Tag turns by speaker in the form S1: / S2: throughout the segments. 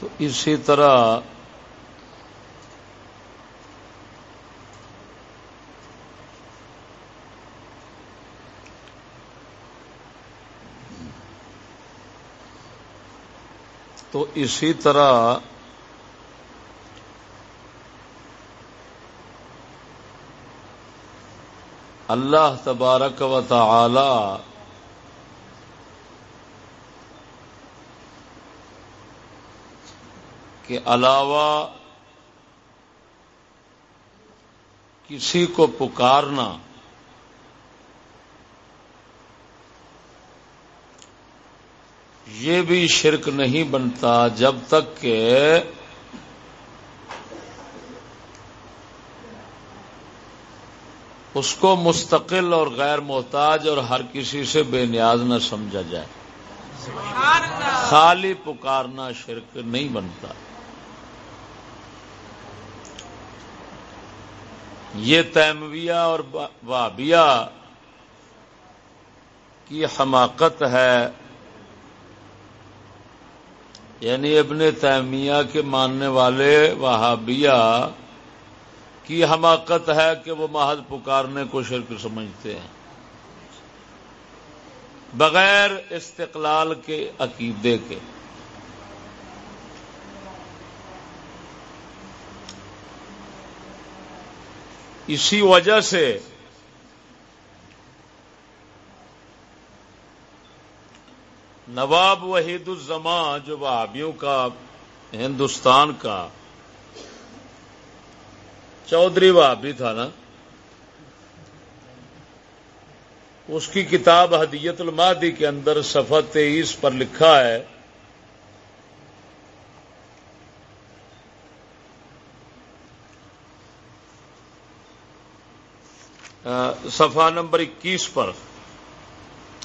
S1: تو اسی طرح تو اسی طرح اللہ تبارک و تعالی کے علاوہ کسی کو پکارنا یہ بھی شرک نہیں بنتا جب تک کہ اس کو مستقل اور غیر محتاج اور ہر کسی سے بے نیاز نہ سمجھا جائے۔ خالی پکارنا شرک نہیں بنتا۔ یہ تیمویہ اور وابیہ کی حماقت ہے۔ یعنی ابن تیمیہ کے ماننے والے وہابیہ کی حماقت ہے کہ وہ محض پکارنے کو شرک سمجھتے ہیں۔ بغیر استقلال کے عقیدے کے۔ اسی وجہ سے نواب وحید الزمان جو وہابیوں کا، ہندوستان کا چودھری وہابی تھا نا، اس کی کتاب ہدیت المادی کے اندر صفحہ تیئیس پر لکھا ہے صفحہ نمبر اکیس پر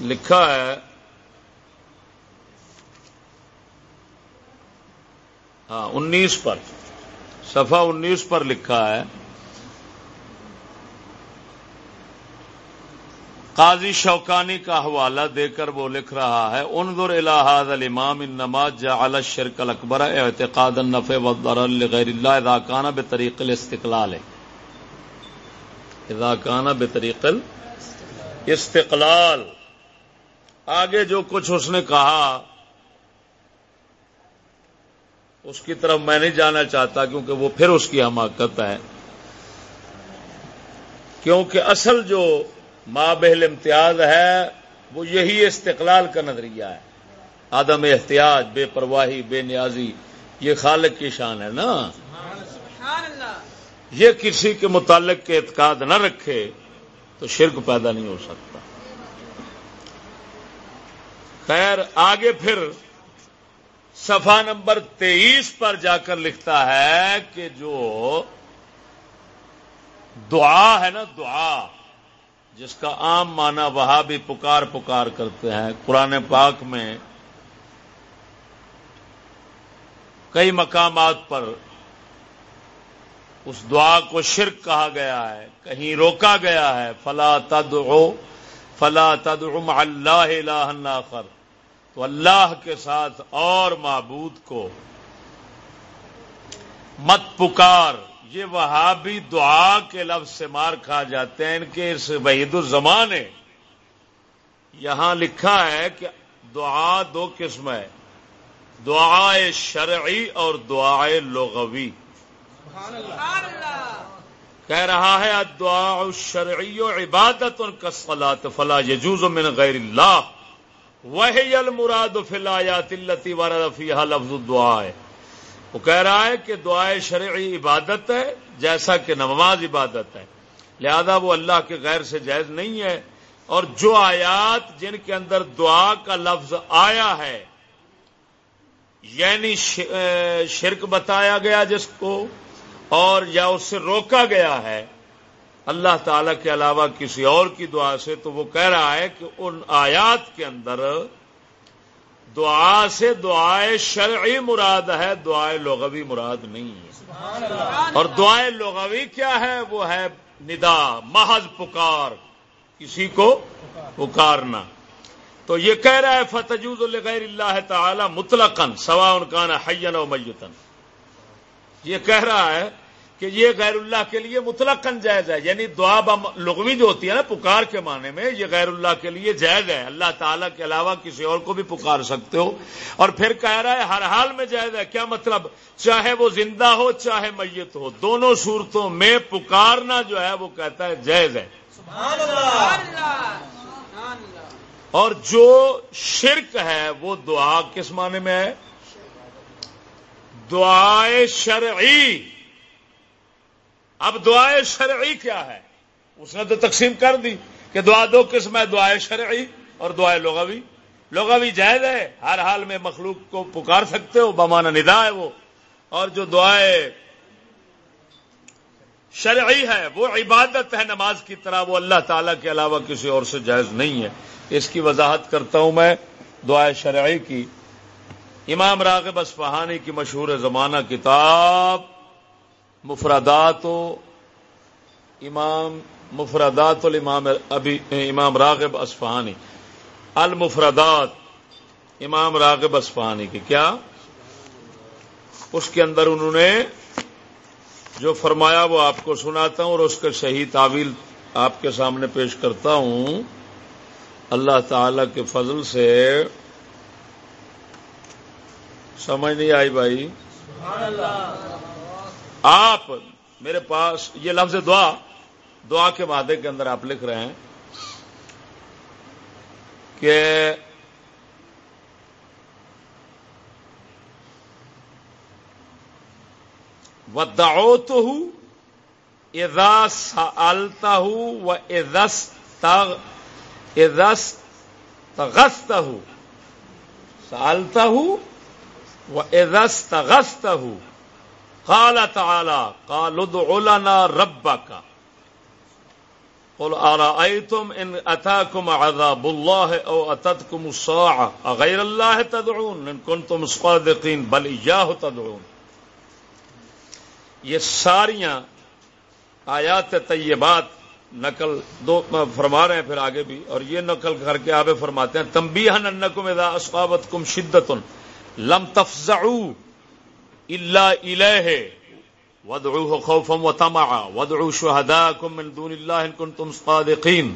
S1: لکھا ہے ہاں انیس پر، صفحہ انیس پر لکھا ہے، قاضی شوکانی کا حوالہ دے کر وہ لکھ رہا ہے، انظر الہاد الامام النماز جعل الشرک الاکبر اعتقاد النفع والضرر لغیر اللہ اذا کان بطریق الاستقلال۔ اذا کان بطریق الاستقلال آگے جو کچھ اس نے کہا، اس کی طرف میں نہیں جانا چاہتا کیونکہ وہ پھر اس کی حماقت ہے۔ کیونکہ اصل جو ماں بہل امتیاز ہے، وہ یہی استقلال کا نظریہ ہے۔ آدم احتیاط بے پرواہی، بے نیازی، یہ خالق کی شان ہے نا۔ یہ کسی کے متعلق کے اعتقاد نہ رکھے تو شرک پیدا نہیں ہو سکتا۔ خیر، آگے پھر صفحہ نمبر تیئیس پر جا کر لکھتا ہے کہ جو دعا ہے نا، دعا، جس کا عام معنی وہاں بھی پکار پکار کرتے ہیں، قرآن پاک میں کئی مقامات پر اس دعا کو شرک کہا گیا ہے، کہیں روکا گیا ہے۔ فلا تدعو فلا تدعو اللہ الہ آخر۔ تو اللہ کے ساتھ اور معبود کو مت پکار۔ یہ وہابی دعا کے لفظ سے مار کھا جاتے ہیں۔ ان کے اس وحید الزمان یہاں لکھا ہے کہ دعا دو قسم ہے۔ دعائے شرعی اور دعائے لغوی۔ کہہ رہا ہے دعا شرعی و عبادت ان کا فلا یجوز من غیر اللہ۔ وہی المراد فلایات التی وردفی لفظ دعا ہے وہ کہہ رہا ہے کہ دعائے شرعی عبادت ہے، جیسا کہ نماز عبادت ہے۔ لہذا وہ اللہ کے غیر سے جائز نہیں ہے۔ اور جو آیات جن کے اندر دعا کا لفظ آیا ہے یعنی شرک بتایا گیا جس کو اور یا اس سے روکا گیا ہے اللہ تعالی کے علاوہ کسی اور کی دعا سے تو وہ کہہ رہا ہے کہ ان آیات کے اندر دعا سے دعائے شرعی مراد ہے دعائے لغوی مراد نہیں ہے۔ اور دعائے لغوی کیا ہے؟ وہ ہے ندا محض پکار کسی کو پکارنا۔ تو یہ کہہ رہا ہے فتجوز الغیر اللہ تعالی مطلقن سوا ان کا نا حین و میتن یہ کہہ رہا ہے کہ یہ غیر اللہ کے لیے مطلق جائز ہے یعنی دعا لغوی جو ہوتی ہے نا پکار کے معنی میں یہ غیر اللہ کے لیے جائز ہے۔ اللہ تعالیٰ کے علاوہ کسی اور کو بھی پکار سکتے ہو۔ اور پھر کہہ رہا ہے ہر حال میں جائز ہے۔ کیا مطلب؟ چاہے وہ زندہ ہو چاہے میت ہو دونوں صورتوں میں پکارنا جو ہے وہ کہتا ہے جائز ہے۔ اور جو شرک ہے وہ دعا کس معنی میں ہے؟ دعائے شرعی۔ اب دعائے شرعی کیا ہے؟ اس نے تو تقسیم کر دی کہ دعا دو قسم ہے، دعائے شرعی اور دعائے لغوی۔ لغوی جائز ہے، ہر حال میں مخلوق کو پکار سکتے ہو بمانا ندا ہے وہ۔ اور جو دعائے شرعی ہے، وہ عبادت ہے نماز کی طرح، وہ اللہ تعالی کے علاوہ کسی اور سے جائز نہیں ہے۔ اس کی وضاحت کرتا ہوں میں دعائے شرعی کی۔ امام راغب اسفہانی کی مشہور زمانہ کتاب مفردات و امام مفردات الامام ابھی امام راغب اسفہانی المفردات، امام راغب اسفہانی کی۔ کیا؟ اس کے اندر انہوں نے جو فرمایا وہ آپ کو سناتا ہوں اور اس کے صحیح تعویل آپ کے سامنے پیش کرتا ہوں۔ اللہ تعالی کے فضل سے سمجھ نہیں آئی بھائی۔ آپ میرے پاس یہ لفظ دعا دعا کے وعدے کے اندر آپ لکھ رہے ہیں کہ و دعوت ہوں اداس التا ہوں و ادس تغست ہوں سالتا ہوں و ادس تغست ہوں قال تعالى قال ادع لنا ربك قل ارايتم ان اتاكم عذاب الله او اتتكم الساعه غير الله تدعون ان كنتم صادقين بل اياه تدعون یہ ساریاں آیات طیبات نقل دو فرما رہے ہیں پھر آگے بھی اور یہ نقل کر کے آگے فرماتے ہیں تمبیہن انکم اذا اصابتکم شدت لم تفزعوا الا الیہ وادعوه خوفا وطمعا. وادعوا شهداءكم من دون الله ان كنتم صادقين.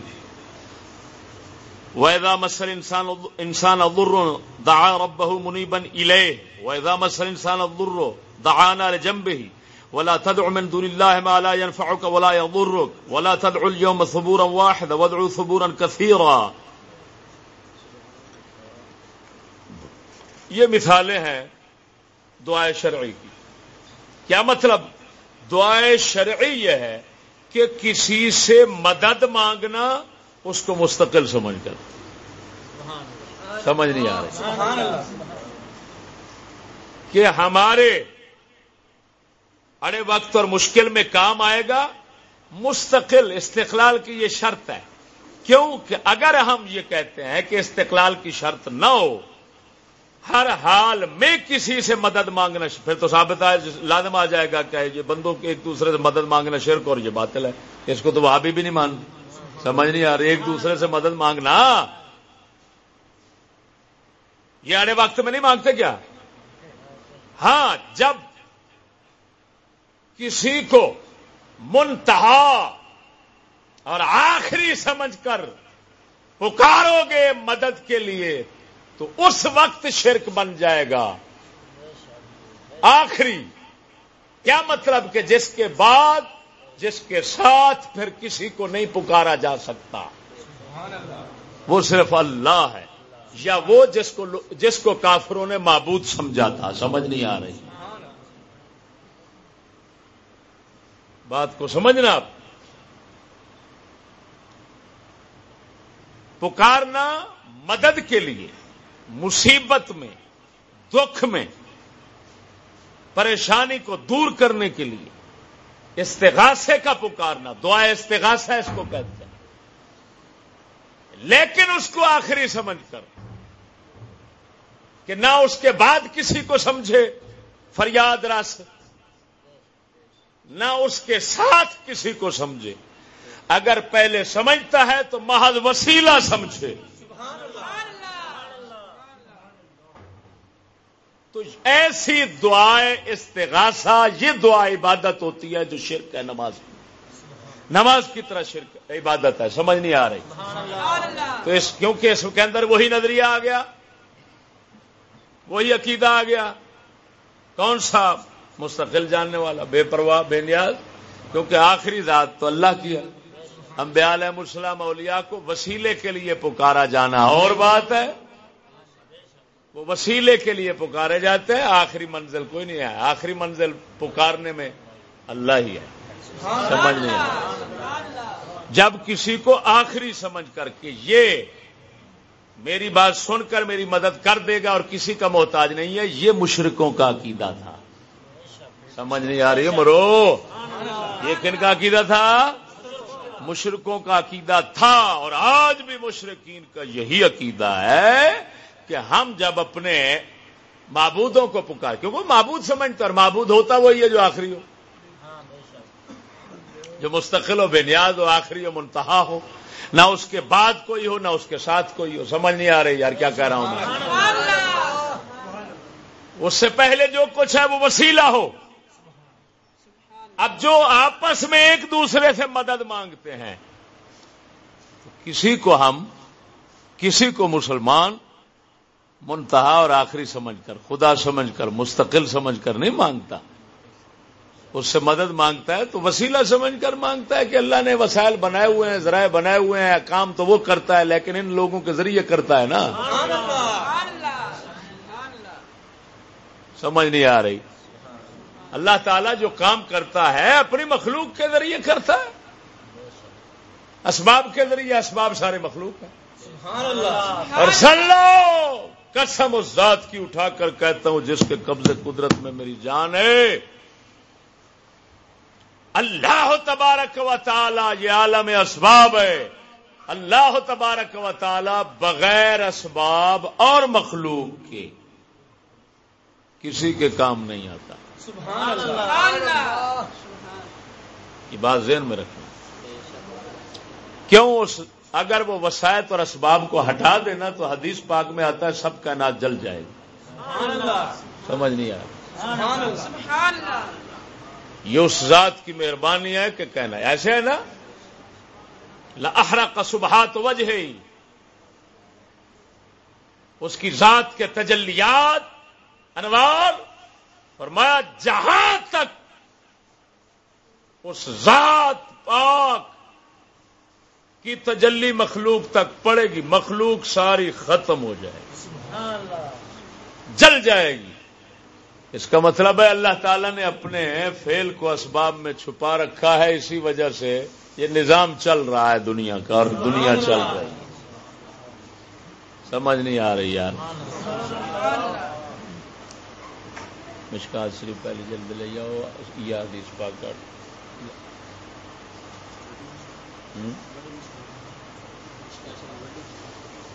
S1: واذا مس الانسان انسان الضر دعا ربه منيبا اليه واذا مس الانسان الضر دعانا لجنبه. ولا تدع من دون الله ما لا ينفعك ولا يضرك. ولا تدع اليوم ثبورا واحدا. وادعوا ثبورا كثيرا. یہ مثالیں ہیں دعائے شرعی کی۔ کیا مطلب؟ دعائے شرعی یہ ہے کہ کسی سے مدد مانگنا اس کو مستقل سمجھ کر۔ سمجھ نہیں آ رہی کہ ہمارے اڑے وقت اور مشکل میں کام آئے گا، مستقل استقلال کی یہ شرط ہے۔ کیوں؟ کہ اگر ہم یہ کہتے ہیں کہ استقلال کی شرط نہ ہو ہر حال میں کسی سے مدد مانگنا پھر تو ثابت لازم آ جائے گا کہ یہ بندوں کے ایک دوسرے سے مدد مانگنا شرک اور یہ باطل ہے۔ اس کو تو وہ ابھی بھی نہیں مان سمجھ نہیں آ رہی، ایک دوسرے سے مدد مانگنا۔ یہ آنے وقت میں نہیں مانگتے کیا؟ ہاں جب کسی کو منتہا اور آخری سمجھ کر پکارو گے مدد کے لیے تو اس وقت شرک بن جائے گا۔ آخری، کیا مطلب کہ جس کے بعد، جس کے ساتھ پھر کسی کو نہیں پکارا جا سکتا؟ وہ صرف اللہ ہے۔ یا وہ جس کو جس کو کافروں نے معبود سمجھا تھا۔ سمجھ نہیں آ رہی۔ بات کو سمجھنا پکارنا مدد کے لیے۔ مصیبت میں، دکھ میں، پریشانی کو دور کرنے کے لیے استغاثے کا پکارنا دعا استغاثہ اس کو کہتے ہیں۔ لیکن اس کو آخری سمجھ کر کہ نہ اس کے بعد کسی کو سمجھے، فریاد رس نہ اس کے ساتھ کسی کو سمجھے۔ اگر پہلے سمجھتا ہے تو محض وسیلہ سمجھے۔ تو ایسی دعائیں استغاثہ، یہ دعا عبادت ہوتی ہے جو شرک ہے، نماز نماز کی طرح شرک عبادت ہے، سمجھ نہیں آ رہی۔ تو اس، کیونکہ اس کے اندر وہی نظریہ آ گیا، وہی عقیدہ آ گیا، کون سا مستقل جاننے والا؟ بے پرواہ، بے نیاز، کیونکہ آخری ذات تو اللہ کی ہے۔ انبیاء علیہ السلام، اولیاء کو وسیلے کے لیے پکارا جانا اور بات ہے۔ وہ وسیلے کے لیے پکارے جاتے ہیں، آخری منزل کوئی نہیں ہے۔ آخری منزل پکارنے میں اللہ ہی ہے۔ سمجھ نہیں جب کسی کو آخری سمجھ کر کے یہ میری بات سن کر میری مدد کر دے گا اور کسی کا محتاج نہیں ہے، یہ مشرکوں کا عقیدہ تھا۔ سمجھ نہیں آ رہی مرو یہ کن کا عقیدہ تھا؟ مشرکوں کا عقیدہ تھا اور آج بھی مشرقین کا یہی عقیدہ ہے کہ ہم جب اپنے معبودوں کو پکار کیونکہ معبود سمجھتا اور معبود ہوتا وہی ہے جو آخری ہو۔ جو مستقل ہو، بے نیاز ہو، آخری ہو، منتہا ہو۔ نہ اس کے بعد کوئی ہو، نہ اس کے ساتھ کوئی ہو۔ سمجھ نہیں آ رہی یار کیا کہہ رہا ہوں میں۔ اس سے پہلے جو کچھ ہے وہ وسیلہ ہو۔ اب جو آپس میں ایک دوسرے سے مدد مانگتے ہیں کسی کو ہم، کسی کو مسلمان منتہا اور آخری سمجھ کر، خدا سمجھ کر، مستقل سمجھ کر نہیں مانگتا۔ اس سے مدد مانگتا ہے تو وسیلہ سمجھ کر مانگتا ہے کہ اللہ نے وسائل بنائے ہوئے ہیں، ذرائع بنائے ہوئے ہیں، کام تو وہ کرتا ہے، لیکن ان لوگوں کے ذریعے کرتا ہے نا۔ سمجھ نہیں آ رہی۔ اللہ تعالیٰ جو کام کرتا ہے، اپنی مخلوق کے ذریعے کرتا ہے۔ اسباب کے ذریعے اسباب سارے مخلوق ہیں۔ اور سن لو قسم اس ذات کی اٹھا کر کہتا ہوں جس کے قبضے قدرت میں میری جان ہے۔ اللہ تبارک و تعالی یہ عالم اسباب ہے۔ اللہ تبارک و تعالی بغیر اسباب اور مخلوق کے کسی کے کام نہیں آتا۔ یہ بات ذہن میں رکھنا۔ کیوں اس اگر وہ وسائط اور اسباب کو ہٹا دینا تو حدیث پاک میں آتا ہے سب کا ناز جل جائے گا سمجھ نہیں آ رہا۔ یہ اس ذات کی مہربانی ہے کہ کہنا ایسے ہے نا؟ لہرا کا سبحات وجہ ہی اس کی ذات کے تجلیات، انوار، فرمایا جہاں تک اس ذات پاک کی تجلی مخلوق تک پڑے گی، مخلوق ساری ختم ہو جائے گی۔ جل جائے گی۔ اس کا مطلب ہے اللہ تعالیٰ نے اپنے فیل کو اسباب میں چھپا رکھا ہے، اسی وجہ سے یہ نظام چل رہا ہے دنیا کا اور دنیا چل رہی ہے۔ سمجھ نہیں آ رہی یار۔ مشکات صرف پہلی جلد لے جاؤ یاد اس پاک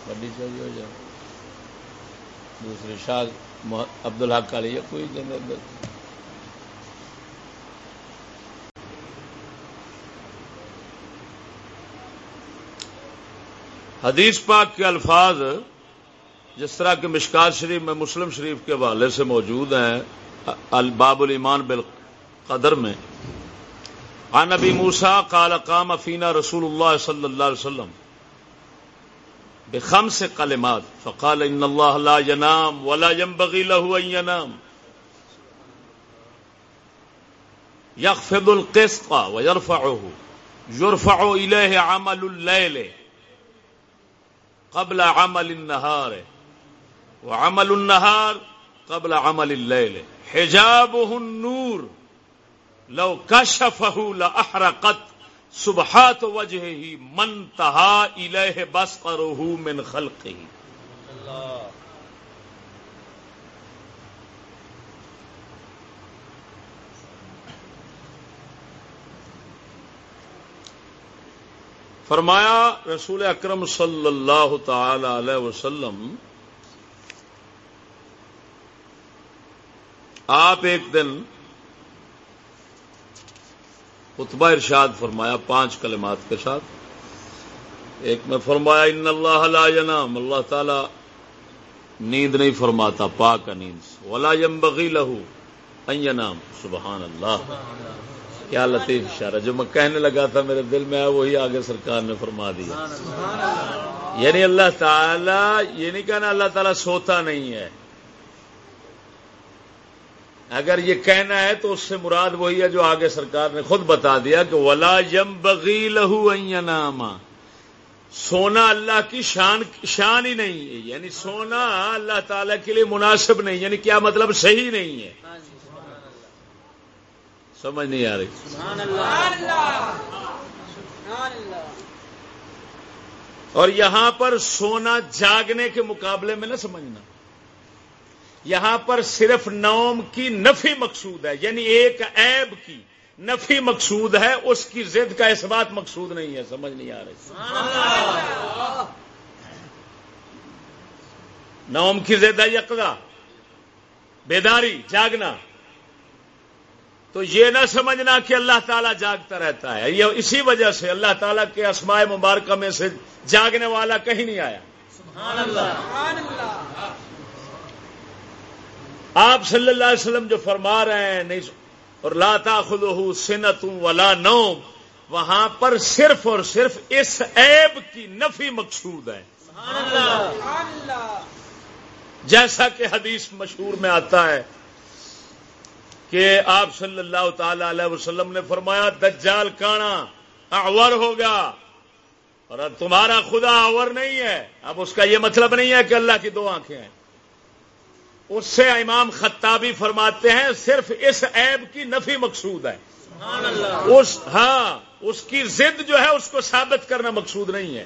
S1: بڑی چاہیے ہو جائے۔ دوسرے شاہ عبد الحق کا لیا کوئی حدیث پاک کے الفاظ جس طرح کے مشکات شریف میں مسلم شریف کے حوالے سے موجود ہیں الباب الایمان بالقدر میں۔ عن ابی موسا قال قام فینا رسول اللہ صلی اللہ علیہ وسلم۔ بخمس کلمات. فقال ان الله لا ينام ولا ينبغي له ان ينام يخفض القسط ويرفعه يرفع اليه عمل الليل قبل عمل النهار وعمل النهار قبل عمل الليل حجابه النور. لو كشفه لاحرقت سبحات وجہ ہی من تہا الہ بس کرو من خلق ہی فرمایا رسول اکرم صلی اللہ تعالی علیہ وسلم، آپ ایک دن خطبہ ارشاد فرمایا پانچ کلمات کے ساتھ۔ ایک میں فرمایا ان اللہ لا ینام۔ اللہ تعالی نیند نہیں فرماتا پاک کا نیند ولا بغی لہو نام سبحان اللہ۔ کیا لطیف اشارہ جو میں کہنے لگا تھا میرے دل میں آیا وہی آگے سرکار نے فرما دیا۔ یعنی اللہ تعالی یہ نہیں کہنا اللہ تعالیٰ سوتا نہیں ہے۔ اگر یہ کہنا ہے تو اس سے مراد وہی ہے جو آگے سرکار نے خود بتا دیا کہ ولا یم بغی لہو ناما سونا اللہ کی شان شان ہی نہیں ہے۔ یعنی سونا اللہ تعالی کے لیے مناسب نہیں یعنی کیا مطلب صحیح نہیں ہے؟ سمجھ نہیں آ رہی۔ اور یہاں پر سونا جاگنے کے مقابلے میں نہ سمجھنا۔ یہاں پر صرف نوم کی نفی مقصود ہے یعنی ایک عیب کی نفی مقصود ہے، اس کی ضد کا اس بات مقصود نہیں ہے، سمجھ نہیں آ رہی۔ نوم کی ضد ہے یقدا بیداری، جاگنا۔ تو یہ نہ سمجھنا کہ اللہ تعالیٰ جاگتا رہتا ہے، یہ اسی وجہ سے اللہ تعالیٰ کے اسماء مبارکہ میں سے جاگنے والا کہیں نہیں آیا۔ آپ صلی اللہ علیہ وسلم جو فرما رہے ہیں، نہیں اور لاتا خود سنت ولا نوم، وہاں پر صرف اور صرف اس عیب کی نفی مقصود ہے۔ جیسا کہ حدیث مشہور میں آتا ہے کہ آپ صلی اللہ تعالی علیہ وسلم نے فرمایا، دجال کانا اور ہوگا اور تمہارا خدا اور نہیں ہے۔ اب اس کا یہ مطلب نہیں ہے کہ اللہ کی دو آنکھیں ہیں۔ اس سے امام خطابی فرماتے ہیں صرف اس عیب کی نفی مقصود ہے۔ اس ہاں اس کی ضد جو ہے اس کو ثابت کرنا مقصود نہیں ہے۔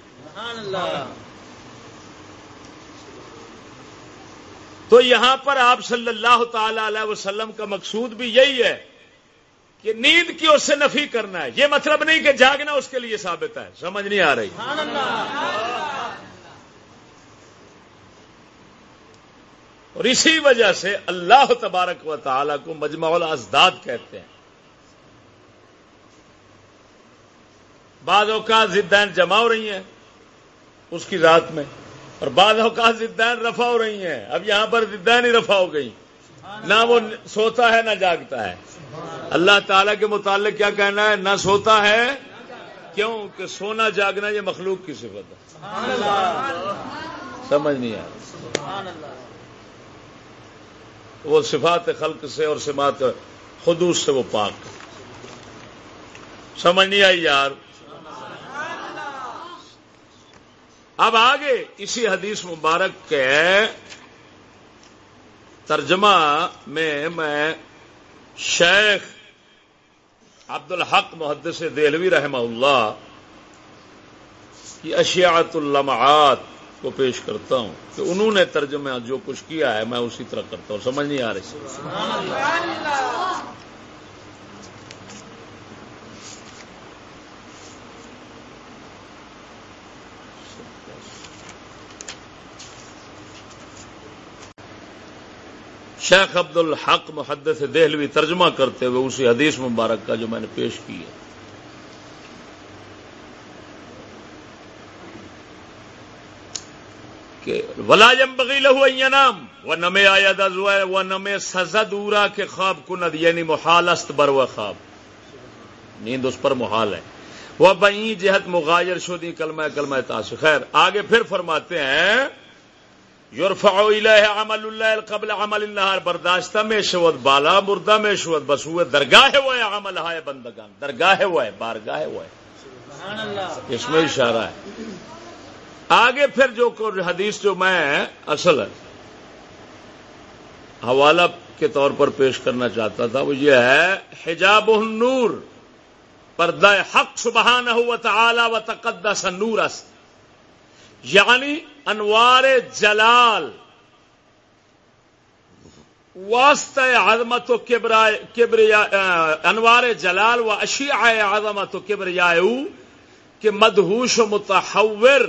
S1: تو یہاں پر آپ صلی اللہ تعالی علیہ وسلم کا مقصود بھی یہی ہے کہ نیند کی اس سے نفی کرنا ہے۔ یہ مطلب نہیں کہ جاگنا اس کے لیے ثابت ہے۔ سمجھ نہیں آ رہی۔ اور اسی وجہ سے اللہ تبارک و تعالی کو مجمع الازداد کہتے ہیں۔ بعض اوقات زدین جمع ہو رہی ہیں اس کی رات میں، اور بعض اوقات زدین رفع ہو رہی ہیں۔ اب یہاں پر زدین ہی رفع ہو گئی۔ نہ وہ سوتا ہے، نہ جاگتا ہے۔ اللہ تعالی کے متعلق کیا کہنا ہے؟ نہ سوتا ہے، کیوں؟ کہ سونا جاگنا یہ مخلوق کی صفت ہے۔ سمجھ نہیں آیا وہ صفات خلق سے اور سماعت خدوس سے وہ پاک سمجھ نہیں آئی یار؟ اب آگے اسی حدیث مبارک کے ترجمہ میں میں شیخ عبد الحق محدث دہلوی رحمہ اللہ کی اشیات اللمعات کو پیش کرتا ہوں کہ انہوں نے ترجمہ جو کچھ کیا ہے میں اسی طرح کرتا ہوں، سمجھ نہیں آ رہی۔ شیخ عبد الحق محدث دہلوی ترجمہ کرتے ہوئے اسی حدیث مبارک کا جو میں نے پیش کیا۔ کہ ولا جم بغی لہو نام وہ نمے آیا وہ نمے سزدورا کے خواب کند یعنی محال است بر و خواب۔ نیند اس پر محال ہے۔ وہ بئی جہت مغایر شدی کلمہ کلمہ تاس خیر آگے پھر فرماتے ہیں یورف عمل اللہ قبل عمل اللہ برداشتہ میں شوت بالا مردہ میں شوت بس ہوئے درگاہ وہ عمل ہے بندگان۔ درگاہ وہ ہے بارگاہ وہ ہے۔ اس میں اشارہ ہے۔ آگے پھر جو حدیث جو میں اصل حوالہ کے طور پر پیش کرنا چاہتا تھا، وہ یہ ہے، حجاب النور، پردہ حق سبحان و تعالی و تقدس نور یعنی انوار جلال واسط عظمت و کبریا انوار جلال و اشیاء عظمت و کبریا کہ مدہوش و متحور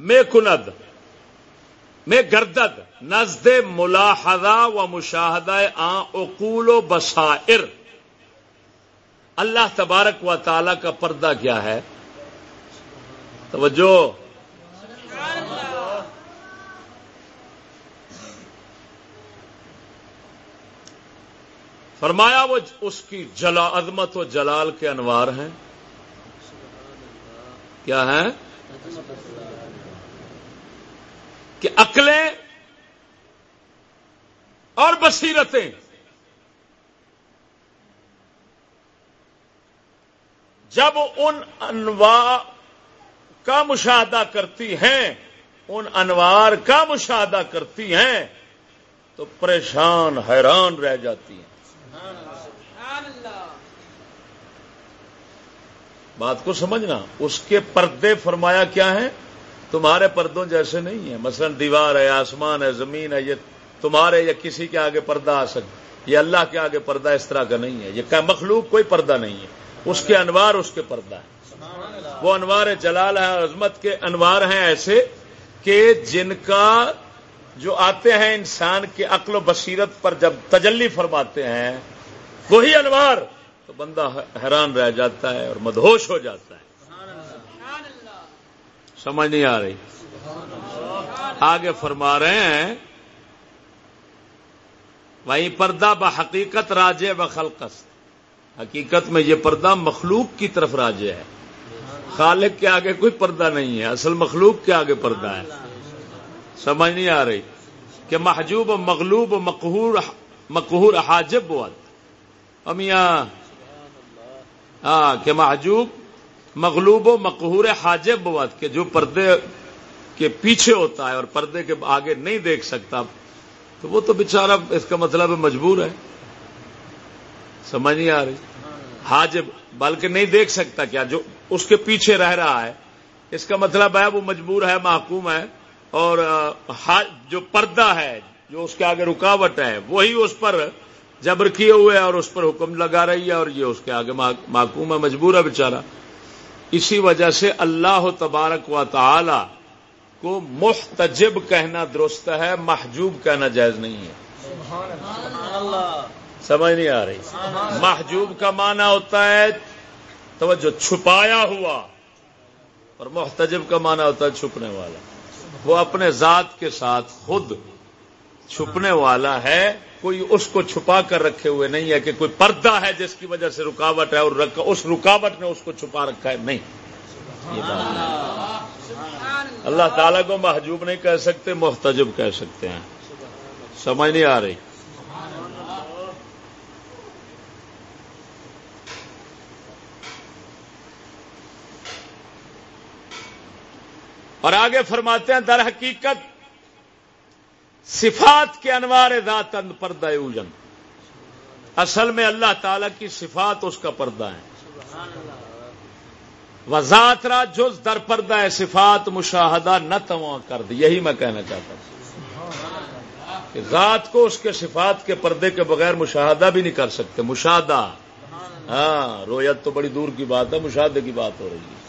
S1: میں کند میں گردد، نزد ملاحدہ و مشاہدہ آ اقول و بسائر اللہ تبارک و تعالی کا پردہ کیا ہے؟ توجہ۔ فرمایا وہ اس کی جلا عظمت و جلال کے انوار ہیں۔ کیا ہے کہ عقلیں اور بصیرتیں جب ان انواع کا مشاہدہ کرتی ہیں، ان انوار کا مشاہدہ کرتی ہیں، تو پریشان، حیران رہ جاتی ہیں۔ بات کو سمجھنا، اس کے پردے فرمایا کیا ہے تمہارے پردوں جیسے نہیں ہیں۔ مثلا دیوار ہے، آسمان ہے، زمین ہے، یہ تمہارے یا کسی کے آگے پردہ آ سکتا یہ اللہ کے آگے پردہ اس طرح کا نہیں ہے۔ یہ مخلوق کوئی پردہ نہیں ہے۔ اس کے انوار اس کے پردہ ہے وہ انوار جلال ہے، عظمت کے انوار ہیں ایسے کہ جن کا جو آتے ہیں انسان کے عقل و بصیرت پر جب تجلی فرماتے ہیں، وہی انوار تو بندہ حیران رہ جاتا ہے اور مدہوش ہو جاتا ہے۔ سمجھ نہیں آ رہی۔ آگے فرما رہے ہیں وہیں پردہ بحقیقت راجے و حقیقت میں یہ پردہ مخلوق کی طرف راجے ہے۔ خالق کے آگے کوئی پردہ نہیں ہے، اصل مخلوق کے آگے پردہ ہے۔ سمجھ نہیں آ رہی کہ محجوب و مغلوب و مقہور مقہور حاجب امیاں ہاں کہ محجوب مغلوب و مقہور حاجب بوت کہ جو پردے کے پیچھے ہوتا ہے اور پردے کے آگے نہیں دیکھ سکتا، تو وہ تو بےچارا اس کا مطلب مجبور ہے۔ سمجھ نہیں آ رہی؟ حاجب، بلکہ نہیں دیکھ سکتا کیا، جو اس کے پیچھے رہ رہا ہے۔ اس کا مطلب ہے وہ مجبور ہے، محکوم ہے۔ اور جو پردہ ہے، جو اس کے آگے رکاوٹ ہے، وہی اس پر جبر کیے ہوئے اور اس پر حکم لگا رہی ہے اور یہ اس کے آگے محکوم ہے، مجبور ہے بےچارا اسی وجہ سے اللہ تبارک و تعالی کو محتجب کہنا درست ہے، محجوب کہنا جائز نہیں ہے۔ سمجھ نہیں آ رہی۔ محجوب کا معنی ہوتا ہے، توجہ، چھپایا ہوا۔ اور محتجب کا معنی ہوتا ہے چھپنے والا۔ وہ اپنے ذات کے ساتھ خود چھپنے والا ہے، کوئی اس کو چھپا کر رکھے ہوئے نہیں ہے کہ کوئی پردہ ہے جس کی وجہ سے رکاوٹ ہے اور اس رکاوٹ نے اس کو چھپا رکھا ہے۔ نہیں۔ اللہ تعالیٰ کو محجوب نہیں کہہ سکتے، محتجب کہہ سکتے ہیں۔ سمجھ نہیں آ رہی۔ اور آگے فرماتے ہیں، در حقیقت صفات کے انوار ذات پردہ اوجن اصل میں اللہ تعالی کی صفات اس کا پردہ ہے وزات را جز در پردہ ہے، صفات مشاہدہ نہ تواں کر دی۔ یہی میں کہنا چاہتا ہوں۔ کہ ذات کو اس کے صفات کے پردے کے بغیر مشاہدہ بھی نہیں کر سکتے۔ مشاہدہ۔ ہاں رویت تو بڑی دور کی بات ہے، مشاہدے کی بات ہو رہی ہے۔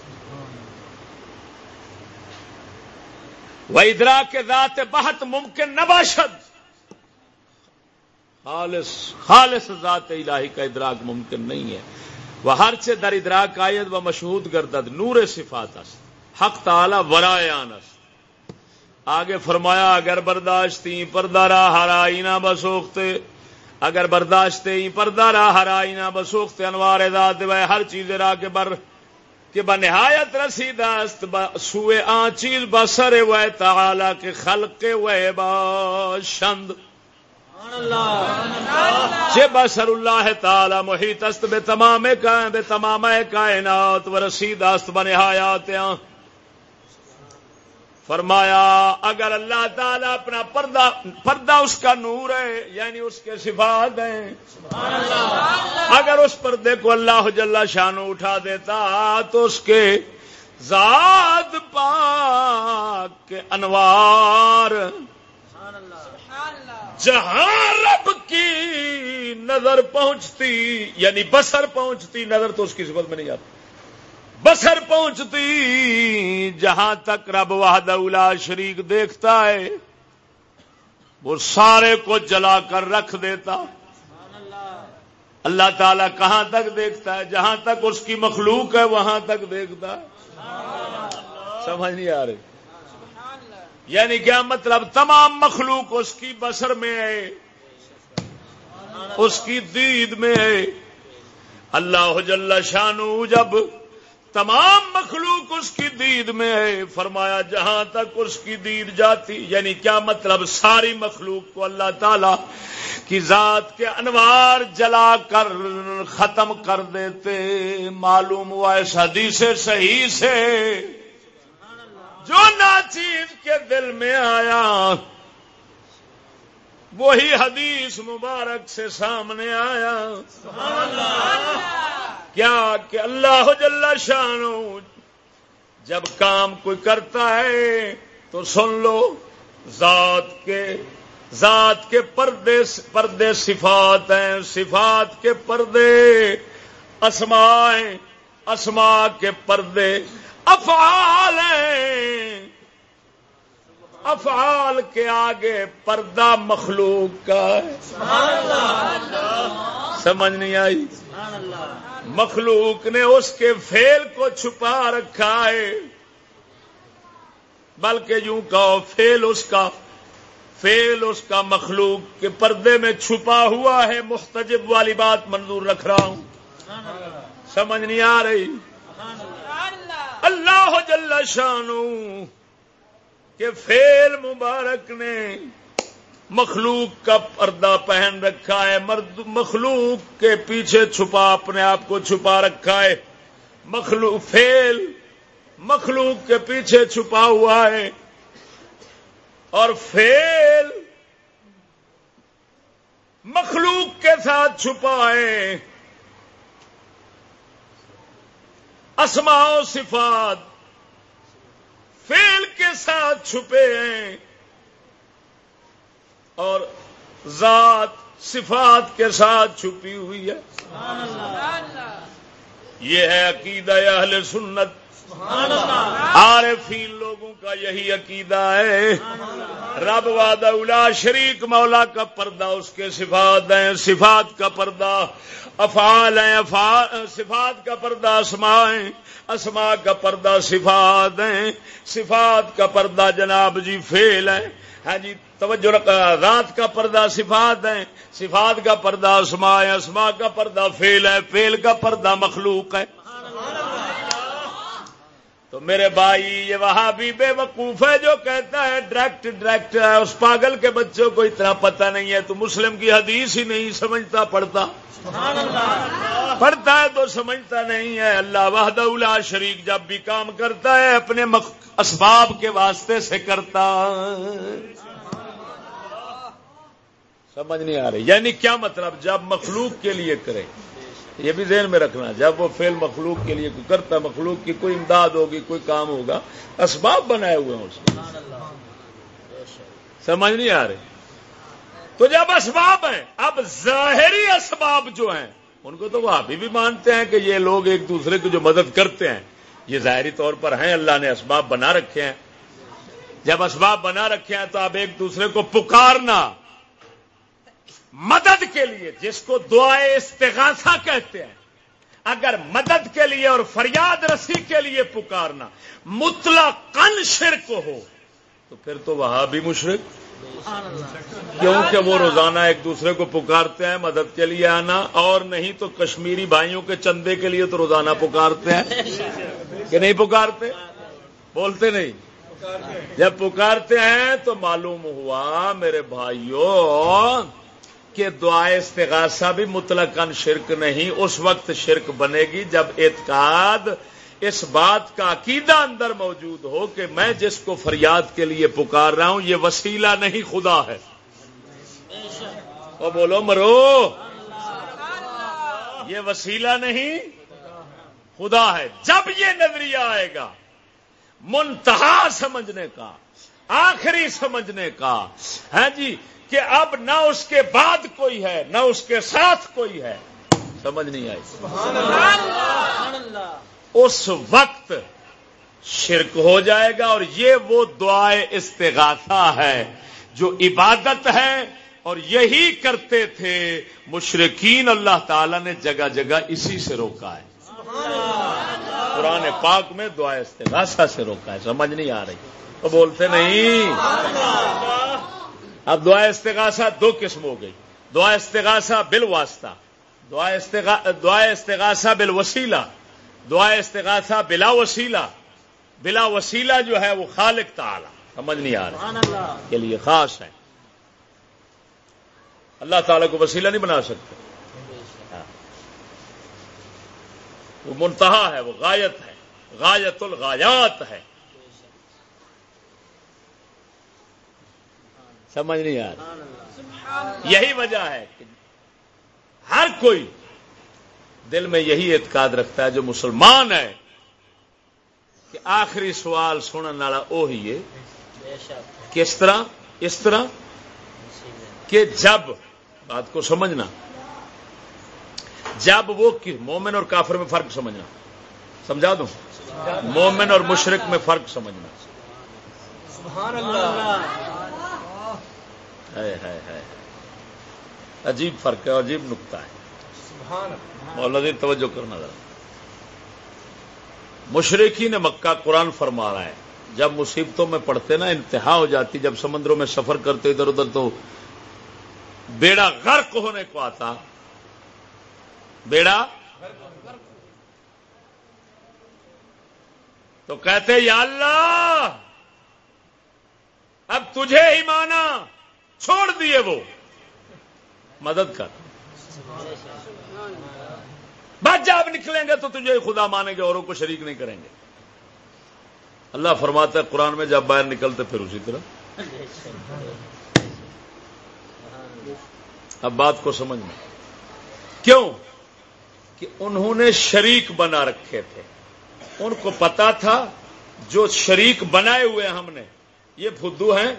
S1: وہ ادرا کے ذات بہت ممکن نباشد خالص خالص ذات الہی کا ادراک ممکن نہیں ہے. وہ ہر سے در ادراک آیت و مشہود گردد، نور صفات است، حق تعالی ورایان است. آگے فرمایا، اگر برداشتی پردارا ہرائی نہ بسوختے، اگر برداشتے پردارا ہرائی نہ بسوختے، انوار ذات ہر چیز را کے بر کہ بنہایت رسیدست سوئے آ چیز بسر و تعالی کے خلق و شند۔ چے بسر اللہ تعالی محیط است، بے تمام بے تمام کائنات، و رسیدست بنہایات آن فرمایا اگر اللہ تعالیٰ اپنا پردہ پردہ اس کا نور ہے یعنی اس کے صفات ہیں۔ اگر اس پردے کو اللہ جل شانو اٹھا دیتا تو اس کے ذات پاک کے انوار جہاں رب کی نظر پہنچتی یعنی بسر پہنچتی نظر تو اس کی صفت میں نہیں آتی۔ بسر پہنچتی، جہاں تک رب وحد اولا شریک دیکھتا ہے، وہ سارے کو جلا کر رکھ دیتا۔ اللہ تعالیٰ کہاں تک دیکھتا ہے؟ جہاں تک اس کی مخلوق ہے، وہاں تک دیکھتا۔ ہے سمجھ نہیں آ رہی۔ یعنی کیا مطلب؟ تمام مخلوق اس کی بسر میں ہے، اس کی دید میں ہے۔ اللہ جل شانو جب تمام مخلوق اس کی دید میں ہے۔ فرمایا، جہاں تک اس کی دید جاتی یعنی کیا مطلب؟ ساری مخلوق کو اللہ تعالی کی ذات کے انوار جلا کر ختم کر دیتے۔ معلوم ہوا اس حدیث صحیح سے۔ جو ناچیز کے دل میں آیا، وہی حدیث مبارک سے سامنے آیا۔ کیا کہ اللہ جل شان جب کام کوئی کرتا ہے تو سن لو، ذات کے ذات کے پردے پردے صفات ہیں، صفات کے پردے، اسماء اسماء کے پردے، افعال ہیں۔ افعال کے آگے پردہ مخلوق کا ہے۔ سمجھ نہیں آئی؟ مخلوق نے اس کے فیل کو چھپا رکھا ہے۔ بلکہ یوں کہو فیل اس کا فیل اس کا مخلوق کے پردے میں چھپا ہوا ہے۔ مختجب والی بات منظور رکھ رہا ہوں۔ سمجھ نہیں آ رہی؟ اللہ جل شانو کہ فیل مبارک نے مخلوق کا پردہ پہن رکھا ہے، مرد مخلوق کے پیچھے چھپا، اپنے آپ کو چھپا رکھا ہے۔ مخلوق، فیل مخلوق کے پیچھے چھپا ہوا ہے۔ اور فیل مخلوق کے ساتھ چھپا ہے۔ اسماء و صفات فیل کے ساتھ چھپے ہیں اور ذات صفات کے ساتھ چھپی ہوئی ہے۔ یہ ہے عقیدہ اہل سنت عارفین لوگوں کا یہی عقیدہ ہے۔ رب واد اولا شریک مولا کا پردہ اس کے صفات ہیں صفات کا پردہ۔ افعال ہیں افعال صفات کا پردہ اسماء ہیں۔ اسماء کا پردہ صفات ہیں۔ صفات کا پردہ جناب جی فیل ہے ہاں جی توجہ رات کا پردہ صفات ہے صفات کا پردہ اسماء ہے اسماء کا پردہ فیل ہے۔ فیل کا پردہ مخلوق ہے۔ تو میرے بھائی یہ وہاں بھی بے وقوف ہے جو کہتا ہے ڈائریکٹ ڈائریکٹ ہے۔ اس پاگل کے بچوں کو اتنا پتہ نہیں ہے۔ تو مسلم کی حدیث ہی نہیں سمجھتا پڑھتا۔ پڑھتا ہے تو سمجھتا نہیں ہے۔ اللہ وحد اللہ شریک جب بھی کام کرتا ہے اپنے اسباب کے واسطے سے کرتا۔ سمجھ نہیں آ رہی۔ یعنی کیا مطلب؟ جب مخلوق کے لیے کرے۔ یہ بھی ذہن میں رکھنا جب وہ فیل مخلوق کے لیے کوئی کرتا مخلوق کی کوئی امداد ہوگی کوئی کام ہوگا اسباب بنائے ہوئے ہیں اس میں سمجھ نہیں آ رہی؟ تو جب اسباب ہیں اب ظاہری اسباب جو ہیں ان کو تو وہ ابھی بھی مانتے ہیں کہ یہ لوگ ایک دوسرے کی جو مدد کرتے ہیں یہ ظاہری طور پر ہیں اللہ نے اسباب بنا رکھے ہیں۔ جب اسباب بنا رکھے ہیں تو آپ ایک دوسرے کو پکارنا مدد کے لیے جس کو دعائے استغاثہ کہتے ہیں۔ اگر مدد کے لیے اور فریاد رسی کے لیے پکارنا متلا کن شرک ہو، تو پھر تو وہاں بھی مشرق کیونکہ وہ روزانہ ایک دوسرے کو پکارتے ہیں، مدد کے لیے آنا، اور نہیں تو کشمیری بھائیوں کے چندے کے لیے تو روزانہ پکارتے ہیں۔ کہ نہیں پکارتے؟ بولتے نہیں۔ جب پکارتے ہیں تو معلوم ہوا، میرے بھائیوں کہ دعائے استغاثہ بھی مطلقاً شرک نہیں، اس وقت شرک بنے گی جب اعتقاد اس بات کا عقیدہ اندر موجود ہو کہ میں جس کو فریاد کے لیے پکار رہا ہوں، یہ وسیلہ نہیں، خدا ہے۔ وہ بولو مرو۔ یہ وسیلہ نہیں، خدا ہے۔ جب یہ نظریہ آئے گا، منتہا سمجھنے کا، آخری سمجھنے کا ہے جی کہ اب نہ اس کے بعد کوئی ہے، نہ اس کے ساتھ کوئی ہے۔ سمجھ نہیں آئی۔ اس وقت شرک ہو جائے گا اور یہ وہ دعائے استغاثہ ہے جو عبادت ہے اور یہی کرتے تھے۔ مشرقین اللہ تعالی نے جگہ جگہ اسی سے روکا ہے۔ قرآن پاک میں دعا استغاثہ سے روکا ہے۔ سمجھ نہیں آ رہی۔ تو بولتے نہیں۔ اب دعا استغاثہ دو قسم ہو گئی۔ دعا استغاثہ بل واسطہ دعا استغاثہ بل وسیلہ دعا استغاثہ بلا وسیلہ۔ بلا وسیلہ جو ہے وہ خالق تعالی۔ سمجھ نہیں آ رہا کے لیے خاص ہے۔ اللہ تعالی کو وسیلہ نہیں بنا سکتے۔ وہ منتہا ہے وہ غایت ہے۔ غایت الغایات ہے۔ سمجھ نہیں آ رہا یہی وجہ ہے کہ ہر کوئی دل میں یہی اعتقاد رکھتا ہے جو مسلمان ہے کہ آخری سوال سننے والا وہی ہے کس طرح؟ اس طرح؟ کہ جب بات کو سمجھنا جب وہ مومن اور کافر میں فرق سمجھنا۔ سمجھا دوں؟ مومن اور مشرق میں فرق سمجھنا۔ سبحان اللہ۔ عجیب فرق ہے عجیب نقطہ ہے۔ مولدی توجہ کرنا ذرا۔ مشرقی نے مکہ قرآن فرما رہا ہے جب مصیبتوں میں پڑتے نا انتہا ہو جاتی جب سمندروں میں سفر کرتے ادھر ادھر تو بیڑا غرق ہونے کو آتا۔ بیڑا تو کہتے یا اللہ اب تجھے ہی مانا۔ چھوڑ دیے وہ۔ مدد کر۔ بس جب نکلیں گے تو تجھے خدا مانیں گے، اوروں کو شریک نہیں کریں گے۔ اللہ فرماتا ہے، قرآن میں جب باہر نکلتے پھر اسی طرح۔ اب بات کو سمجھنا کیوں؟ کہ انہوں نے شریک بنا رکھے تھے۔ ان کو پتا تھا جو شریک بنائے ہوئے ہم نے۔ یہ فدو ہیں۔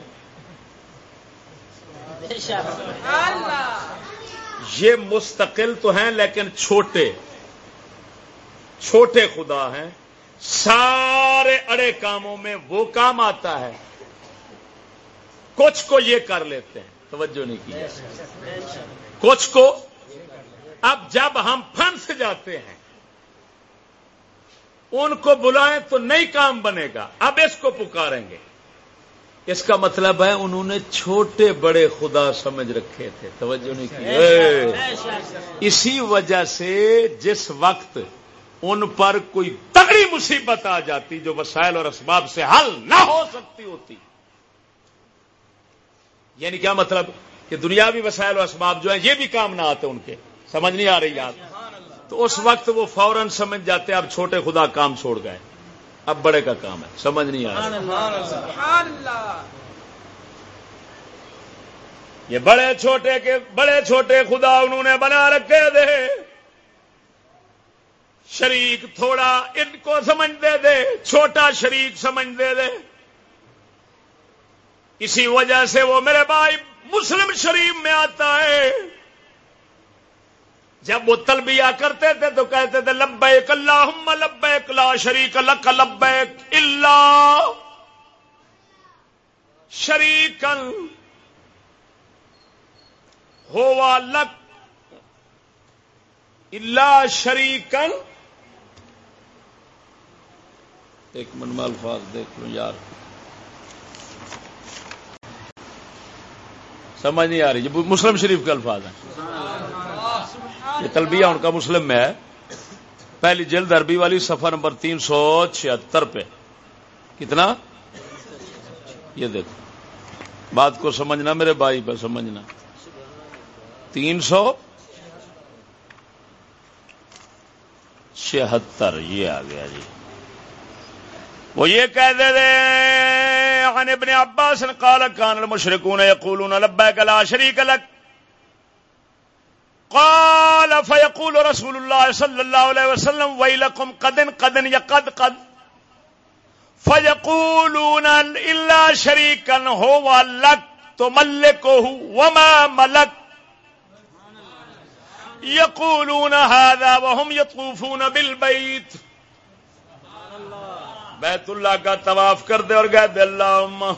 S1: یہ مستقل تو ہیں لیکن چھوٹے چھوٹے خدا ہیں سارے اڑے کاموں میں وہ کام آتا ہے کچھ کو یہ کر لیتے ہیں توجہ نہیں کی کچھ کو اب جب ہم پھنس جاتے ہیں ان کو بلائیں تو نئی کام بنے گا اب اس کو پکاریں گے اس کا مطلب ہے انہوں نے چھوٹے بڑے خدا سمجھ رکھے تھے۔ توجہ نہیں کی۔ اسی وجہ سے جس وقت ان پر کوئی تگڑی مصیبت آ جاتی جو وسائل اور اسباب سے حل نہ ہو سکتی ہوتی۔ یعنی کیا مطلب؟ کہ دنیاوی وسائل اور اسباب جو ہیں یہ بھی کام نہ آتے ان کے۔ سمجھ نہیں آ رہی یاد۔ تو اس وقت وہ فوراً سمجھ جاتے اب چھوٹے خدا کام چھوڑ گئے۔ اب بڑے کا کام ہے سمجھ نہیں آ رہا۔ یہ بڑے چھوٹے کے بڑے چھوٹے خدا انہوں نے بنا رکھے دے۔ شریک تھوڑا ان کو سمجھ دے دے چھوٹا شریک سمجھ دے دے۔ اسی وجہ سے وہ میرے بھائی مسلم شریف میں آتا ہے۔ جب وہ تلبیہ کرتے تھے تو کہتے تھے، لبیک اللہ لبیک لا شریک لک لبیک اللہ شریکن ہوا لک اللہ شریکن ایک منما الفاظ دیکھ لو یار۔ سمجھ نہیں آ رہی مسلم شریف کے الفاظ ہیں۔ یہ تلبیہ ان کا مسلم میں ہے۔ پہلی جلد عربی والی سفر نمبر تین سو چھہتر پہ۔ کتنا؟ یہ دیکھو۔ بات کو سمجھنا میرے بھائی پہ سمجھنا۔ تین سو چھہتر، یہ آ گیا جی۔ وہ یہ کہہ دے دے، عن ابن عباس قال كان المشركون يقولون لبيك لا شريك لك قال فيقول رسول الله صلى الله عليه وسلم ويلكم قد قد يقد قد فيقولون الا شريكا هو لك تملكه وما ملك يقولون هذا وهم يطوفون بالبيت بیت اللہ کا طواف کر دے اور گئے اللہ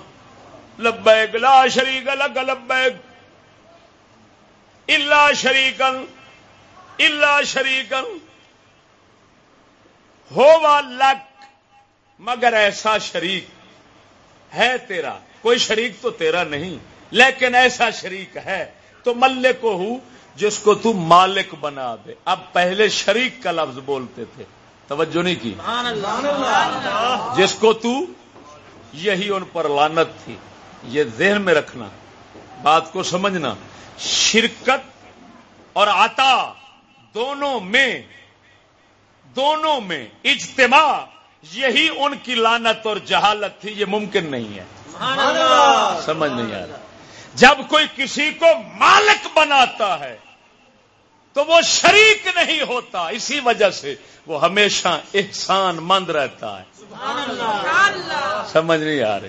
S1: لبیک، لا شریک لگ لبیک۔ اللہ شریکن اللہ شریکن۔ ہو لک، مگر ایسا شریک ہے تیرا۔ کوئی شریک تو تیرا نہیں، لیکن ایسا شریک ہے۔ تو ملے کو ہوں جس کو تو مالک بنا دے۔ اب پہلے شریک کا لفظ بولتے تھے۔ توجہ نہیں کی؟ جس کو تو یہی ان پر لانت تھی۔ یہ ذہن میں رکھنا، بات کو سمجھنا۔ شرکت اور آتا دونوں میں دونوں میں اجتماع یہی ان کی لانت اور جہالت تھی یہ ممکن نہیں ہے۔ سمجھ نہیں آ رہا۔ جب کوئی کسی کو مالک بناتا ہے تو وہ شریک نہیں ہوتا اسی وجہ سے وہ ہمیشہ احسان مند رہتا ہے۔ سمجھ نہیں آ رہی۔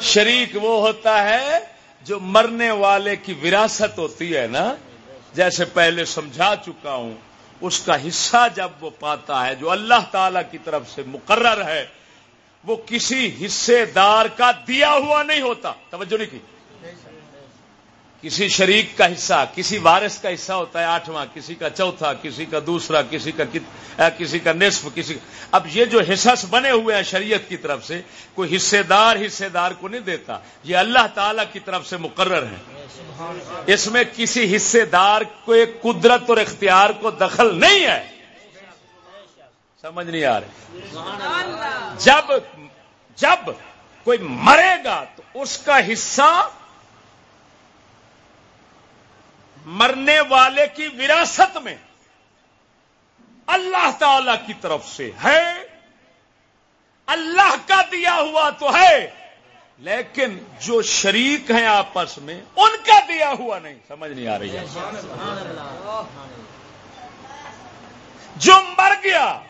S1: شریک وہ ہوتا ہے جو مرنے والے کی وراثت ہوتی ہے نا، جیسے پہلے سمجھا چکا ہوں، اس کا حصہ جب وہ پاتا ہے، جو اللہ تعالی کی طرف سے مقرر ہے، وہ کسی حصے دار کا دیا ہوا نہیں ہوتا۔ توجہ نہیں کی؟ کسی شریک کا حصہ، کسی وارث کا حصہ ہوتا ہے آٹھواں، کسی کا چوتھا، کسی کا دوسرا، کسی کا کسی کا نصف، کسی اب یہ جو حصص بنے ہوئے ہیں شریعت کی طرف سے، کوئی حصے دار حصے دار کو نہیں دیتا۔ یہ اللہ تعالی کی طرف سے مقرر ہے اس میں کسی حصے دار کو قدرت اور اختیار کو دخل نہیں ہے۔ سمجھ نہیں آ رہی۔ جب جب کوئی مرے گا تو اس کا حصہ مرنے والے کی وراثت میں اللہ تعالی کی طرف سے ہے۔ اللہ کا دیا ہوا تو ہے، لیکن جو شریک ہیں آپس میں، ان کا دیا ہوا نہیں۔ سمجھ نہیں آ رہی ہے۔ جو مر گیا،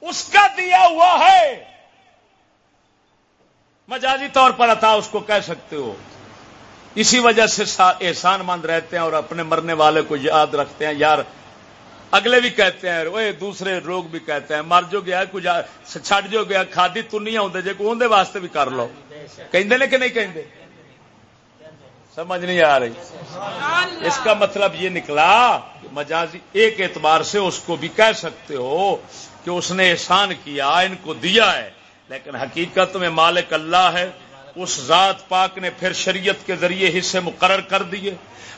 S1: اس کا دیا ہوا ہے۔ مجازی طور پر عطا اس کو کہہ سکتے ہو۔ اسی وجہ سے احسان مند رہتے ہیں اور اپنے مرنے والے کو یاد رکھتے ہیں، یار، اگلے بھی کہتے ہیں وہ دوسرے لوگ بھی کہتے ہیں، مر جو گیا، کچھ چھٹ جو گیا، کھادی تو نہیں آتے جی اندر واسطے بھی کر لو۔ کہ نہیں کہ سمجھ نہیں آ رہی۔ اس کا مطلب یہ نکلا، مجازی ایک اعتبار سے اس کو بھی کہہ سکتے ہو کہ اس نے احسان کیا، ان کو دیا ہے، لیکن حقیقت میں مالک اللہ ہے۔ اس ذات پاک نے پھر شریعت کے ذریعے حصے مقرر کر دیے۔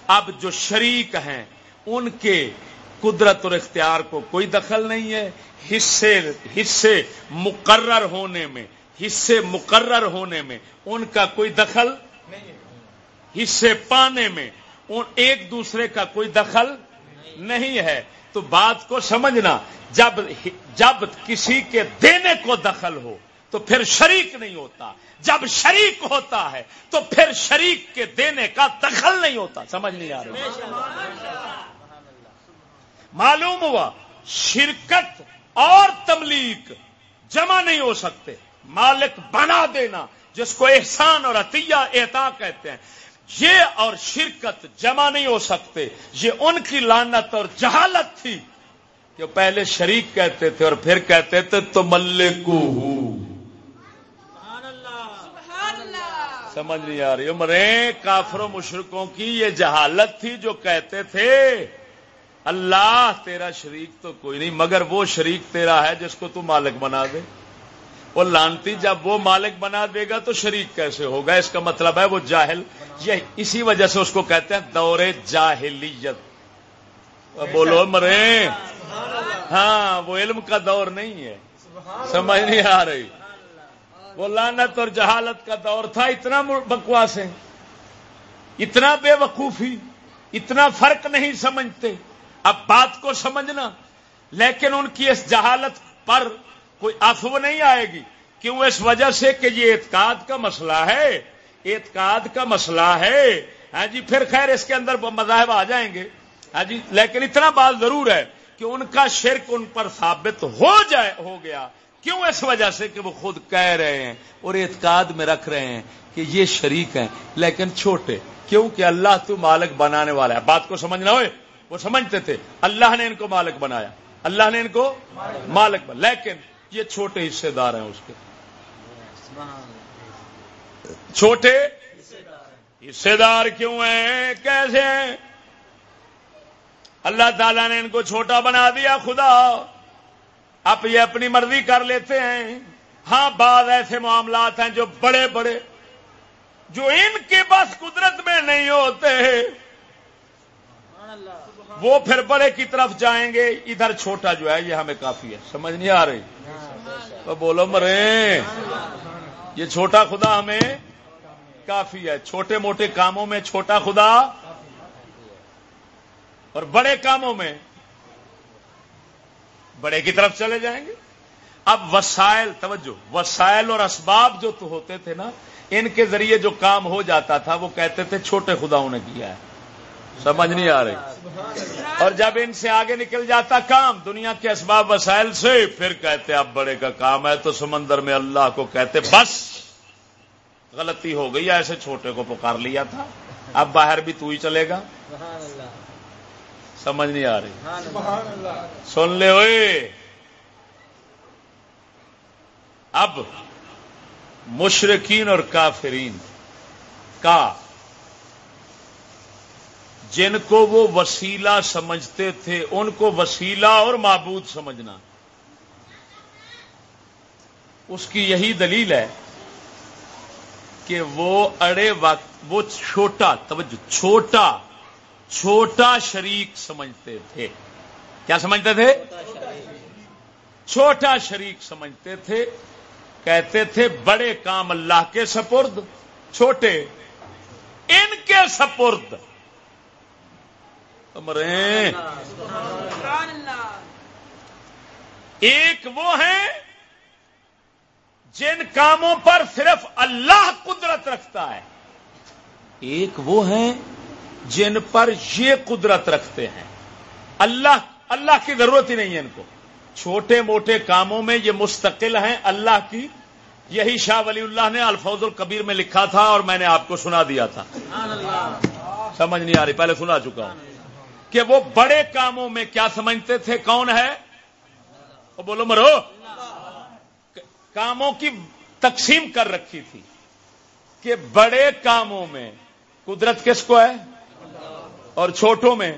S1: اب جو شریک ہیں، ان کے قدرت اور اختیار کو کوئی دخل نہیں ہے۔ حصے حصے مقرر ہونے میں، حصے مقرر ہونے میں ان کا کوئی دخل نہیں حصے پانے میں ان ایک دوسرے کا کوئی دخل نہیں ہے۔ تو بات کو سمجھنا، جب جب کسی کے دینے کو دخل ہو تو پھر شریک نہیں ہوتا۔ جب شریک ہوتا ہے، تو پھر شریک کے دینے کا دخل نہیں ہوتا۔ سمجھ نہیں آ رہا معلوم ہوا، شرکت اور تملیغ جمع نہیں ہو سکتے۔ مالک بنا دینا، جس کو احسان اور عطیہ احتا کہتے ہیں۔ یہ اور شرکت جمع نہیں ہو سکتے۔ یہ ان کی لانت اور جہالت تھی کہ پہلے شریک کہتے تھے اور پھر کہتے تھے تو ملک ہوں سمجھ نہیں آ رہی۔ عمرے کافروں مشرقوں کی یہ جہالت تھی جو کہتے تھے، اللہ تیرا شریک تو کوئی نہیں، مگر وہ شریک تیرا ہے جس کو تو مالک بنا دے۔ وہ لانتی جب وہ مالک بنا دے گا تو شریک کیسے ہوگا؟ اس کا مطلب ہے وہ جاہل۔ یہ اسی وجہ سے اس کو کہتے ہیں دور جاہلیت۔ بولو مرے ہاں وہ علم کا دور نہیں ہے۔ سمجھ نہیں آ رہی۔ وہ لانت اور جہالت کا دور تھا، اتنا بکواس ہے اتنا بے وقوفی، اتنا فرق نہیں سمجھتے۔ اب بات کو سمجھنا، لیکن ان کی اس جہالت پر کوئی افو نہیں آئے گی۔ کیوں؟ اس وجہ سے کہ یہ اعتقاد کا مسئلہ ہے۔ اعتقاد کا مسئلہ ہے۔ ہاں جی پھر خیر اس کے اندر مذاہب آ جائیں گے۔ ہاں جی لیکن اتنا بات ضرور ہے کہ ان کا شرک ان پر ثابت ہو جائے، ہو گیا۔ کیوں اس وجہ سے کہ وہ خود کہہ رہے ہیں اور اعتقاد میں رکھ رہے ہیں کہ یہ شریک ہیں لیکن چھوٹے؟ کیوں کہ اللہ تو مالک بنانے والا ہے؟ بات کو سمجھنا ہوئے؟ وہ سمجھتے تھے، اللہ نے ان کو مالک بنایا۔ اللہ نے ان کو مالک بنا لیکن یہ چھوٹے حصے دار ہیں اس کے۔ چھوٹے حصے دار کیوں ہیں؟ کیسے ہیں؟ اللہ تعالیٰ نے ان کو چھوٹا بنا دیا، خدا۔ اب یہ اپنی مرضی کر لیتے ہیں۔ ہاں بعض ایسے معاملات ہیں جو بڑے بڑے، جو ان کے پاس قدرت میں نہیں ہوتے۔ وہ پھر بڑے کی طرف جائیں گے۔ ادھر چھوٹا جو ہے، یہ ہمیں کافی ہے۔ سمجھ نہیں آ رہی؟ تو بولو، مرے۔ یہ چھوٹا خدا ہمیں کافی ہے۔ چھوٹے موٹے کاموں میں چھوٹا خدا اور بڑے کاموں میں بڑے کی طرف چلے جائیں گے۔ اب وسائل، توجہ، وسائل اور اسباب جو تو ہوتے تھے نا، ان کے ذریعے جو کام ہو جاتا تھا، وہ کہتے تھے چھوٹے خداؤں نے کیا ہے۔ سمجھ نہیں آ رہی۔ اور جب ان سے آگے نکل جاتا کام، دنیا کے اسباب، وسائل سے، پھر کہتے اب بڑے کا کام ہے، تو سمندر میں اللہ کو کہتے، بس، غلطی ہو گئی، ایسے چھوٹے کو پکار لیا تھا۔ اب باہر بھی تو ہی چلے گا۔ سمجھ نہیں آ رہی۔ سن لے ہوئے اب مشرقین اور کافرین کا جن کو وہ وسیلہ سمجھتے تھے ان کو وسیلہ اور معبود سمجھنا۔ اس کی یہی دلیل ہے کہ وہ اڑے وقت وہ چھوٹا توجہ چھوٹا چھوٹا شریک سمجھتے تھے۔ کیا سمجھتے تھے؟ چھوٹا شریک سمجھتے تھے۔ کہتے تھے، بڑے کام اللہ کے سپرد، چھوٹے ان کے سپرد۔ مرے۔ ایک وہ ہیں جن کاموں پر صرف اللہ قدرت رکھتا ہے۔ ایک وہ ہیں جن پر یہ قدرت رکھتے ہیں۔ اللہ اللہ کی ضرورت ہی نہیں ہے ان کو۔ چھوٹے موٹے کاموں میں یہ مستقل ہیں۔ اللہ کی، یہی شاہ ولی اللہ نے الفوظ القبیر میں لکھا تھا اور میں نے آپ کو سنا دیا تھا۔ سمجھ نہیں آ رہی، پہلے سنا چکا ہوں۔ کہ وہ بڑے کاموں میں کیا سمجھتے تھے؟ کون ہے؟ بولو مرو۔ کاموں کی تقسیم کر رکھی تھی کہ بڑے کاموں میں قدرت کس کو ہے؟ اور چھوٹوں میں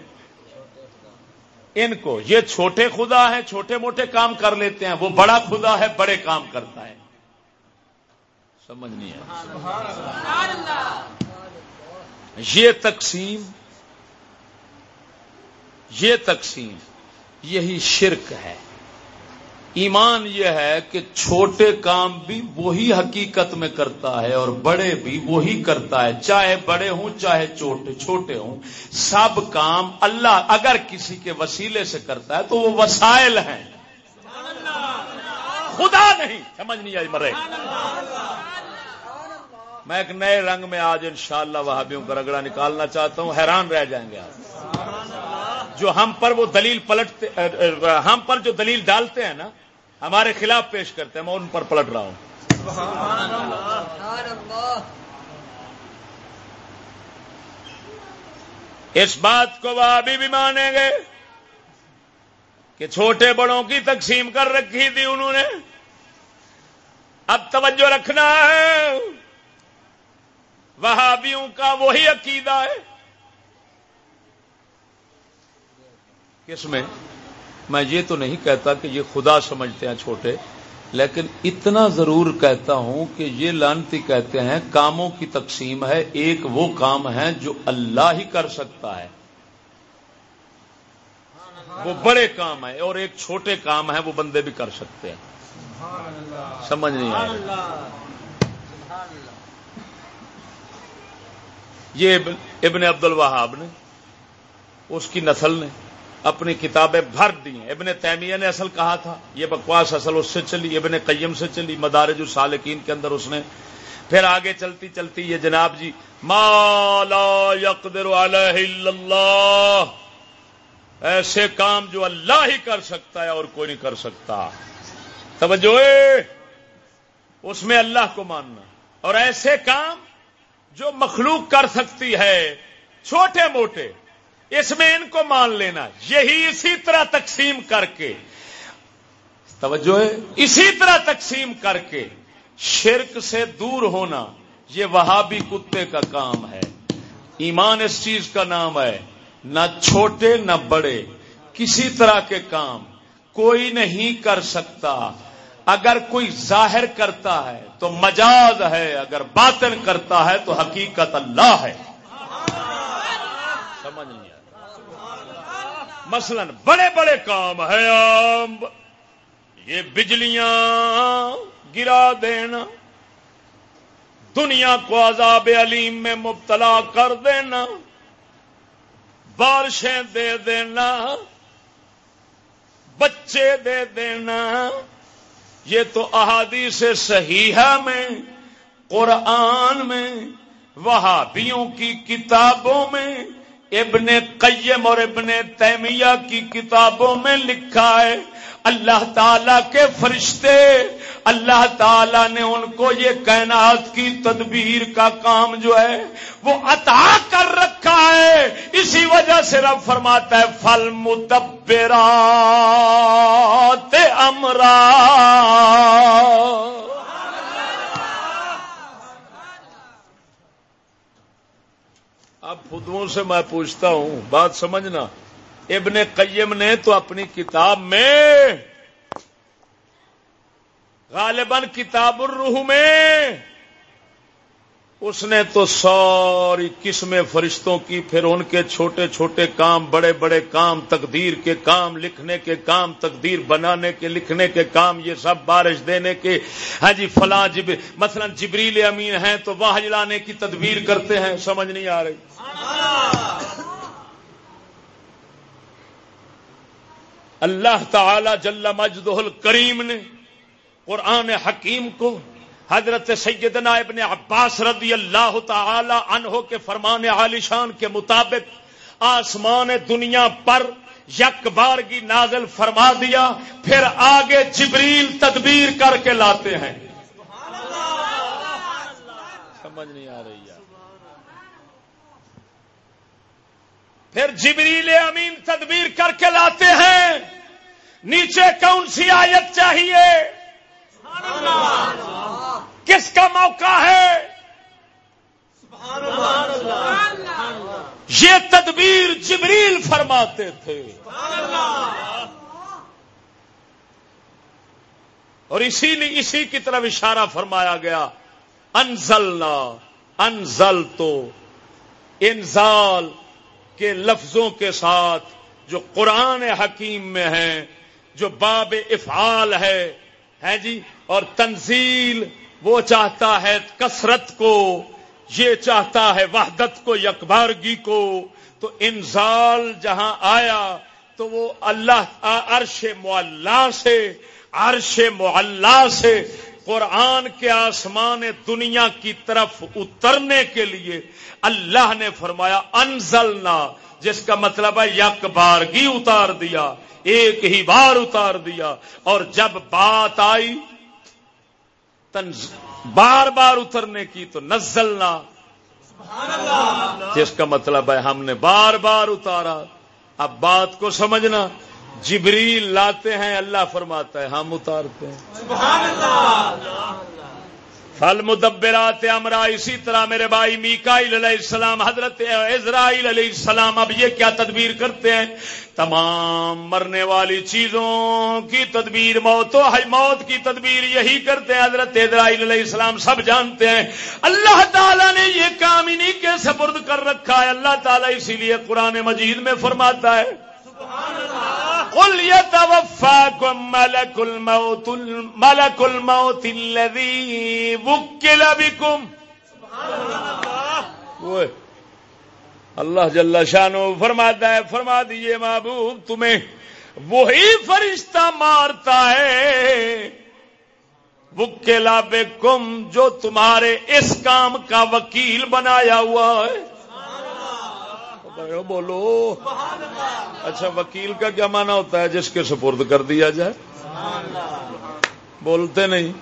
S1: ان کو یہ چھوٹے خدا ہیں، چھوٹے موٹے کام کر لیتے ہیں، وہ بڑا خدا ہے، بڑے کام کرتا ہے۔ سمجھ نہیں یہ تقسیم یہ تقسیم یہی شرک ہے۔ ایمان یہ ہے کہ چھوٹے کام بھی وہی حقیقت میں کرتا ہے اور بڑے بھی وہی کرتا ہے، چاہے بڑے ہوں، چاہے چھوٹے چھوٹے ہوں۔ سب کام اللہ اگر کسی کے وسیلے سے کرتا ہے تو وہ وسائل ہیں۔ خدا نہیں، سمجھ نہیں آئی مرے۔ میں ایک نئے رنگ میں آج انشاءاللہ شاء اللہ کا رگڑا نکالنا چاہتا ہوں، حیران رہ جائیں گے آپ۔ جو ہم پر وہ دلیل پلٹتے، ہم پر جو دلیل ڈالتے ہیں نا ہمارے خلاف پیش کرتے ہیں، میں ان پر پلٹ رہا ہوں۔ اس بات کو وہ ابھی بھی مانیں گے کہ چھوٹے بڑوں کی تقسیم کر رکھی تھی انہوں نے۔ اب توجہ رکھنا ہے۔ وہابیوں کا وہی عقیدہ ہے۔ کس میں؟ میں یہ تو نہیں کہتا کہ یہ خدا سمجھتے ہیں چھوٹے، لیکن اتنا ضرور کہتا ہوں کہ یہ لانتی کہتے ہیں، کاموں کی تقسیم ہے، ایک وہ کام ہے جو اللہ ہی کر سکتا ہے۔ وہ بڑے کام ہے اور ایک چھوٹے کام ہے وہ بندے بھی کر سکتے ہیں۔ سمجھ نہیں آیا یہ ابن عبد الوہاب نے، اس کی نسل نے اپنی کتابیں بھر دی ہیں۔ ابن تیمیہ نے اصل کہا تھا، یہ بکواس اصل اس سے چلی، ابن قیم سے چلی، مدارج السالکین کے اندر اس نے۔ پھر آگے چلتی چلتی یہ جناب جی مالا یقدر اللہ۔ ایسے کام جو اللہ ہی کر سکتا ہے اور کوئی نہیں کر سکتا۔ توجہ اس میں اللہ کو ماننا۔ اور ایسے کام جو مخلوق کر سکتی ہے، چھوٹے موٹے۔ اس میں ان کو مان لینا۔ یہی اسی طرح تقسیم کر کے۔ توجہ ہے۔ اسی طرح تقسیم کر کے شرک سے دور ہونا یہ وہابی کتے کا کام ہے۔ ایمان اس چیز کا نام ہے۔ نہ چھوٹے نہ بڑے۔ کسی طرح کے کام۔ کوئی نہیں کر سکتا۔ اگر کوئی ظاہر کرتا ہے تو مجاز ہے۔ اگر باطن کرتا ہے تو حقیقت اللہ ہے۔ سمجھ نہیں مثلا بڑے بڑے کام ہے یہ بجلیاں گرا دینا، دنیا کو عذاب علیم میں مبتلا کر دینا، بارشیں دے دینا، بچے دے دینا، یہ تو احادی سے صحیح میں، قرآن میں، وہابیوں کی کتابوں میں ابن قیم اور ابن تیمیہ کی کتابوں میں لکھا ہے، اللہ تعالی کے فرشتے، اللہ تعالی نے ان کو یہ کائنات کی تدبیر کا کام جو ہے، وہ عطا کر رکھا ہے۔ اسی وجہ سے رب فرماتا ہے فل متبرات امرا اب خودوں سے میں پوچھتا ہوں، بات سمجھنا۔ ابن قیم نے تو اپنی کتاب میں غالباً کتاب الروح میں اس نے تو ساری قسمیں فرشتوں کی، پھر ان کے چھوٹے چھوٹے کام، بڑے بڑے کام، تقدیر کے کام، لکھنے کے کام، تقدیر بنانے کے، لکھنے کے کام، یہ سب بارش دینے کے۔ ہاں جی فلاں جب، مثلا جبریل امین ہیں تو وہ لانے کی تدبیر کرتے ہیں، سمجھ نہیں آ رہی۔ اللہ تعالی جل مجد کریم نے قرآن حکیم کو حضرت سیدنا ابن عباس رضی اللہ تعالی عنہ کے فرمان عالیشان کے مطابق آسمان دنیا پر یک بارگی نازل فرما دیا پھر آگے جبریل تدبیر کر کے لاتے ہیں۔ سمجھ نہیں آ رہی ہے پھر جبریل امین تدبیر کر کے لاتے ہیں۔ نیچے کون سی آیت چاہیے؟ کس کا موقع ہے؟ یہ تدبیر جبریل فرماتے تھے۔ اور اسی لیے اسی کی طرف اشارہ فرمایا گیا۔ انزلنا انزل تو انزال کے لفظوں کے ساتھ جو قرآن حکیم میں ہیں جو باب افعال ہے۔ جی؟ اور تنزیل وہ چاہتا ہے کثرت کو، یہ چاہتا ہے وحدت کو، یکبارگی کو۔ تو انزال جہاں آیا تو وہ اللہ عرش معلّہ سے، عرش معلّہ سے قرآن کے آسمان دنیا کی طرف اترنے کے لیے اللہ نے فرمایا، انزلنا، جس کا مطلب ہے یک بارگی اتار دیا، ایک ہی بار اتار دیا۔ اور جب بات آئی تنز بار بار اترنے کی تو نزلنا۔ جس کا مطلب ہے ہم نے بار بار اتارا۔ اب بات کو سمجھنا۔ جبریل لاتے ہیں، اللہ فرماتا ہے ہم اتارتے ہیں۔ فل مدبرات امرا اسی طرح میرے بھائی میکائل علیہ السلام، حضرت اسرائیل علیہ السلام اب یہ کیا تدبیر کرتے ہیں؟ تمام مرنے والی چیزوں کی تدبیر، موت موت کی تدبیر یہی کرتے ہیں، حضرت اسرائیل علیہ السلام سب جانتے ہیں۔ اللہ تعالیٰ نے یہ کام انہیں کے سپرد کر رکھا ہے، اللہ تعالیٰ اسی لیے قرآن مجید میں فرماتا ہے۔ قل يتوفاكم ملك الموت ملك الموت الذي وكل بكم. اللہ جل شانو فرماتا ہے، فرما دیجیے محبوب، تمہیں وہی فرشتہ مارتا ہے، وکلا بے کم جو تمہارے اس کام کا وکیل بنایا ہوا ہے۔ بولو۔ اچھا وکیل کا کیا مانا ہوتا ہے جس کے سپرد کر دیا جائے؟ بولتے نہیں۔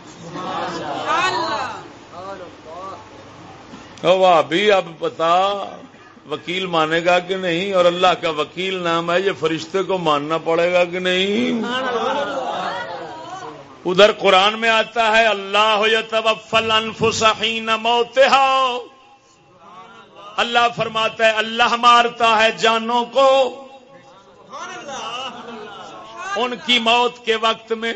S1: ابھی اب پتا وکیل مانے گا کہ نہیں اور اللہ کا وکیل نام ہے، یہ فرشتے کو ماننا پڑے گا کہ نہیں؟ ادھر قرآن میں آتا ہے، اللہ ہو یا تب فل انفسین اللہ فرماتا ہے، اللہ مارتا ہے جانوں کو۔ ان کی موت کے وقت میں۔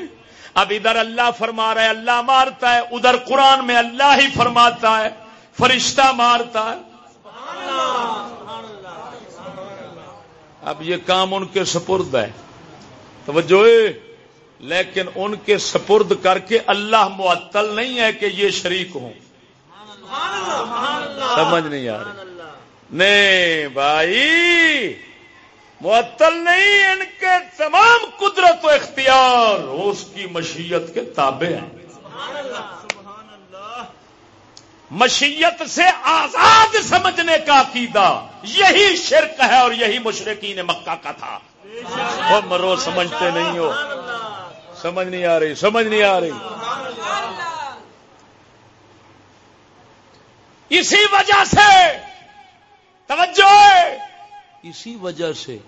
S1: اب ادھر اللہ فرما رہا ہے، اللہ مارتا ہے۔ ادھر قرآن میں اللہ ہی فرماتا ہے۔ فرشتہ مارتا ہے۔ اب یہ کام ان کے سپرد ہے۔ توجہ۔ لیکن ان کے سپرد کر کے اللہ معطل نہیں ہے کہ یہ شریک ہوں۔ سمجھ نہیں آ رہی۔ نہیں بھائی معطل نہیں ان کے تمام قدرت و اختیار اس کی مشیت کے تابع ہیں۔ مشیت سے آزاد سمجھنے کا عقیدہ یہی شرک ہے اور یہی مشرقین مکہ کا تھا۔ وہ مرو سمجھتے نہیں ہو۔ سمجھ نہیں آ رہی سمجھ نہیں آ رہی۔ اسی وجہ سے توجہ اسی وجہ سے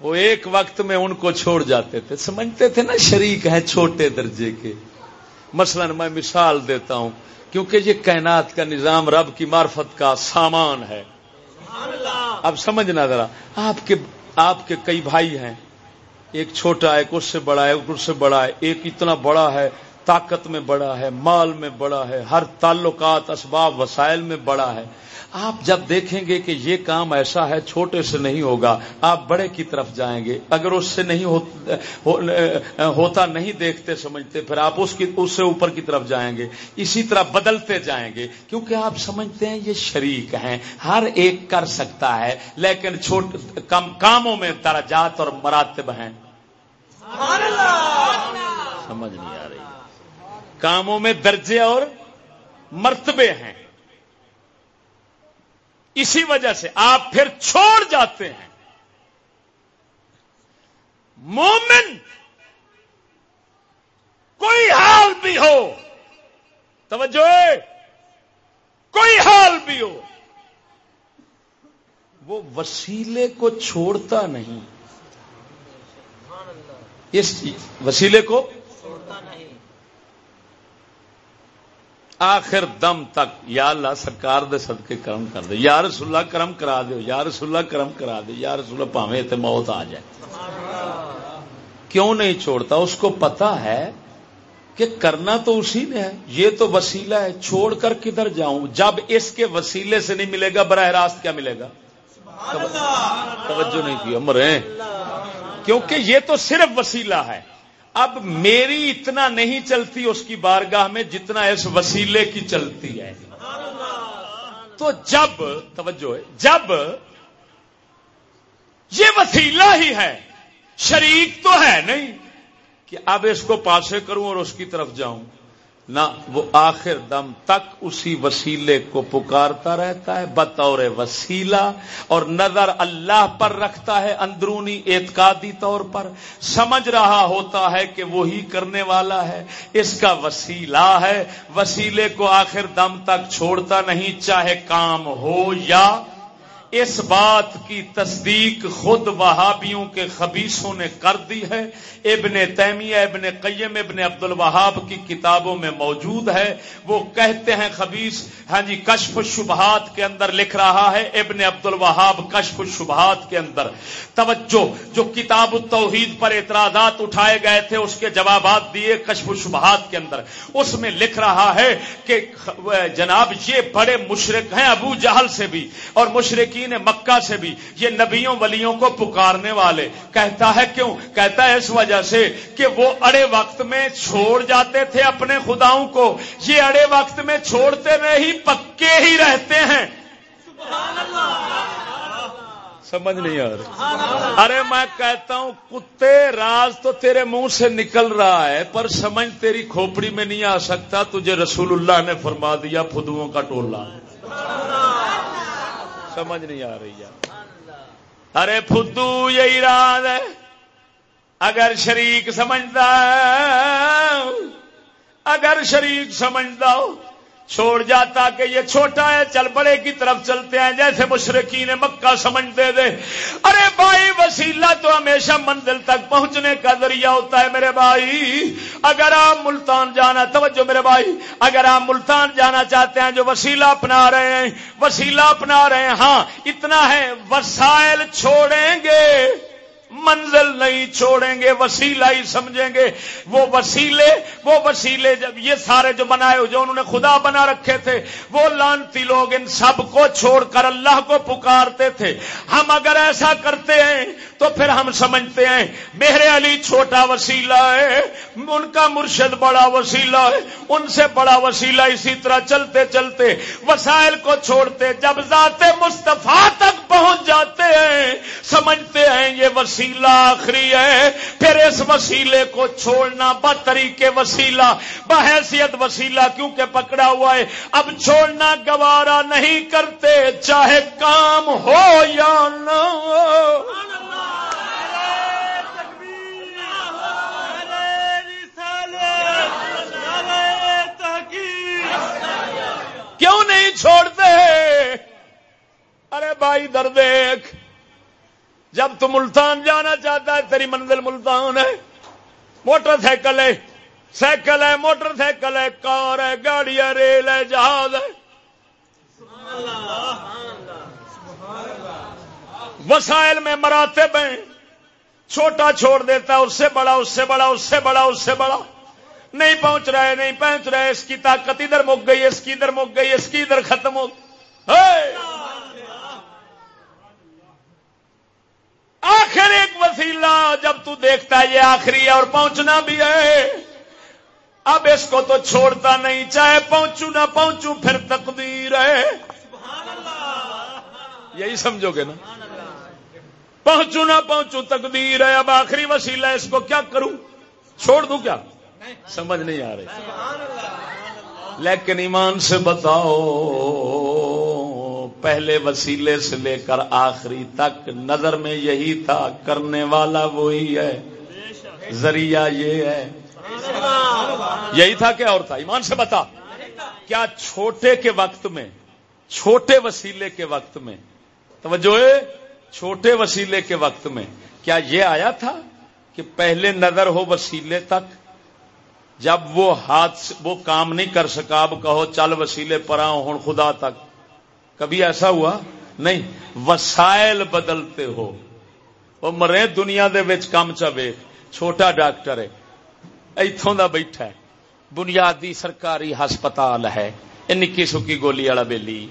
S1: وہ ایک وقت میں ان کو چھوڑ جاتے تھے۔ سمجھتے تھے نا شریک ہیں چھوٹے درجے کے۔ مثلا میں مثال دیتا ہوں کیونکہ یہ کائنات کا نظام رب کی معرفت کا سامان ہے۔ اب سمجھنا ذرا آپ کے آپ کے کئی بھائی ہیں۔ ایک چھوٹا ایک اس سے بڑا ہے ایک اس سے بڑا ہے ایک اتنا بڑا ہے۔ طاقت میں بڑا ہے مال میں بڑا ہے ہر تعلقات اسباب وسائل میں بڑا ہے۔ آپ جب دیکھیں گے کہ یہ کام ایسا ہے چھوٹے سے نہیں ہوگا آپ بڑے کی طرف جائیں گے۔ اگر اس سے نہیں ہوتا نہیں دیکھتے سمجھتے پھر آپ اس کی اس سے اوپر کی طرف جائیں گے۔ اسی طرح بدلتے جائیں گے۔ کیونکہ آپ سمجھتے ہیں یہ شریک ہیں ہر ایک کر سکتا ہے لیکن چھوٹ کم کاموں میں درجات اور مراتب ہیں۔ سمجھ نہیں آ رہی۔ کاموں میں درجے اور مرتبے ہیں۔ اسی وجہ سے آپ پھر چھوڑ جاتے ہیں۔ مومن کوئی حال بھی ہو۔ توجہ! کوئی حال بھی ہو۔ وہ وسیلے کو چھوڑتا نہیں۔ اس وسیلے کو چھوڑتا نہیں۔ آخر دم تک یا اللہ سرکار دے صدقے کرم کر دے۔ یا رسول اللہ کرم کرا دے یا رسول اللہ کرم کرا دے یا رسول اللہ پاوے تے موت آ جائے۔ کیوں نہیں چھوڑتا؟ اس کو پتا ہے کہ کرنا تو اسی نے ہے۔ یہ تو وسیلہ ہے چھوڑ کر کدھر جاؤں؟ جب اس کے وسیلے سے نہیں ملے گا براہ راست کیا ملے گا؟ توجہ نہیں کی مرے کیونکہ یہ تو صرف وسیلہ ہے۔ اب میری اتنا نہیں چلتی اس کی بارگاہ میں جتنا اس وسیلے کی چلتی ہے۔ تو جب، توجہ ہے، جب یہ وسیلہ ہی ہے، شریک تو ہے نہیں کہ اب اس کو پاسے کروں اور اس کی طرف جاؤں۔ نہ وہ آخر دم تک اسی وسیلے کو پکارتا رہتا ہے، بطور وسیلہ، اور نظر اللہ پر رکھتا ہے اندرونی اعتقادی طور پر۔ سمجھ رہا ہوتا ہے کہ وہی کرنے والا ہے، اس کا وسیلہ ہے۔ وسیلے کو آخر دم تک چھوڑتا نہیں، چاہے کام ہو یا اس بات کی تصدیق خود وہابیوں کے خبیصوں نے کر دی ہے۔ ابن تیمیہ، ابن قیم، ابن عبد الوہاب کی کتابوں میں موجود ہے۔ وہ کہتے ہیں خبیص ہاں جی کشف شبہات کے اندر لکھ رہا ہے۔ ابن عبد الوہاب کشف شبہات کے اندر۔ توجہ، جو کتاب التوحید پر اعتراضات اٹھائے گئے تھے، اس کے جوابات دیے کشف شبہات کے اندر۔ اس میں لکھ رہا ہے کہ جناب، یہ بڑے مشرق ہیں، ابو جہل سے بھی۔ اور مشرقی مکہ سے بھی یہ نبیوں ولیوں کو پکارنے والے۔ کہتا ہے کیوں؟ کہتا ہے اس وجہ سے کہ وہ اڑے وقت میں چھوڑ جاتے تھے اپنے خداؤں کو۔ یہ اڑے وقت میں چھوڑتے نہیں پکے ہی رہتے ہیں۔ سمجھ نہیں آ رہی۔ ارے میں کہتا ہوں، کتے راز تو تیرے منہ سے نکل رہا ہے، پر سمجھ تیری کھوپڑی میں نہیں آ سکتا، تجھے رسول اللہ نے فرما دیا، فدوؤں کا ٹولہ سمجھ نہیں آ رہی ارے فدو یہی راز ہے۔ اگر شریک سمجھتا اگر شریک سمجھتا ہو چھوڑ جاتا کہ یہ چھوٹا ہے، چل بڑے کی طرف چلتے ہیں۔ جیسے مشرقی نے مکہ سمجھتے تھے۔ ارے بھائی، وسیلہ تو ہمیشہ منزل تک پہنچنے کا ذریعہ ہوتا ہے میرے بھائی۔ اگر آپ ملتان جانا، توجہ میرے بھائی، اگر آپ ملتان جانا چاہتے ہیں، جو وسیلہ اپنا رہے ہیں، وسیلہ اپنا رہے ہیں۔ ہاں اتنا ہے۔ وسائل چھوڑیں گے۔ منزل نہیں چھوڑیں گے، وسیلہ ہی سمجھیں گے۔ وہ وسیلے وہ وسیلے جب یہ سارے جو بنائے جو انہوں نے خدا بنا رکھے تھے، وہ لانتی لوگ ان سب کو چھوڑ کر اللہ کو پکارتے تھے۔ ہم اگر ایسا کرتے ہیں تو پھر ہم سمجھتے ہیں، میرے علی چھوٹا وسیلہ ہے، ان کا مرشد بڑا وسیلہ ہے، ان سے بڑا وسیلہ اسی طرح چلتے چلتے وسائل کو چھوڑتے، جب ذات مصطفیٰ تک پہنچ جاتے ہیں، سمجھتے ہیں یہ وسیلہ آخری ہے، پھر اس وسیلے کو چھوڑنا بطریقے وسیلہ، بحیثیت وسیلہ کیونکہ پکڑا ہوا ہے۔ اب چھوڑنا گوارا نہیں کرتے، چاہے کام ہو یا نہ ہو۔ نہیں چھوڑتے ارے بھائی در دیکھ، جب تو ملتان جانا چاہتا ہے، تیری منزل ملتان ہے۔ موٹر سائیکل ہے سائیکل ہے، موٹر سائیکل ہے، کار ہے، گاڑی ہے، ریل ہے، جہاز ہے۔ وسائل میں مراتے ہیں۔ چھوٹا چھوڑ دیتا ہے، اس سے بڑا، اس سے بڑا، اس سے بڑا، اس سے بڑا۔ نہیں پہنچ رہے، نہیں پہنچ رہے، اس کی طاقت ادھر مک گئی، اس کی ادھر مک گئی، اس کی ادھر ختم ہو آخر ایک وسیلہ جب تو دیکھتا ہے یہ آخری ہے اور پہنچنا بھی ہے۔ اب اس کو تو چھوڑتا نہیں، چاہے پہنچوں نہ پہنچوں پھر تقدیر ہے۔ یہی سمجھو گے نا۔ پہنچوں نہ پہنچوں تقدیر ہے، اب آخری وسیلہ اس کو کیا کروں؟ چھوڑ دوں کیا؟ سمجھ نہیں آ رہی۔ لیکن ایمان سے بتاؤ، پہلے وسیلے سے لے کر آخری تک نظر میں یہی تھا، کرنے والا وہی ہے۔ ذریعہ یہ ہے۔ یہی تھا کیا اور تھا؟ ایمان سے بتا۔ کیا چھوٹے کے وقت میں، چھوٹے وسیلے کے وقت میں، توجہ چھوٹے وسیلے کے وقت میں، کیا یہ آیا تھا کہ پہلے نظر ہو وسیلے تک؟ جب وہ ہاتھ وہ کام نہیں کر سکا، اب کہو چل وسیلے پر آؤ ہوں خدا تک۔ کبھی ایسا ہوا؟ نہیں۔ وسائل بدلتے ہو۔ وہ مرے دنیا دے وچ کام چوے چھوٹا ڈاکٹر ہے۔ اتوں دا بیٹھا ہے۔ بنیادی سرکاری ہسپتال ہے۔ نکی سکی گولی والا بیلی۔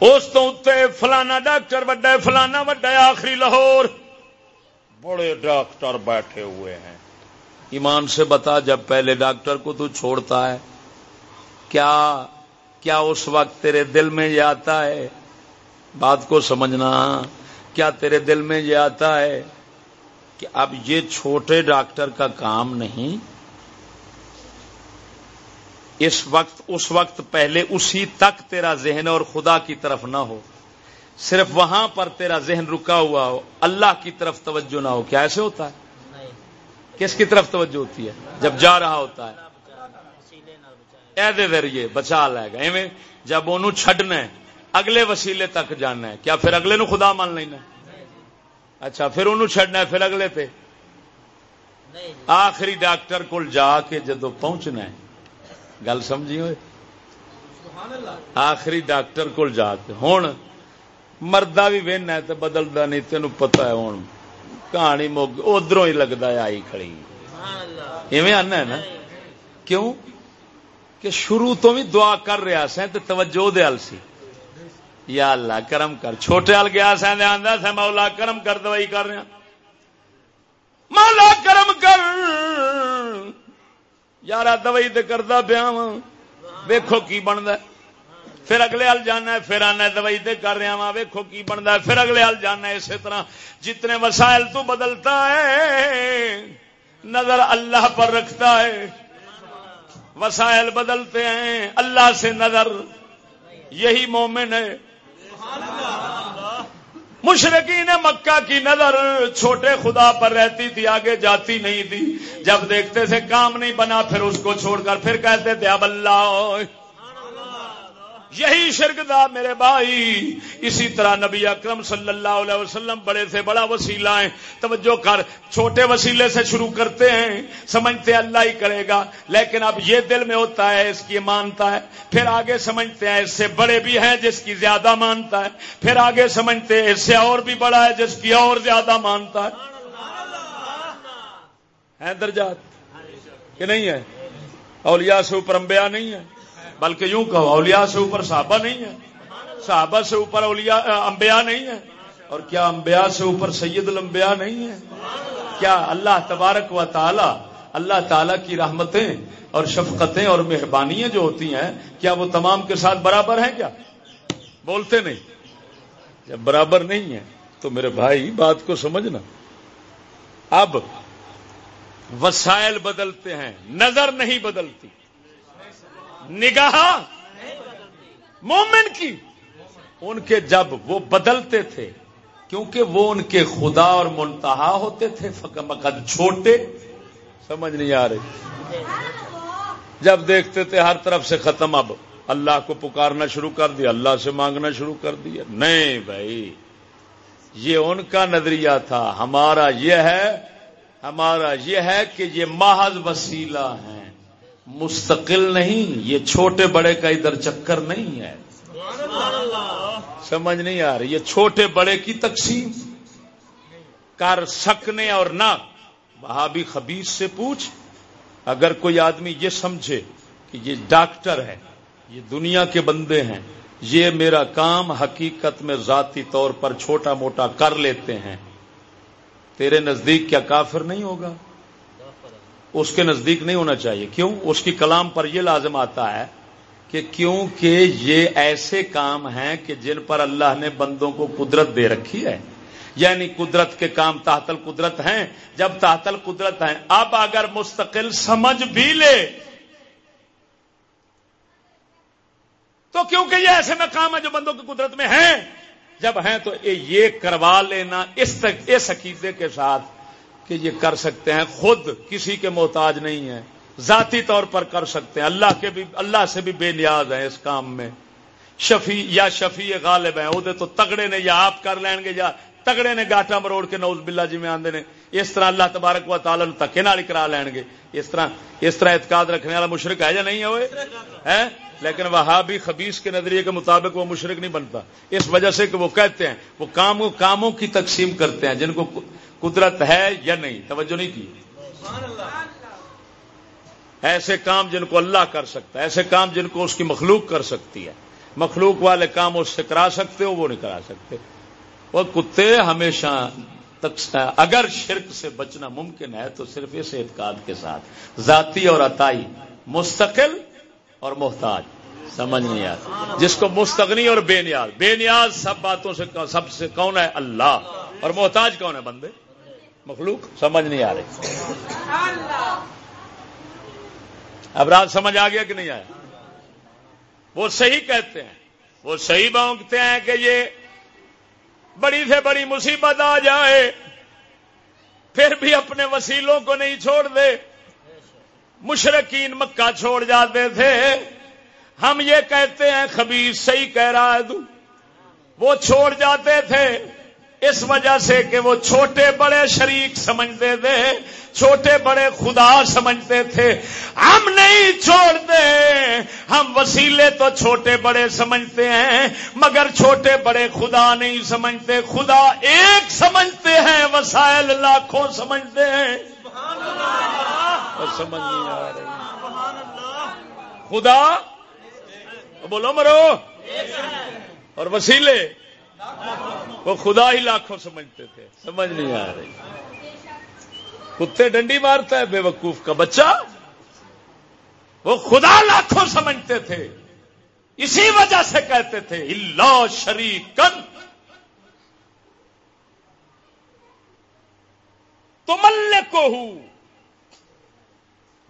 S1: اس تو فلانا ڈاکٹر وڈا فلانا وڈا آخری لاہور۔ بڑے ڈاکٹر بیٹھے ہوئے ہیں۔ ایمان سے بتا، جب پہلے ڈاکٹر کو تو چھوڑتا ہے، کیا کیا اس وقت تیرے دل میں یہ آتا ہے؟ بات کو سمجھنا، کیا تیرے دل میں یہ آتا ہے کہ اب یہ چھوٹے ڈاکٹر کا کام نہیں؟ اس وقت اس وقت پہلے اسی تک تیرا ذہن اور خدا کی طرف نہ ہو۔ صرف وہاں پر تیرا ذہن رکا ہوا ہو، اللہ کی طرف توجہ نہ ہو، کیا ایسے ہوتا ہے؟ کس کی طرف توجہ ہوتی ہے؟ جب جا رہا ہوتا ہے۔ ذریعے بچا لے گا۔ ایویں جب انہوں چھڈنا ہے، اگلے وسیلے تک جانا ہے، کیا پھر اگلے نو خدا مان لینا اچھا پھر انہوں چھڈنا ہے، پھر اگلے پہ۔ آخری ڈاکٹر کو جا کے جدو پہنچنا ہے، گل سمجھی ہوئے آخری ڈاکٹر کو جا کے۔ ہوں مردہ بھی ہے تو بدلتا نہیں تین پتا ہے ہوں کہانی مک ادھر ہی لگتا ہے آئی کھڑی ایویں آنا ہے نا کیوں کہ شروع تو بھی دعا کر رہا سا تو توجہ دل سی یا اللہ کرم کر چھوٹے ہل گیا سا سا مولا کرم کر دوائی کر رہا مولا کرم کر یار دوائی تو کرتا پیا ویکو کی بنتا پھر اگلے ہل جانا ہے، پھر آنا دوائی تے کر رہا ہاں، وا ویکو کی بنتا ہے۔ پھر اگلے ہل جانا ہے اسی طرح۔ جتنے وسائل تو بدلتا ہے، نظر اللہ پر رکھتا ہے۔ وسائل بدلتے ہیں، اللہ سے نظر۔ یہی مومن ہے۔ مشرقی نے مکہ کی نظر چھوٹے خدا پر رہتی تھی، آگے جاتی نہیں تھی۔ جب دیکھتے تھے کام نہیں بنا، پھر اس کو چھوڑ کر پھر کہتے تھے، اب اللہ۔ یہی شرک دا میرے بھائی، اسی طرح نبی اکرم صلی اللہ علیہ وسلم بڑے سے بڑا وسیلہ ہے توجہ کر، چھوٹے وسیلے سے شروع کرتے ہیں، سمجھتے اللہ ہی کرے گا۔ لیکن اب یہ دل میں ہوتا ہے، اس کی مانتا ہے۔ پھر آگے سمجھتے ہیں، اس سے بڑے بھی ہیں جس کی زیادہ مانتا ہے۔ پھر آگے سمجھتے ہیں، اس سے اور بھی بڑا ہے جس کی اور زیادہ مانتا ہے۔ درجات؟ کہ نہیں ہے؟ اولیاء سے اوپر انبیاء نہیں ہے؟ بلکہ یوں کہو، اولیاء سے اوپر صحابہ نہیں ہے صحابہ سے اوپر اولیاء انبیاء نہیں ہے اور کیا انبیاء سے اوپر سید الانبیاء نہیں ہے کیا اللہ تبارک و تعالی، اللہ تعالی کی رحمتیں اور شفقتیں اور مہربانیاں جو ہوتی ہیں، کیا وہ تمام کے ساتھ برابر ہیں کیا؟ بولتے نہیں۔ جب برابر نہیں ہے تو میرے بھائی، بات کو سمجھنا۔ اب وسائل بدلتے ہیں، نظر نہیں بدلتی۔ نگاہ مومن کی۔ ان کے جب وہ بدلتے تھے، کیونکہ وہ ان کے خدا اور منتہا ہوتے تھے مقد چھوٹے، سمجھ نہیں آ رہی۔ جب دیکھتے تھے ہر طرف سے ختم، اب اللہ کو پکارنا شروع کر دیا، اللہ سے مانگنا شروع کر دیا۔ نہیں بھائی، یہ ان کا نظریہ تھا۔ ہمارا یہ ہے، ہمارا یہ ہے کہ یہ محض وسیلہ ہیں۔ مستقل نہیں، یہ چھوٹے بڑے کا ادھر چکر نہیں ہے۔ سمجھ نہیں آ رہی، یہ چھوٹے بڑے کی تقسیم۔ کر سکنے اور نہ۔ وہاں خبیص سے پوچھ، اگر کوئی آدمی یہ سمجھے کہ یہ ڈاکٹر ہے، یہ دنیا کے بندے ہیں، یہ میرا کام حقیقت میں ذاتی طور پر چھوٹا موٹا کر لیتے ہیں، تیرے نزدیک کیا کافر نہیں ہوگا؟ اس کے نزدیک نہیں ہونا چاہیے۔ کیوں؟ اس کی کلام پر یہ لازم آتا ہے کہ کیونکہ یہ ایسے کام ہیں کہ جن پر اللہ نے بندوں کو قدرت دے رکھی ہے۔ یعنی قدرت کے کام تحتل قدرت ہیں۔ جب تحتل قدرت ہیں، اب اگر مستقل سمجھ بھی لے، تو کیونکہ یہ ایسے میں کام ہے جو بندوں کی قدرت میں ہیں۔ جب ہیں تو یہ کروا لینا اس اس عقیدے کے ساتھ۔ کہ یہ کر سکتے ہیں۔ خود کسی کے محتاج نہیں ہے ذاتی طور پر کر سکتے ہیں۔ اللہ کے بھی اللہ سے بھی بے نیاز ہیں اس کام میں۔ شفیع یا شفیع غالب ہیں۔ وہ تو تگڑے نے یا آپ کر لیں گے یا تگڑے نے گاٹا مروڑ کے نوز بلا جی میں آدھے نے، اس طرح اللہ تبارک و تعالی تکے نال کرا لین گے۔ اس طرح اس طرح اعتقاد رکھنے والا مشرق ہے یا نہیں ہے لیکن وہاں بھی خبیص کے نظریے کے مطابق وہ مشرق نہیں بنتا۔ اس وجہ سے کہ وہ کہتے ہیں، وہ کاموں کاموں کی تقسیم کرتے ہیں، جن کو قدرت ہے یا نہیں۔ توجہ نہیں کی۔ ایسے کام جن کو اللہ کر سکتا ہے، ایسے کام جن کو اس کی مخلوق کر سکتی ہے۔ مخلوق والے کام اس سے کرا سکتے ہو، وہ نہیں کرا سکتے۔ وہ کتے ہمیشہ اگر شرک سے بچنا ممکن ہے تو صرف اس اعتقاد کے ساتھ۔ ذاتی اور عطائی، مستقل اور محتاج۔ سمجھ نہیں آتا جس کو مستغنی اور بے نیاز۔ بے نیاز سب باتوں سے سب سے کون ہے؟ اللہ۔ اور محتاج کون ہے بندے؟ مخلوق۔ سمجھ نہیں آ رہی۔ اب رات سمجھ آ گیا کہ نہیں آیا؟ وہ صحیح کہتے ہیں۔ وہ صحیح بونگتے ہیں کہ یہ بڑی سے بڑی مصیبت آ جائے، پھر بھی اپنے وسیلوں کو نہیں چھوڑ دے۔ مشرقین مکہ چھوڑ جاتے تھے۔ ہم یہ کہتے ہیں خبیر صحیح کہہ رہا ہے تو۔ وہ چھوڑ جاتے تھے۔ اس وجہ سے کہ وہ چھوٹے بڑے شریک سمجھتے تھے، چھوٹے بڑے خدا سمجھتے تھے۔ ہم نہیں چھوڑتے، ہم وسیلے تو چھوٹے بڑے سمجھتے ہیں، مگر چھوٹے بڑے خدا نہیں سمجھتے۔ خدا ایک سمجھتے ہیں، وسائل لاکھوں سمجھتے ہیں۔ سمجھ نہیں آ رہی۔ خدا، بولو مرو۔ اور وسیلے۔ وہ خدا ہی لاکھوں سمجھتے تھے۔ سمجھ نہیں آ رہی۔ کتے ڈنڈی مارتا ہے، بے وقوف کا بچہ۔ وہ خدا لاکھوں سمجھتے تھے۔ اسی وجہ سے کہتے تھے اللہ شریک کن کو ہوں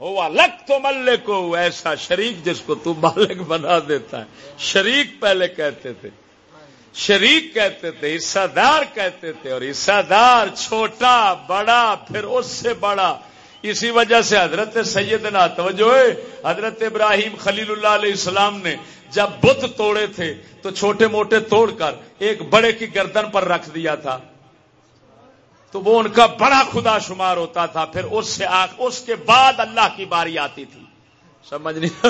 S1: ہوا لک تو ملے کو ایسا شریک جس کو تو مالک بنا دیتا ہے۔ شریک پہلے کہتے تھے۔ شریک کہتے تھے، حصہ دار کہتے تھے، اور حصہ دار چھوٹا، بڑا، پھر اس سے بڑا۔ اسی وجہ سے حضرت سیدنا، توجہ حضرت ابراہیم خلیل اللہ علیہ السلام نے جب بت توڑے تھے تو چھوٹے موٹے توڑ کر ایک بڑے کی گردن پر رکھ دیا تھا۔ تو وہ ان کا بڑا خدا شمار ہوتا تھا۔ پھر اس سے اس کے بعد اللہ کی باری آتی تھی۔ سمجھ نہیں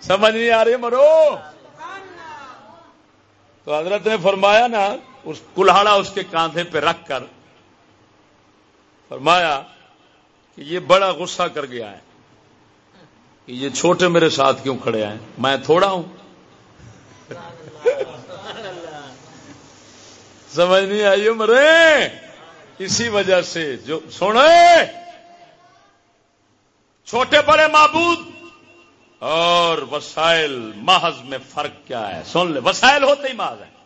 S1: سمجھ نہیں آ رہی مرو؟ تو حضرت نے فرمایا نا، اس کلاڑا اس کے کاندھے پہ رکھ کر فرمایا کہ یہ بڑا غصہ کر گیا ہے کہ یہ چھوٹے میرے ساتھ کیوں کھڑے ہیں؟ میں تھوڑا ہوں۔ سمجھ نہیں آئی مرے اسی وجہ سے جو سنے چھوٹے بڑے معبود! اور وسائل محض میں فرق کیا ہے؟ سن لے، وسائل ہوتے ہی محض ہے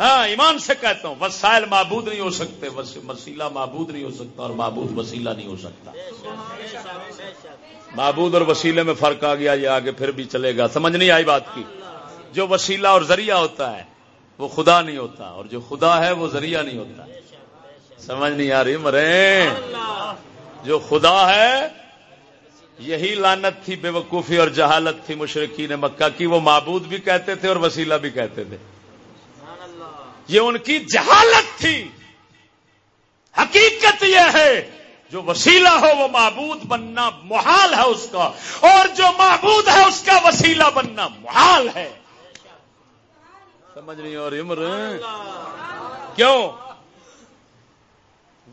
S1: ہاں ایمان سے کہتا ہوں، وسائل معبود نہیں ہو سکتے وسیلہ معبود نہیں ہو سکتا اور معبود وسیلہ نہیں ہو سکتا۔ معبود اور وسیلے میں فرق آ گیا، یہ آگے پھر بھی چلے گا۔ سمجھ نہیں آئی بات کی؟ جو وسیلہ اور ذریعہ ہوتا ہے، وہ خدا نہیں ہوتا، اور جو خدا ہے، وہ ذریعہ نہیں ہوتا۔ سمجھ نہیں آ رہی، مرے۔ جو خدا ہے یہی لانت تھی بے وقوفی اور جہالت تھی مشرقی نے مکہ کی وہ معبود بھی کہتے تھے اور وسیلہ بھی کہتے تھے۔ یہ ان کی جہالت تھی۔ حقیقت یہ ہے جو وسیلہ ہو وہ معبود بننا محال ہے اس کا اور جو معبود ہے اس کا وسیلہ بننا محال ہے۔ سمجھ نہیں اور عمر؟ کیوں؟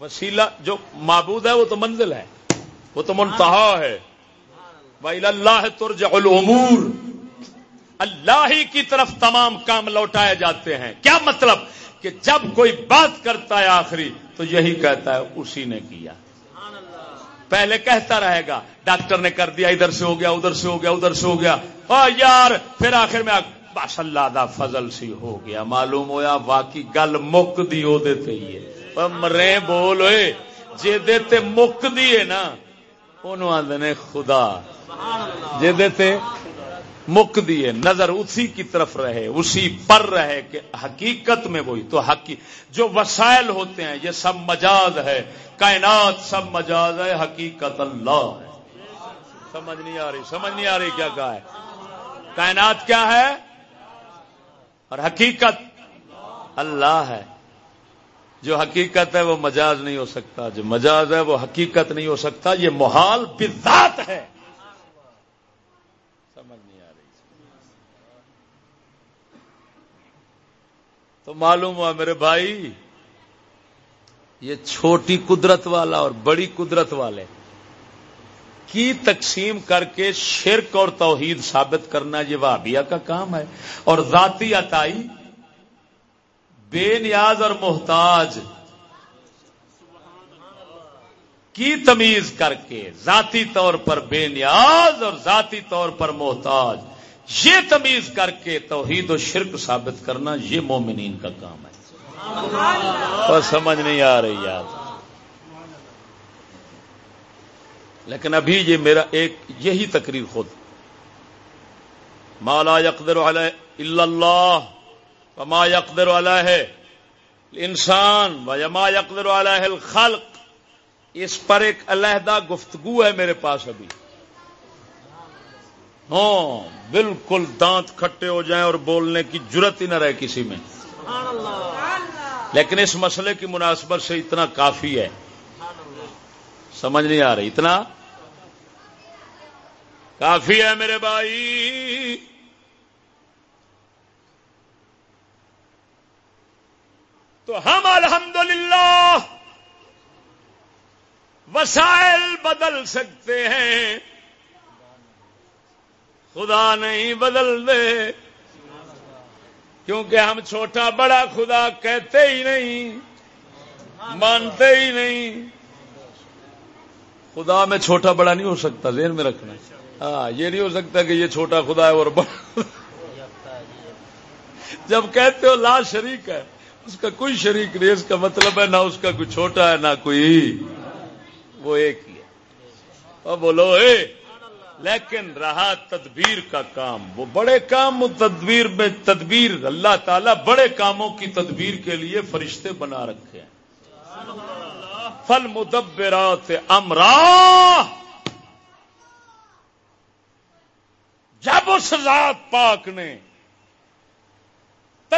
S1: وسیلہ جو معبود ہے وہ تو منزل ہے وہ تو منتہا ہے۔ بھائی اللہ ترجع الامور اللہ ہی کی طرف تمام کام لوٹائے جاتے ہیں۔ کیا مطلب؟ کہ جب کوئی بات کرتا ہے آخری، تو یہی کہتا ہے، اسی نے کیا۔ پہلے کہتا رہے گا، ڈاکٹر نے کر دیا، ادھر سے ہو گیا، ادھر سے ہو گیا، ادھر سے ہو گیا۔ ہاں یار، پھر آخر میں اللہ دا فضل سی ہو گیا۔ معلوم ہوا واقعی گل مک دی ہو دیتے ہی مرے بول ہوئے جے دیتے مک دیے نا انہوں آدھے خدا جے دیتے مک دیے نظر اسی کی طرف رہے، اسی پر رہے کہ حقیقت میں وہی تو حقیقت جو وسائل ہوتے ہیں، یہ سب مجاز ہے، کائنات سب مجاز ہے، حقیقت اللہ ہے۔ سمجھ نہیں آ رہی، سمجھ نہیں آ رہی کیا کہا ہے۔ کائنات کیا ہے؟ اور حقیقت اللہ ہے۔ جو حقیقت ہے وہ مجاز نہیں ہو سکتا۔ جو مجاز ہے وہ حقیقت نہیں ہو سکتا۔ یہ محال بذات ہے۔ سمجھ نہیں آ رہی۔ تو معلوم ہوا میرے بھائی، یہ چھوٹی قدرت والا اور بڑی قدرت والے کی تقسیم کر کے شرک اور توحید ثابت کرنا یہ وابیا کا کام ہے۔ اور ذاتی عطائی بے نیاز اور محتاج کی تمیز کر کے ذاتی طور پر بے نیاز اور ذاتی طور پر محتاج یہ تمیز کر کے توحید و شرک ثابت کرنا یہ مومنین کا کام ہے۔ اور سمجھ نہیں آ رہی یار لیکن ابھی یہ میرا ایک یہی تقریر خود۔ مالا یقدر اللہ وما یقدر علیہ انسان و یما یقدر علیہ الخلق. اس پر ایک علیحدہ گفتگو ہے میرے پاس ابھی۔ ہاں بالکل دانت کھٹے ہو جائیں اور بولنے کی ضرورت ہی نہ رہے کسی میں۔ لیکن اس مسئلے کی مناسبت سے اتنا کافی ہے۔ سمجھ نہیں آ رہی، اتنا؟ کافی ہے میرے بھائی۔ تو ہم الحمدللہ وسائل بدل سکتے ہیں۔ خدا نہیں بدل دے۔ کیونکہ ہم چھوٹا بڑا خدا کہتے ہی نہیں، مانتے ہی نہیں۔ خدا میں چھوٹا بڑا نہیں ہو سکتا، ذہن میں رکھنا۔ ہاں یہ نہیں ہو سکتا کہ یہ چھوٹا خدا ہے اور بڑا۔ جب کہتے ہو لا شریک ہے اس کا کوئی شریک نہیں، اس کا مطلب ہے نہ اس کا کوئی چھوٹا ہے، نہ کوئی وہ ایک ہی ہے۔ اور بولو، اے! لیکن رہا تدبیر کا کام۔ وہ بڑے کام تدبیر میں تدبیر، اللہ تعالیٰ بڑے کاموں کی تدبیر کے لیے فرشتے بنا رکھے ہیں۔ فل مدبرات امرا۔ جب اس ذات پاک نے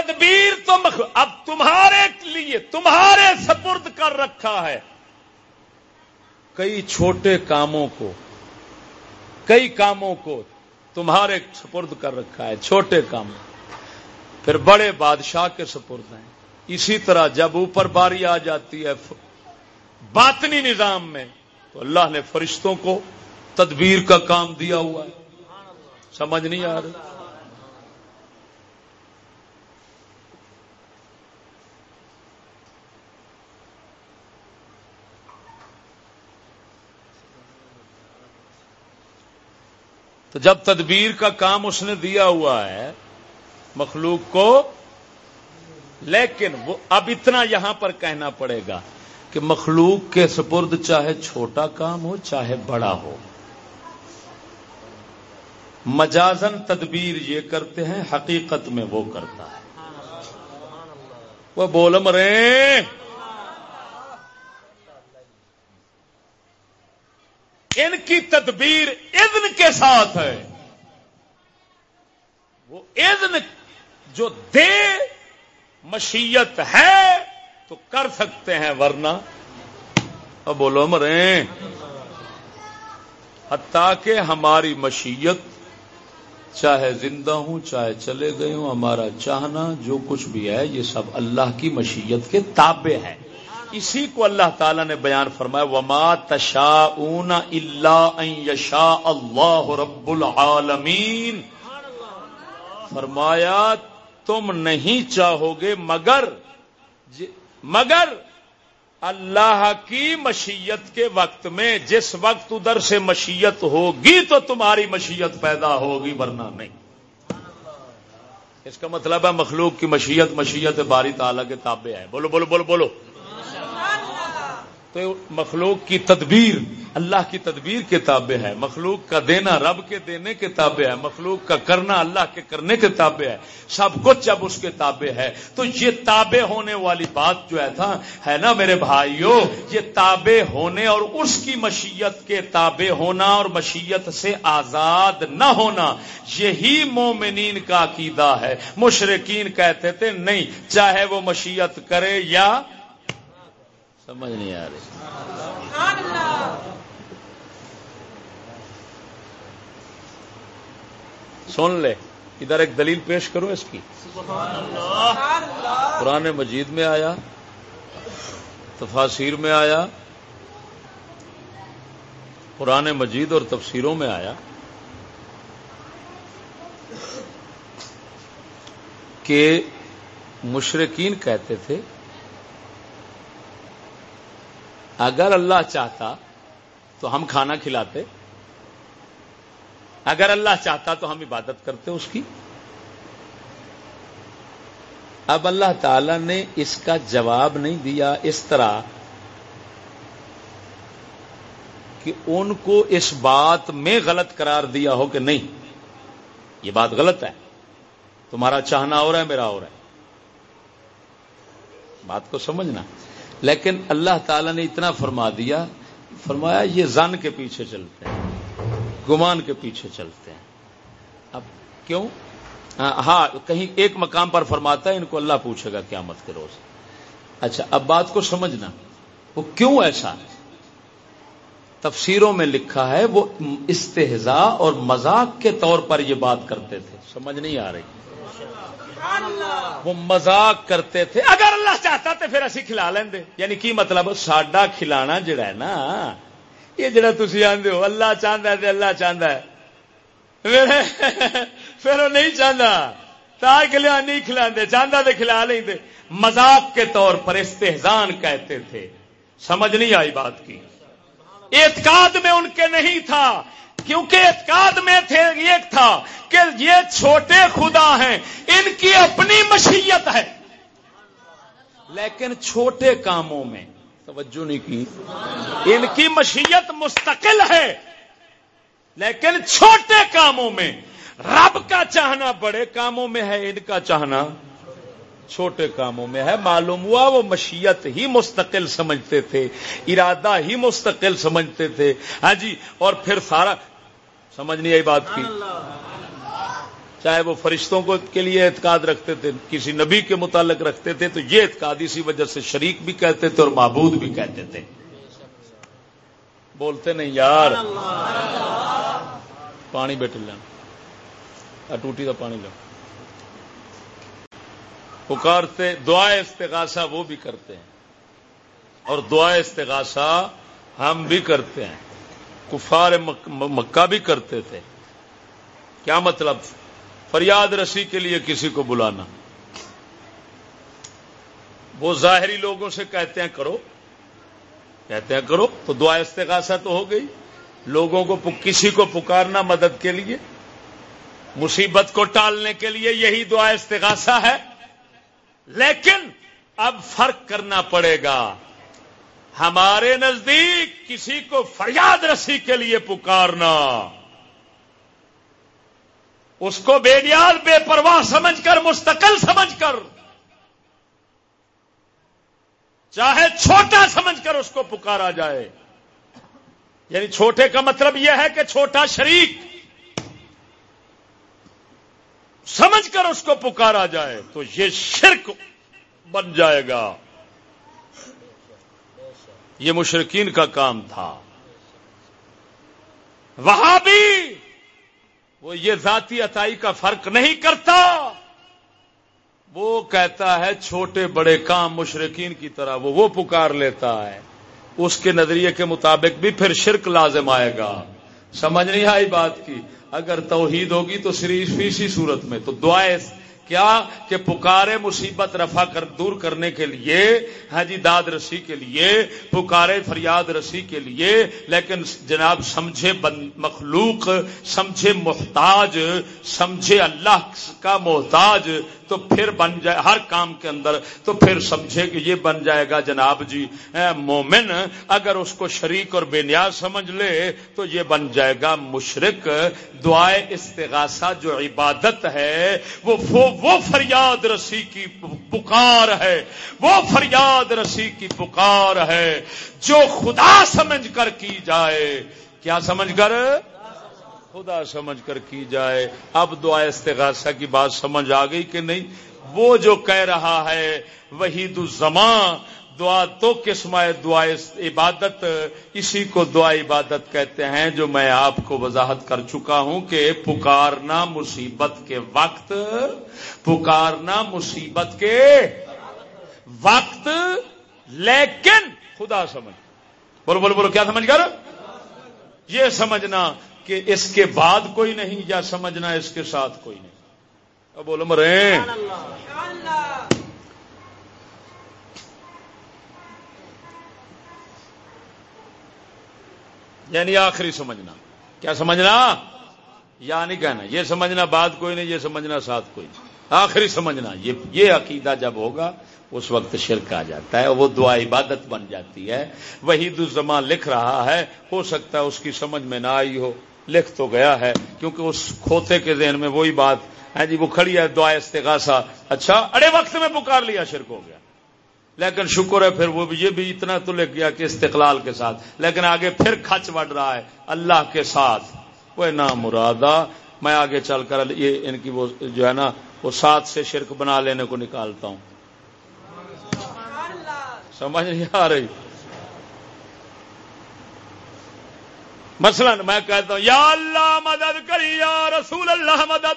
S1: تدبیر تو اب تمہارے لیے تمہارے سپرد کر رکھا ہے۔ کئی چھوٹے کاموں کو کئی کاموں کو تمہارے سپرد کر رکھا ہے، چھوٹے کام۔ پھر بڑے بادشاہ کے سپرد ہیں۔ اسی طرح جب اوپر باری آ جاتی ہے باطنی نظام میں، تو اللہ نے فرشتوں کو تدبیر کا کام دیا ہوا ہے۔ سمجھ نہیں آ رہی؟ تو جب تدبیر کا کام اس نے دیا ہوا ہے مخلوق کو، لیکن وہ اب اتنا یہاں پر کہنا پڑے گا کہ مخلوق کے سپرد چاہے چھوٹا کام ہو، چاہے بڑا ہو۔ مجازن تدبیر یہ کرتے ہیں، حقیقت میں وہ کرتا ہے۔ وہ بول مرے ان کی تدبیر اذن کے ساتھ ہے۔ وہ اذن جو دے مشیت ہے تو کر سکتے ہیں، ورنہ اب بولو مرے حتیٰ کہ ہماری مشیت چاہے زندہ ہوں، چاہے چلے گئے ہوں، ہمارا چاہنا جو کچھ بھی ہے، یہ سب اللہ کی مشیت کے تابع ہے۔ اسی کو اللہ تعالی نے بیان فرمایا، وما تشا اون اللہ یشا اللہ رب العالمین فرمایا، تم نہیں چاہو گے مگر جی، مگر اللہ کی مشیت کے وقت میں جس وقت ادھر سے مشیت ہوگی تو تمہاری مشیت پیدا ہوگی، ورنہ نہیں۔ اس کا مطلب ہے مخلوق کی مشیت مشیت باری تعالیٰ کے تابع ہے۔ بولو بولو بولو بولو۔ تو مخلوق کی تدبیر اللہ کی تدبیر کے تابع ہے، مخلوق کا دینا رب کے دینے کے تابع ہے، مخلوق کا کرنا اللہ کے کرنے کے تابع ہے، سب کچھ جب اس کے تابع ہے۔ تو یہ تابع ہونے والی بات جو ہے تھا، ہے نا میرے بھائیوں یہ تابع ہونے اور اس کی مشیت کے تابع ہونا اور مشیت سے آزاد نہ ہونا، یہی مومنین کا عقیدہ ہے۔ مشرقین کہتے تھے، نہیں، چاہے وہ مشیت کرے یا سمجھ نہیں آ رہی۔ سن لے، ادھر ایک دلیل پیش کرو اس کی۔ قرآن مجید میں آیا تفاصیر میں آیا، قرآن مجید اور تفسیروں میں آیا کہ مشرقین کہتے تھے اگر اللہ چاہتا تو ہم کھانا کھلاتے، اگر اللہ چاہتا تو ہم عبادت کرتے اس کی۔ اب اللہ تعالی نے اس کا جواب نہیں دیا اس طرح کہ ان کو اس بات میں غلط قرار دیا ہو کہ نہیں۔ یہ بات غلط ہے۔ تمہارا چاہنا ہو رہا ہے، میرا ہو رہا ہے۔ بات کو سمجھنا۔ لیکن اللہ تعالی نے اتنا فرما دیا، فرمایا یہ زن کے پیچھے چلتے ہیں، گمان کے پیچھے چلتے ہیں۔ اب کیوں؟ ہاں،, ہاں کہیں ایک مقام پر فرماتا ہے، ان کو اللہ پوچھے گا قیامت کے روز۔ اچھا اب بات کو سمجھنا، وہ کیوں ایسا تفسیروں میں لکھا ہے، وہ استحضاء اور مذاق کے طور پر یہ بات کرتے تھے۔ سمجھ نہیں آ رہی۔ وہ مزاق کرتے تھے۔ اگر اللہ چاہتا تو پھر اسی کھلا لیں یعنی کی مطلب؟ ساڈا کھلانا جڑا ہے نا، یہ جڑا تھی آدھے ہو۔ اللہ چاہتا ہے اللہ چاہتا ہے۔ پھر وہ نہیں چاہتا تا کھلا نہیں کھلا چاہتا تو کھلا لیں مزاق کے طور پر استحزان کہتے تھے۔ سمجھ نہیں آئی بات کی۔ اعتقاد میں ان کے نہیں تھا۔ کیونکہ اعتقاد میں تھے ایک تھا کہ یہ چھوٹے خدا ہیں، ان کی اپنی مشیت ہے۔ لیکن چھوٹے کاموں میں، توجہ نہیں کی، ان کی مشیت مستقل ہے۔ لیکن چھوٹے کاموں میں، رب کا چاہنا بڑے کاموں میں ہے، ان کا چاہنا چھوٹے کاموں میں ہے۔ معلوم ہوا وہ مشیت ہی مستقل سمجھتے تھے ارادہ ہی مستقل سمجھتے تھے۔ ہاں جی اور پھر سارا سمجھ نہیں آئی بات کی۔ چاہے وہ فرشتوں کو کے لیے اعتقاد رکھتے تھے کسی نبی کے متعلق رکھتے تھے تو یہ اعتقاد اسی وجہ سے شریک بھی کہتے تھے اور معبود بھی کہتے تھے۔ بولتے نہیں یار۔ پانی بیٹھ لینا ٹوٹی کا پانی لو پکارتے دعا استغاثہ وہ بھی کرتے ہیں۔ اور دعا استغاثہ ہم بھی کرتے ہیں۔ کفار مکہ بھی کرتے تھے۔ کیا مطلب؟ فریاد رسی کے لیے کسی کو بلانا۔ وہ ظاہری لوگوں سے کہتے ہیں، کرو۔ کہتے ہیں، کرو۔ تو دعا استغاثہ تو ہو گئی۔ لوگوں کو کسی کو پکارنا مدد کے لیے۔ مصیبت کو ٹالنے کے لیے یہی دعا استغاثہ ہے۔ لیکن اب فرق کرنا پڑے گا۔ ہمارے نزدیک کسی کو فریاد رسی کے لیے پکارنا۔ اس کو بے نیاز، بے پرواہ سمجھ کر، مستقل سمجھ کر۔ چاہے چھوٹا سمجھ کر اس کو پکارا جائے۔ یعنی چھوٹے کا مطلب یہ ہے کہ چھوٹا شریک۔ سمجھ کر اس کو پکارا جائے تو یہ شرک بن جائے گا۔ یہ مشرقین کا کام تھا۔ وہاں بھی وہ یہ ذاتی عطائی کا فرق نہیں کرتا۔ وہ کہتا ہے چھوٹے بڑے کام مشرقین کی طرح وہ وہ پکار لیتا ہے۔ اس کے نظریے کے مطابق بھی پھر شرک لازم آئے گا۔ سمجھ نہیں آئی بات کی۔ اگر توحید ہوگی تو شریف فیسی صورت میں، تو دعائیں کیا کہ پکارے مصیبت رفع کر دور کرنے کے لیے ہاں جی داد رسی کے لیے، پکارے فریاد رسی کے لیے، لیکن جناب سمجھے مخلوق، سمجھے محتاج، سمجھے اللہ کا محتاج، تو پھر بن جائے ہر کام کے اندر، تو پھر سمجھے کہ یہ بن جائے گا جناب جی مومن، اگر اس کو شریک اور بے نیاز سمجھ لے، تو یہ بن جائے گا مشرق دعائے استغاثہ جو عبادت ہے، وہ وہ فریاد رسی کی پکار ہے، وہ فریاد رسی کی پکار ہے، جو خدا سمجھ کر کی جائے۔ کیا سمجھ کر؟ خدا سمجھ کر کی جائے۔ اب دعا استغاثہ کی بات سمجھ آ گئی کہ نہیں؟ وہ جو کہہ رہا ہے وہی الزمان دعا تو قسم دعا عبادت، اسی کو دعا عبادت کہتے ہیں جو میں آپ کو وضاحت کر چکا ہوں کہ پکارنا مصیبت کے وقت، پکارنا مصیبت کے وقت، لیکن خدا سمجھ۔ بولو بولو بولو، کیا سمجھ کر یہ سمجھنا کہ اس کے بعد کوئی نہیں یا سمجھنا اس کے ساتھ کوئی نہیں۔ اب بولو مرے۔ یعنی آخری سمجھنا۔ کیا سمجھنا؟ یا نہیں کہنا۔ یہ سمجھنا بات کوئی نہیں، یہ سمجھنا ساتھ کوئی نہیں۔ آخری سمجھنا۔ یہ یہ عقیدہ جب ہوگا، اس وقت شرک آ جاتا ہے، وہ دعا عبادت بن جاتی ہے۔ وہی الزمان لکھ رہا ہے، ہو سکتا ہے اس کی سمجھ میں نہ آئی ہو۔ لکھ تو گیا ہے، کیونکہ اس کھوتے کے ذہن میں وہی بات ہے۔ ہاں جی وہ کھڑی ہے، دعا استغاثہ۔ اچھا اڑے وقت میں پکار لیا، شرک ہو گیا۔ لیکن شکر ہے پھر وہ بھی یہ بھی اتنا تو لکھ گیا کہ استقلال کے ساتھ۔ لیکن آگے پھر کھچ بڑھ رہا ہے اللہ کے ساتھ۔ وہ نام مرادا، میں آگے چل کر یہ ان کی وہ جو ہے نا، وہ ساتھ سے شرک بنا لینے کو نکالتا ہوں۔ سمجھ نہیں آ رہی۔ مثلا میں کہتا ہوں، یا اللہ مدد کری، یا رسول اللہ مدد۔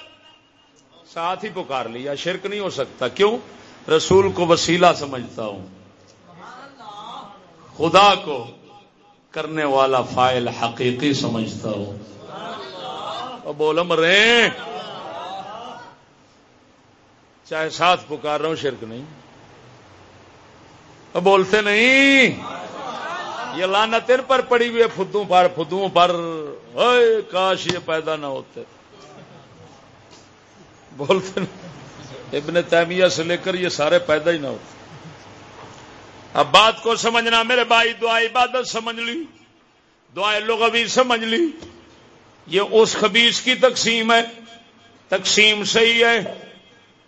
S1: ساتھ ہی پکار لیا، شرک نہیں ہو سکتا۔ کیوں؟ رسول کو وسیلہ سمجھتا ہوں۔ خدا کو کرنے والا فائل حقیقی سمجھتا ہوں۔ بولم رے چاہے ساتھ پکار رہا ہوں، شرک نہیں۔ بولتے نہیں۔ یہ لانت ان پر پڑی ہوئی ہے، فدوں پر فدوں پر۔ کاش یہ پیدا نہ ہوتے۔ بولتے نہیں۔ ابن تیمیہ سے لے کر یہ سارے پیدا ہی نہ ہوتے اب بات کو سمجھنا میرے بھائی دعا عبادت سمجھ لی دعائیں لوگ ابھی سمجھ لی یہ اس خبیص کی تقسیم ہے تقسیم صحیح ہے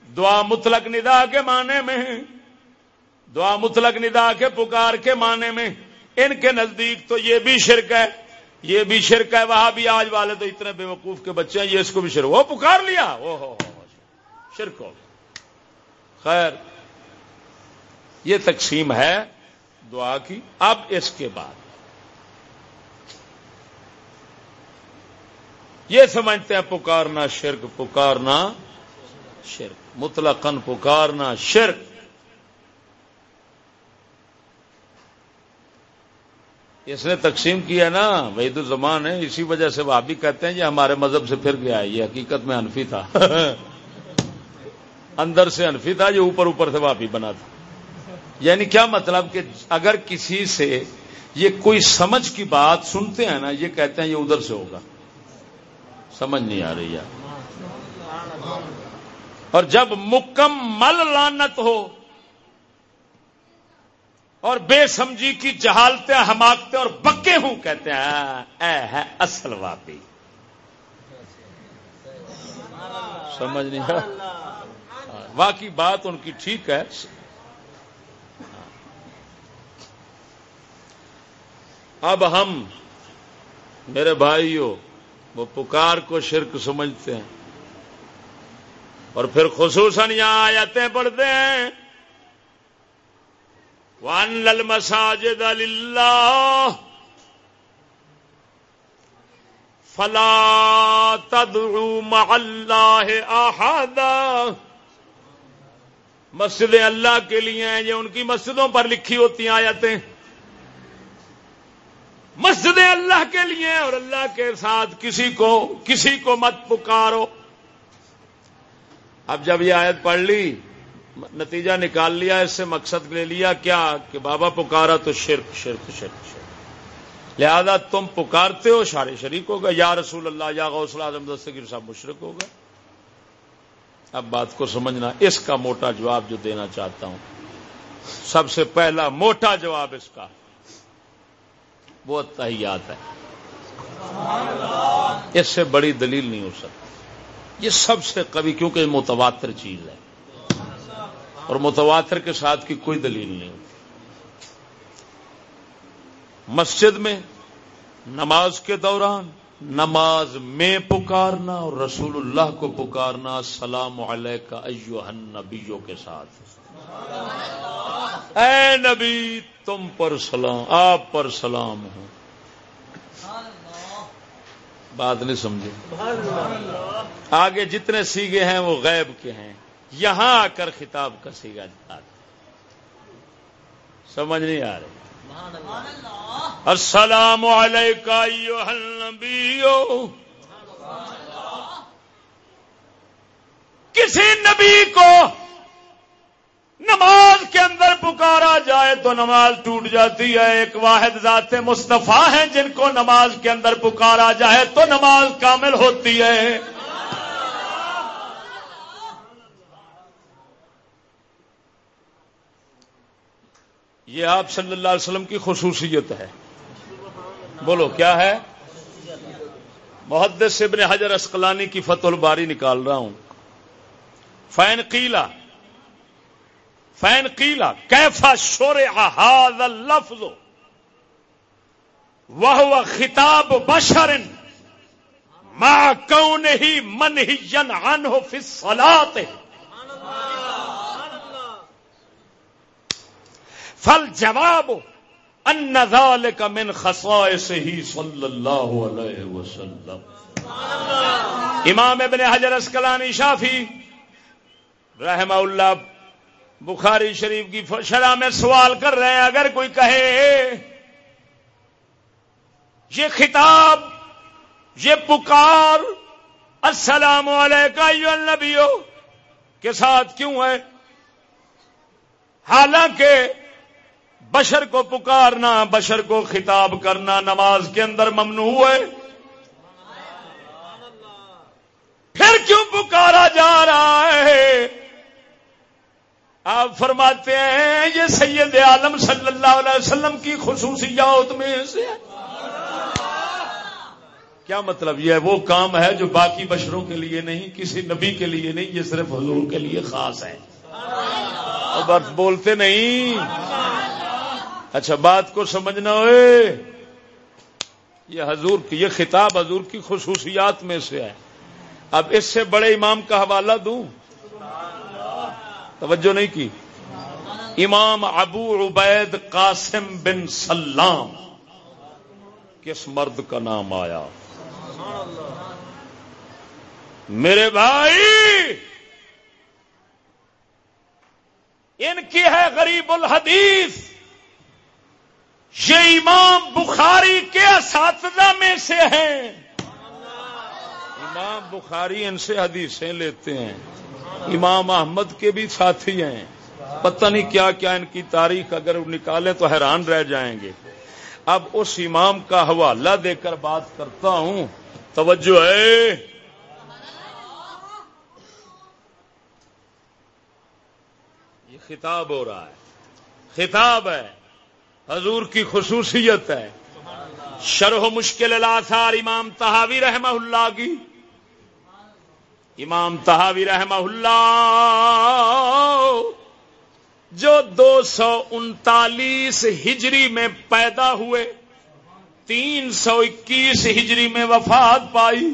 S1: دعا مطلق ندا کے معنی میں دعا مطلق ندا کے پکار کے معنی میں ان کے نزدیک تو یہ بھی شرک ہے یہ بھی شرک ہے وہاں بھی آج والے تو اتنے بے وقوف کے بچے ہیں یہ اس کو بھی شرک وہ پکار لیا او ہو شرک ہو خیر، یہ تقسیم ہے دعا کی، اب اس کے بعد۔ یہ سمجھتے ہیں پکارنا شرک پکارنا شرک مطلقن پکارنا شرک۔ اس نے تقسیم کیا نا، وحید الزمان ہے، اسی وجہ سے وہ بھی کہتے ہیں یہ ہمارے مذہب سے پھر گیا ہے، یہ حقیقت میں انفی تھا۔ اندر سے انفی تھا، یہ اوپر اوپر سے واپی بنا تھا۔ یعنی کیا مطلب کہ اگر کسی سے یہ کوئی سمجھ کی بات سنتے ہیں نا، یہ کہتے ہیں یہ ادھر سے ہوگا۔ سمجھ نہیں آ رہی ہے اور جب مکمل لانت ہو اور بے سمجھی کی جہالتیں حماقتیں اور بکے ہوں کہتے ہیں، اے ہے اصل واپی۔ سمجھ نہیں آ واقعی بات ان کی ٹھیک ہے۔ اب ہم، میرے بھائیوں وہ پکار کو شرک سمجھتے ہیں۔ اور پھر خصوصاً یہاں آیتیں پڑھتے ہیں۔ وان المساجد للہ فلا تدعو مع اللہ احدا مسجدیں اللہ کے لیے ہیں، یہ ان کی مسجدوں پر لکھی ہوتی ہیں آیتیں۔ مسجدیں اللہ کے لیے اور اللہ کے ساتھ کسی کو کسی کو مت پکارو۔ اب جب یہ آیت پڑھ لی، نتیجہ نکال لیا، اس سے مقصد لے لیا کیا؟ کہ بابا پکارا تو شرک شرک شرک شرک۔ لہذا تم پکارتے ہو سارے شریک ہوگا، یا رسول اللہ، یا غوث اعظم دستگیر صاحب مشرق ہوگا۔ اب بات کو سمجھنا، اس کا موٹا جواب جو دینا چاہتا ہوں۔ سب سے پہلا موٹا جواب اس کا۔ وہ تحیات ہے۔ اس سے بڑی دلیل نہیں ہو سکتی۔ یہ سب سے کبھی کیونکہ یہ متواتر چیز ہے۔ اور متواتر کے ساتھ کی کوئی دلیل نہیں ہوتی۔ مسجد میں نماز کے دوران نماز میں پکارنا اور رسول اللہ کو پکارنا سلام علیہ کا نبیوں کے ساتھ۔ اے نبی، تم پر سلام، آپ پر سلام ہو۔ بات نہیں سمجھے۔ آگے جتنے سیگے ہیں وہ غیب کے ہیں۔ یہاں آ کر خطاب کا سیگا سمجھ نہیں آ رہی۔ السلام علیکم کسی نبی کو نماز کے اندر پکارا جائے تو نماز ٹوٹ جاتی ہے. ایک واحد ذات مصطفیٰ ہیں جن کو نماز کے اندر پکارا جائے تو نماز کامل ہوتی ہے. یہ آپ صلی اللہ علیہ وسلم کی خصوصیت ہے۔ بولو، کیا ہے؟ محدث ابن حجر اسقلانی کی فتح الباری نکال رہا ہوں۔ فین قیلا فین قیلا کیفا شور احاد لفظ وہ خطاب بشرن ماں کون ہی من ہی جن ان ہو فصلات فل جواب ان ذالک من خصائص ہی صلی اللہ علیہ وسلم. امام ابن حجر اسکلانی شافی رحمہ اللہ بخاری شریف کی شرح میں سوال کر رہے ہیں، اگر کوئی کہے یہ خطاب، یہ پکار، السلام علیکم نبیو کے ساتھ کیوں ہے؟ حالانکہ بشر کو پکارنا، بشر کو خطاب کرنا نماز کے اندر ممنوع ہے۔ پھر کیوں پکارا جا رہا ہے؟ آپ فرماتے ہیں، یہ سید عالم صلی اللہ علیہ وسلم کی خصوصیات میں سے۔ کیا مطلب یہ وہ کام ہے جو باقی بشروں کے لیے نہیں، کسی نبی کے لیے نہیں، یہ صرف حضور کے لیے خاص ہے۔ بس بولتے نہیں۔ اچھا بات کو سمجھنا ہوئے، یہ حضور کی، یہ خطاب حضور کی خصوصیات میں سے ہے۔ اب اس سے بڑے امام کا حوالہ دوں۔ توجہ نہیں کی۔ امام ابو عبید قاسم بن سلام، کس مرد کا نام آیا؟ میرے بھائی، ان کی ہے غریب الحدیث۔ یہ امام بخاری کے اساتذہ میں سے ہیں۔ امام بخاری ان سے حدیثیں لیتے ہیں۔ امام احمد کے بھی ساتھی ہیں۔ پتہ نہیں کیا کیا ان کی تاریخ اگر نکالیں تو حیران رہ جائیں گے۔ اب اس امام کا حوالہ دے کر بات کرتا ہوں۔ توجہ ہے۔ یہ خطاب ہو رہا ہے۔ خطاب ہے۔ حضور کی خصوصیت ہے۔ شرح مشکل الاثار امام تحاوی رحمہ اللہ کی۔ امام تحاوی رحمہ اللہ جو دو سو انتالیس ہجری میں پیدا ہوئے، تین سو اکیس ہجری میں وفات پائی۔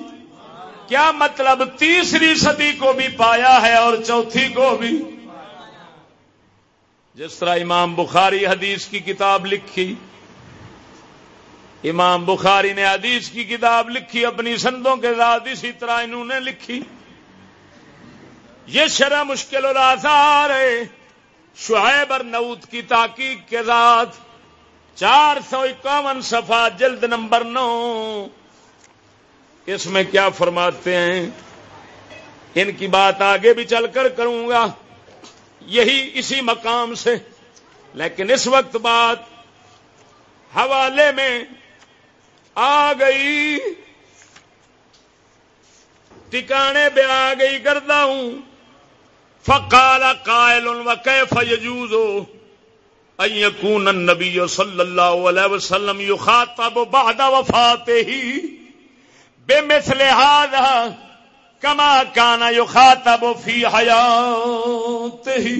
S1: کیا مطلب تیسری صدی کو بھی پایا ہے اور چوتھی کو بھی؟ جس طرح امام بخاری حدیث کی کتاب لکھی، امام بخاری نے حدیث کی کتاب لکھی، اپنی سندوں کے ساتھ اسی طرح انہوں نے لکھی۔ یہ شرح مشکل اور آزار ہے۔ شعیب اور نعود کی تحقیق کے ساتھ چار سو اکاون صفحہ جلد نمبر نو۔ اس میں کیا فرماتے ہیں؟ ان کی بات آگے بھی چل کر کروں گا۔ یہی اسی مقام سے۔ لیکن اس وقت بات حوالے میں آ گئی۔ ٹکانے پہ آ گئی کرتا ہوں۔ فقال قائل وكيف يجوز ان يكون النبي صلى الله عليه وسلم يخاطب بعد وفاته بمثل هذا۔ كما كان يخاطب في حياته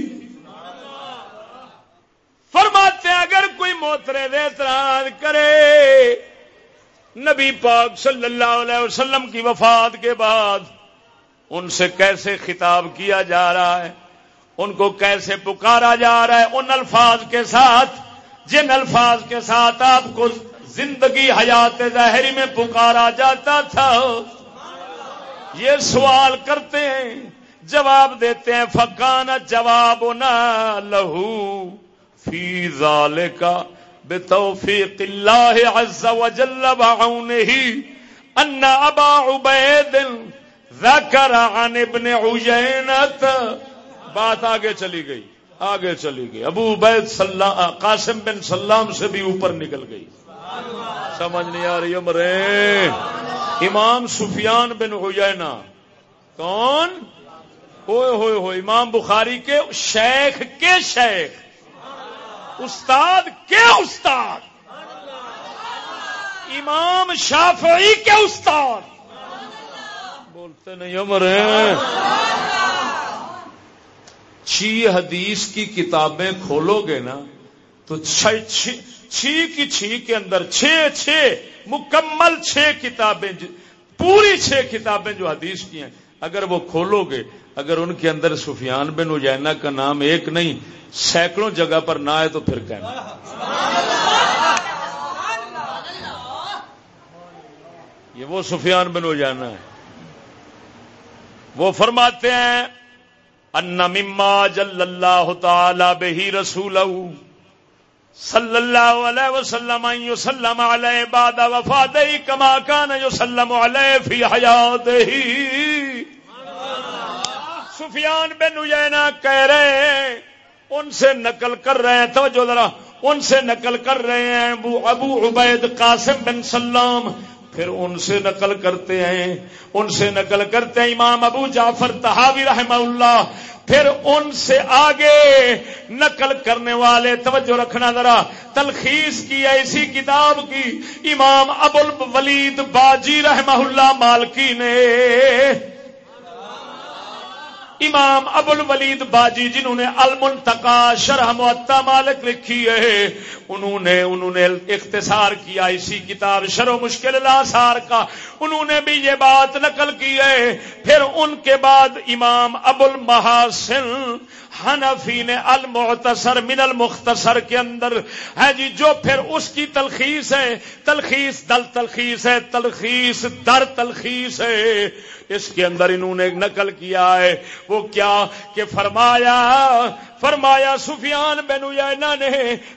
S1: فرماتے ہیں، اگر کوئی موترے دے، اعتراض کرے۔ نبی پاک صلی اللہ علیہ وسلم کی وفات کے بعد ان سے کیسے خطاب کیا جا رہا ہے؟ ان کو کیسے پکارا جا رہا ہے؟ ان الفاظ کے ساتھ، جن الفاظ کے ساتھ آپ کو زندگی حیات ظاہری میں پکارا جاتا تھا۔ یہ سوال کرتے ہیں، جواب دیتے ہیں فکان جواب نہ لہو فی ذال کا بے توفیق اللہ عز وجل بعونه ان ابا عبید ذکر عن ابن عجینت بات آگے چلی گئی، آگے چلی گئی۔ ابو عبید قاسم بن سلام سے بھی اوپر نکل گئی۔ سمجھ نہیں آ رہی مرے امام سفیان بن عجینا کون؟ ہوئے ہوئے ہوئے۔ امام بخاری کے شیخ کے شیخ۔ استاد کے استاد۔ امام شافعی کے استاد۔ بولتے نہیں عمر چھ حدیث کی کتابیں کھولو گے نا تو چھ کی چھ کے اندر چھ چھ، مکمل چھ کتابیں پوری چھ کتابیں جو حدیث کی ہیں۔ اگر وہ کھولو گے، اگر ان کے اندر سفیان بن اجینا کا نام ایک نہیں، سینکڑوں جگہ پر نہ آئے تو پھر کہنا یہ وہ سفیان بن اجانا ہے۔ وہ فرماتے ہیں، ان مما جل اللہ تعالی بہی رسول صلی اللہ علیہ وسلم یسلم علیہ بعد وفات کما کان یسلم علیہ فی حیات سفیان بن اجینا کہہ رہے ہیں، ان سے نقل کر رہے ہیں، توجہ ذرا، ان سے نقل کر رہے ہیں، ابو ابو عبید قاسم بن سلام پھر ان سے نقل کرتے ہیں۔ ان سے نقل کرتے ہیں امام ابو جعفر تحاوی رحمہ اللہ۔ پھر ان سے آگے نقل کرنے والے، توجہ رکھنا ذرا، تلخیص کی ایسی کتاب کی۔ امام ابو الولید باجی رحمہ اللہ مالکی نے۔ امام ابو ولید باجی جنہوں نے المنتقا شرح معطا مالک لکھی ہے، انہوں نے انہوں نے اختصار کیا اسی کتاب شرح مشکل لاسار کا۔ انہوں نے بھی یہ بات نقل کی ہے۔ پھر ان کے بعد امام ابو المحاسن حنفی نے المعتصر من المختصر کے اندر ہے جی جو پھر اس کی تلخیص ہے، تلخیص دل تلخیص ہے، تلخیص در تلخیص ہے۔ اس کے اندر انہوں نے نقل کیا ہے، وہ کیا کہ فرمایا فرمایا، سفیان بن اینا نے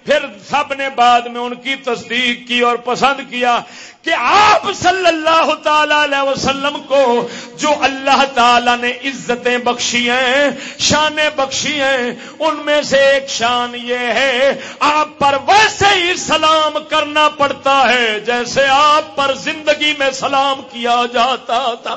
S1: پھر سب نے بعد میں ان کی تصدیق کی اور پسند کیا کہ آپ صلی اللہ تعالی علیہ وسلم کو جو اللہ تعالی نے عزتیں بخشی ہیں، شانیں بخشی ہیں، ان میں سے ایک شان یہ ہے، آپ پر ویسے ہی سلام کرنا پڑتا ہے جیسے آپ پر زندگی میں سلام کیا جاتا تھا۔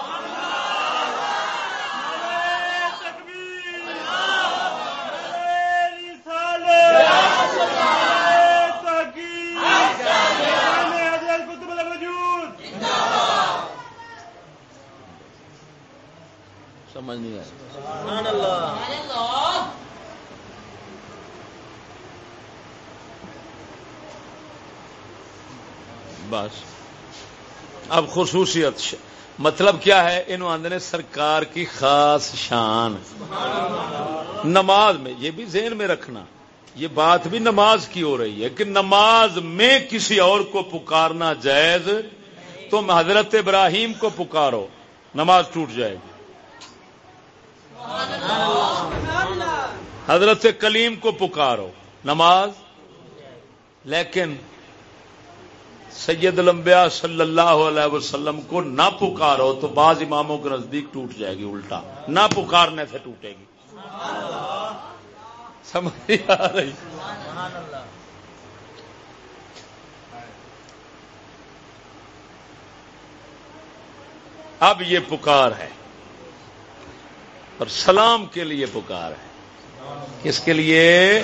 S2: سمجھ نہیں آئی۔
S1: بس۔ اب خصوصیت مطلب کیا ہے؟ انہوں آدھے سرکار کی خاص شان۔ نماز میں یہ بھی ذہن میں رکھنا۔ یہ بات بھی نماز کی ہو رہی ہے کہ نماز میں کسی اور کو پکارنا جائز تم حضرت ابراہیم کو پکارو، نماز ٹوٹ جائے گی۔ حضرت کلیم کو پکارو، نماز۔ لیکن سید الانبیاء صلی اللہ علیہ وسلم کو نہ پکارو تو بعض اماموں کے نزدیک ٹوٹ جائے گی، الٹا۔ نہ پکارنے سے ٹوٹے گی۔ سمجھ آ رہی۔ اب یہ پکار ہے۔ اور سلام کے لیے پکار ہے۔ کس کے لیے؟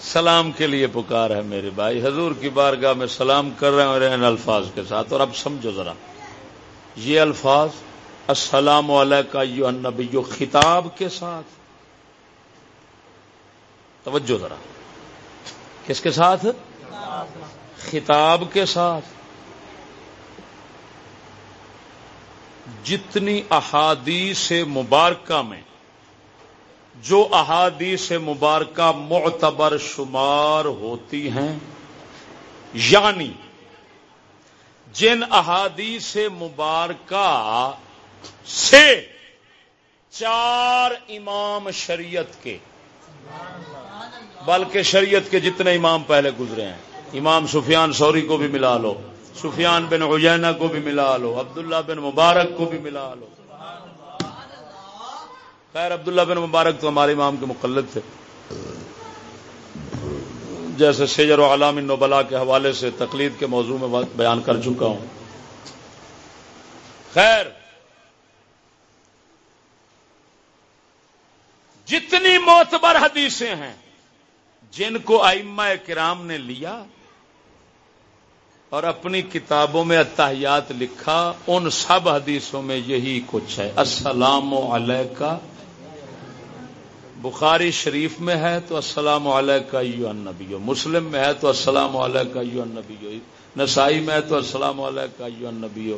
S1: سلام کے لیے پکار ہے میرے بھائی۔ حضور کی بارگاہ میں سلام کر رہے ہیں ان الفاظ کے ساتھ۔ اور اب سمجھو ذرا۔ یہ الفاظ، السلام علیکم النبی، خطاب کے ساتھ۔ توجہ ذرا۔ کس کے ساتھ؟ خطاب کے ساتھ۔ جتنی احادیث مبارکہ میں، جو احادیث مبارکہ معتبر شمار ہوتی ہیں یعنی جن احادیث مبارکہ سے چار امام شریعت کے بلکہ شریعت کے جتنے امام پہلے گزرے ہیں، امام سفیان سوری کو بھی ملا لو، سفیان بن عجینا کو بھی ملا لو، عبداللہ بن مبارک کو بھی ملا لو۔ خیر، عبداللہ بن مبارک تو ہمارے امام کے مقلد تھے۔ جیسے سیجر و علام نوبلا کے حوالے سے تقلید کے موضوع میں بیان کر چکا ہوں۔ خیر جتنی معتبر حدیثیں ہیں، جن کو ائمہ کرام نے لیا اور اپنی کتابوں میں اتحیات لکھا، ان سب حدیثوں میں یہی کچھ ہے۔ السلام علیکہ۔ بخاری شریف میں ہے تو السلام علیکہ یو النبی۔ مسلم میں ہے تو السلام علیکہ یو النبی۔ نسائی میں ہے تو السلام علیکہ یو النبی۔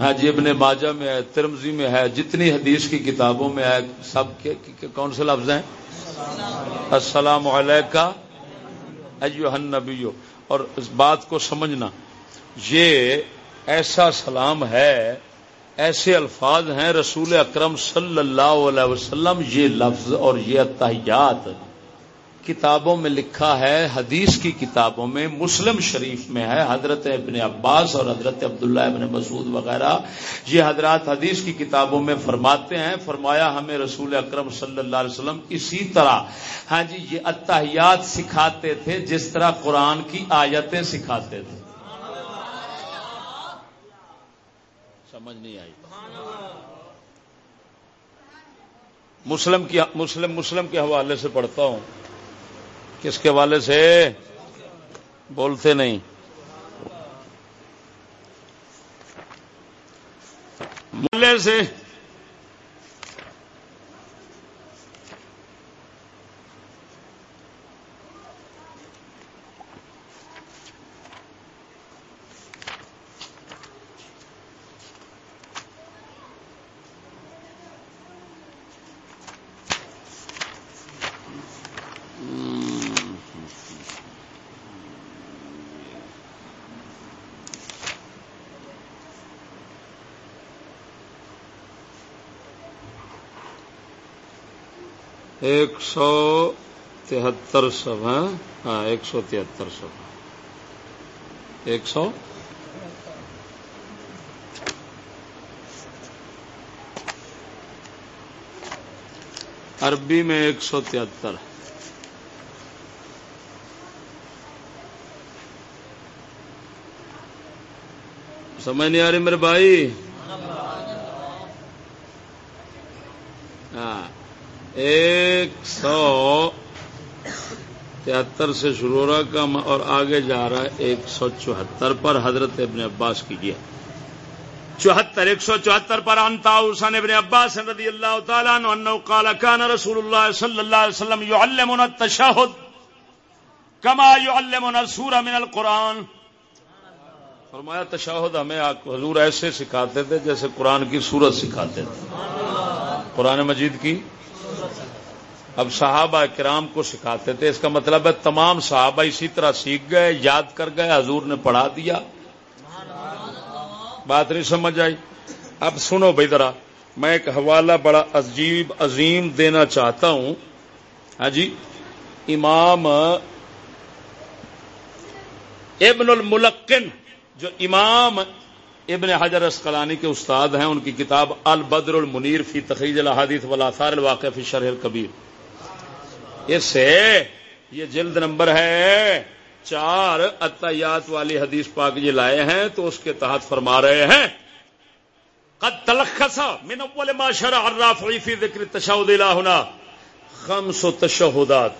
S1: ہاں جی ابن ماجہ میں ہے ترمزی میں ہے، جتنی حدیث کی کتابوں میں ہے، سب کے کون سے لفظ ہیں؟ السلام علیکہ ایو النبی۔ اور اس بات کو سمجھنا، یہ ایسا سلام ہے، ایسے الفاظ ہیں رسول اکرم صلی اللہ علیہ وسلم، یہ لفظ اور یہ اتحیات کتابوں میں لکھا ہے، حدیث کی کتابوں میں، مسلم شریف میں ہے، حضرت ابن عباس اور حضرت عبداللہ ابن مسعود وغیرہ۔ یہ حضرات حدیث کی کتابوں میں فرماتے ہیں، فرمایا ہمیں رسول اکرم صلی اللہ علیہ وسلم اسی طرح ہاں جی یہ اتحیات سکھاتے تھے، جس طرح قرآن کی آیتیں سکھاتے تھے۔
S2: سمجھ نہیں آئی۔
S1: مسلم کی، مسلم مسلم کے حوالے سے پڑھتا ہوں۔ کس کے والے سے؟ بولتے نہیں۔ ملے سے۔ ایک سو تہتر سو ہاں؟, ہاں؟ ایک سو تہتر سو ایک سو؟ عربی میں ایک سو تہتر۔ سمجھ نہیں آ رہی میرے بھائی؟ ہاں۔ ایک سو تہتر سے شروع ہو رہا کم اور آگے جا رہا ہے ایک سو چوہتر پر حضرت ابن عباس کی گیا چوہتر، ایک سو چوہتر پر انتا حسین ابن عباس رضی اللہ تعالیٰ عنہ قال كان رسول اللہ صلی اللہ علیہ وسلم يعلمنا التشہد کما يعلمنا سورہ من القرآن۔ فرمایا، تشہد ہمیں حضور ایسے سکھاتے تھے جیسے قرآن کی سورت سکھاتے تھے۔ قرآن مجید کی اب صحابہ کرام کو سکھاتے تھے۔ اس کا مطلب ہے تمام صحابہ اسی طرح سیکھ گئے، یاد کر گئے، حضور نے پڑھا دیا۔ بات نہیں سمجھ آئی۔ اب سنو بھائی ذرا، میں ایک حوالہ بڑا عجیب، عظیم دینا چاہتا ہوں۔ ہاں جی امام ابن الملقن، جو امام ابن حجر اسقلانی کے استاد ہیں، ان کی کتاب البدر المنیر فی تخریج الحادیث والاثار الواقع فی شرح الکبیر۔ اس یہ جلد نمبر ہے چار اتیات والی حدیث پاک یہ لائے ہیں تو اس کے تحت فرما رہے ہیں۔ قد تلخص من اول ما شرع الرافعی فی ذکر التشہد الہنا۔ خمس تشہدات۔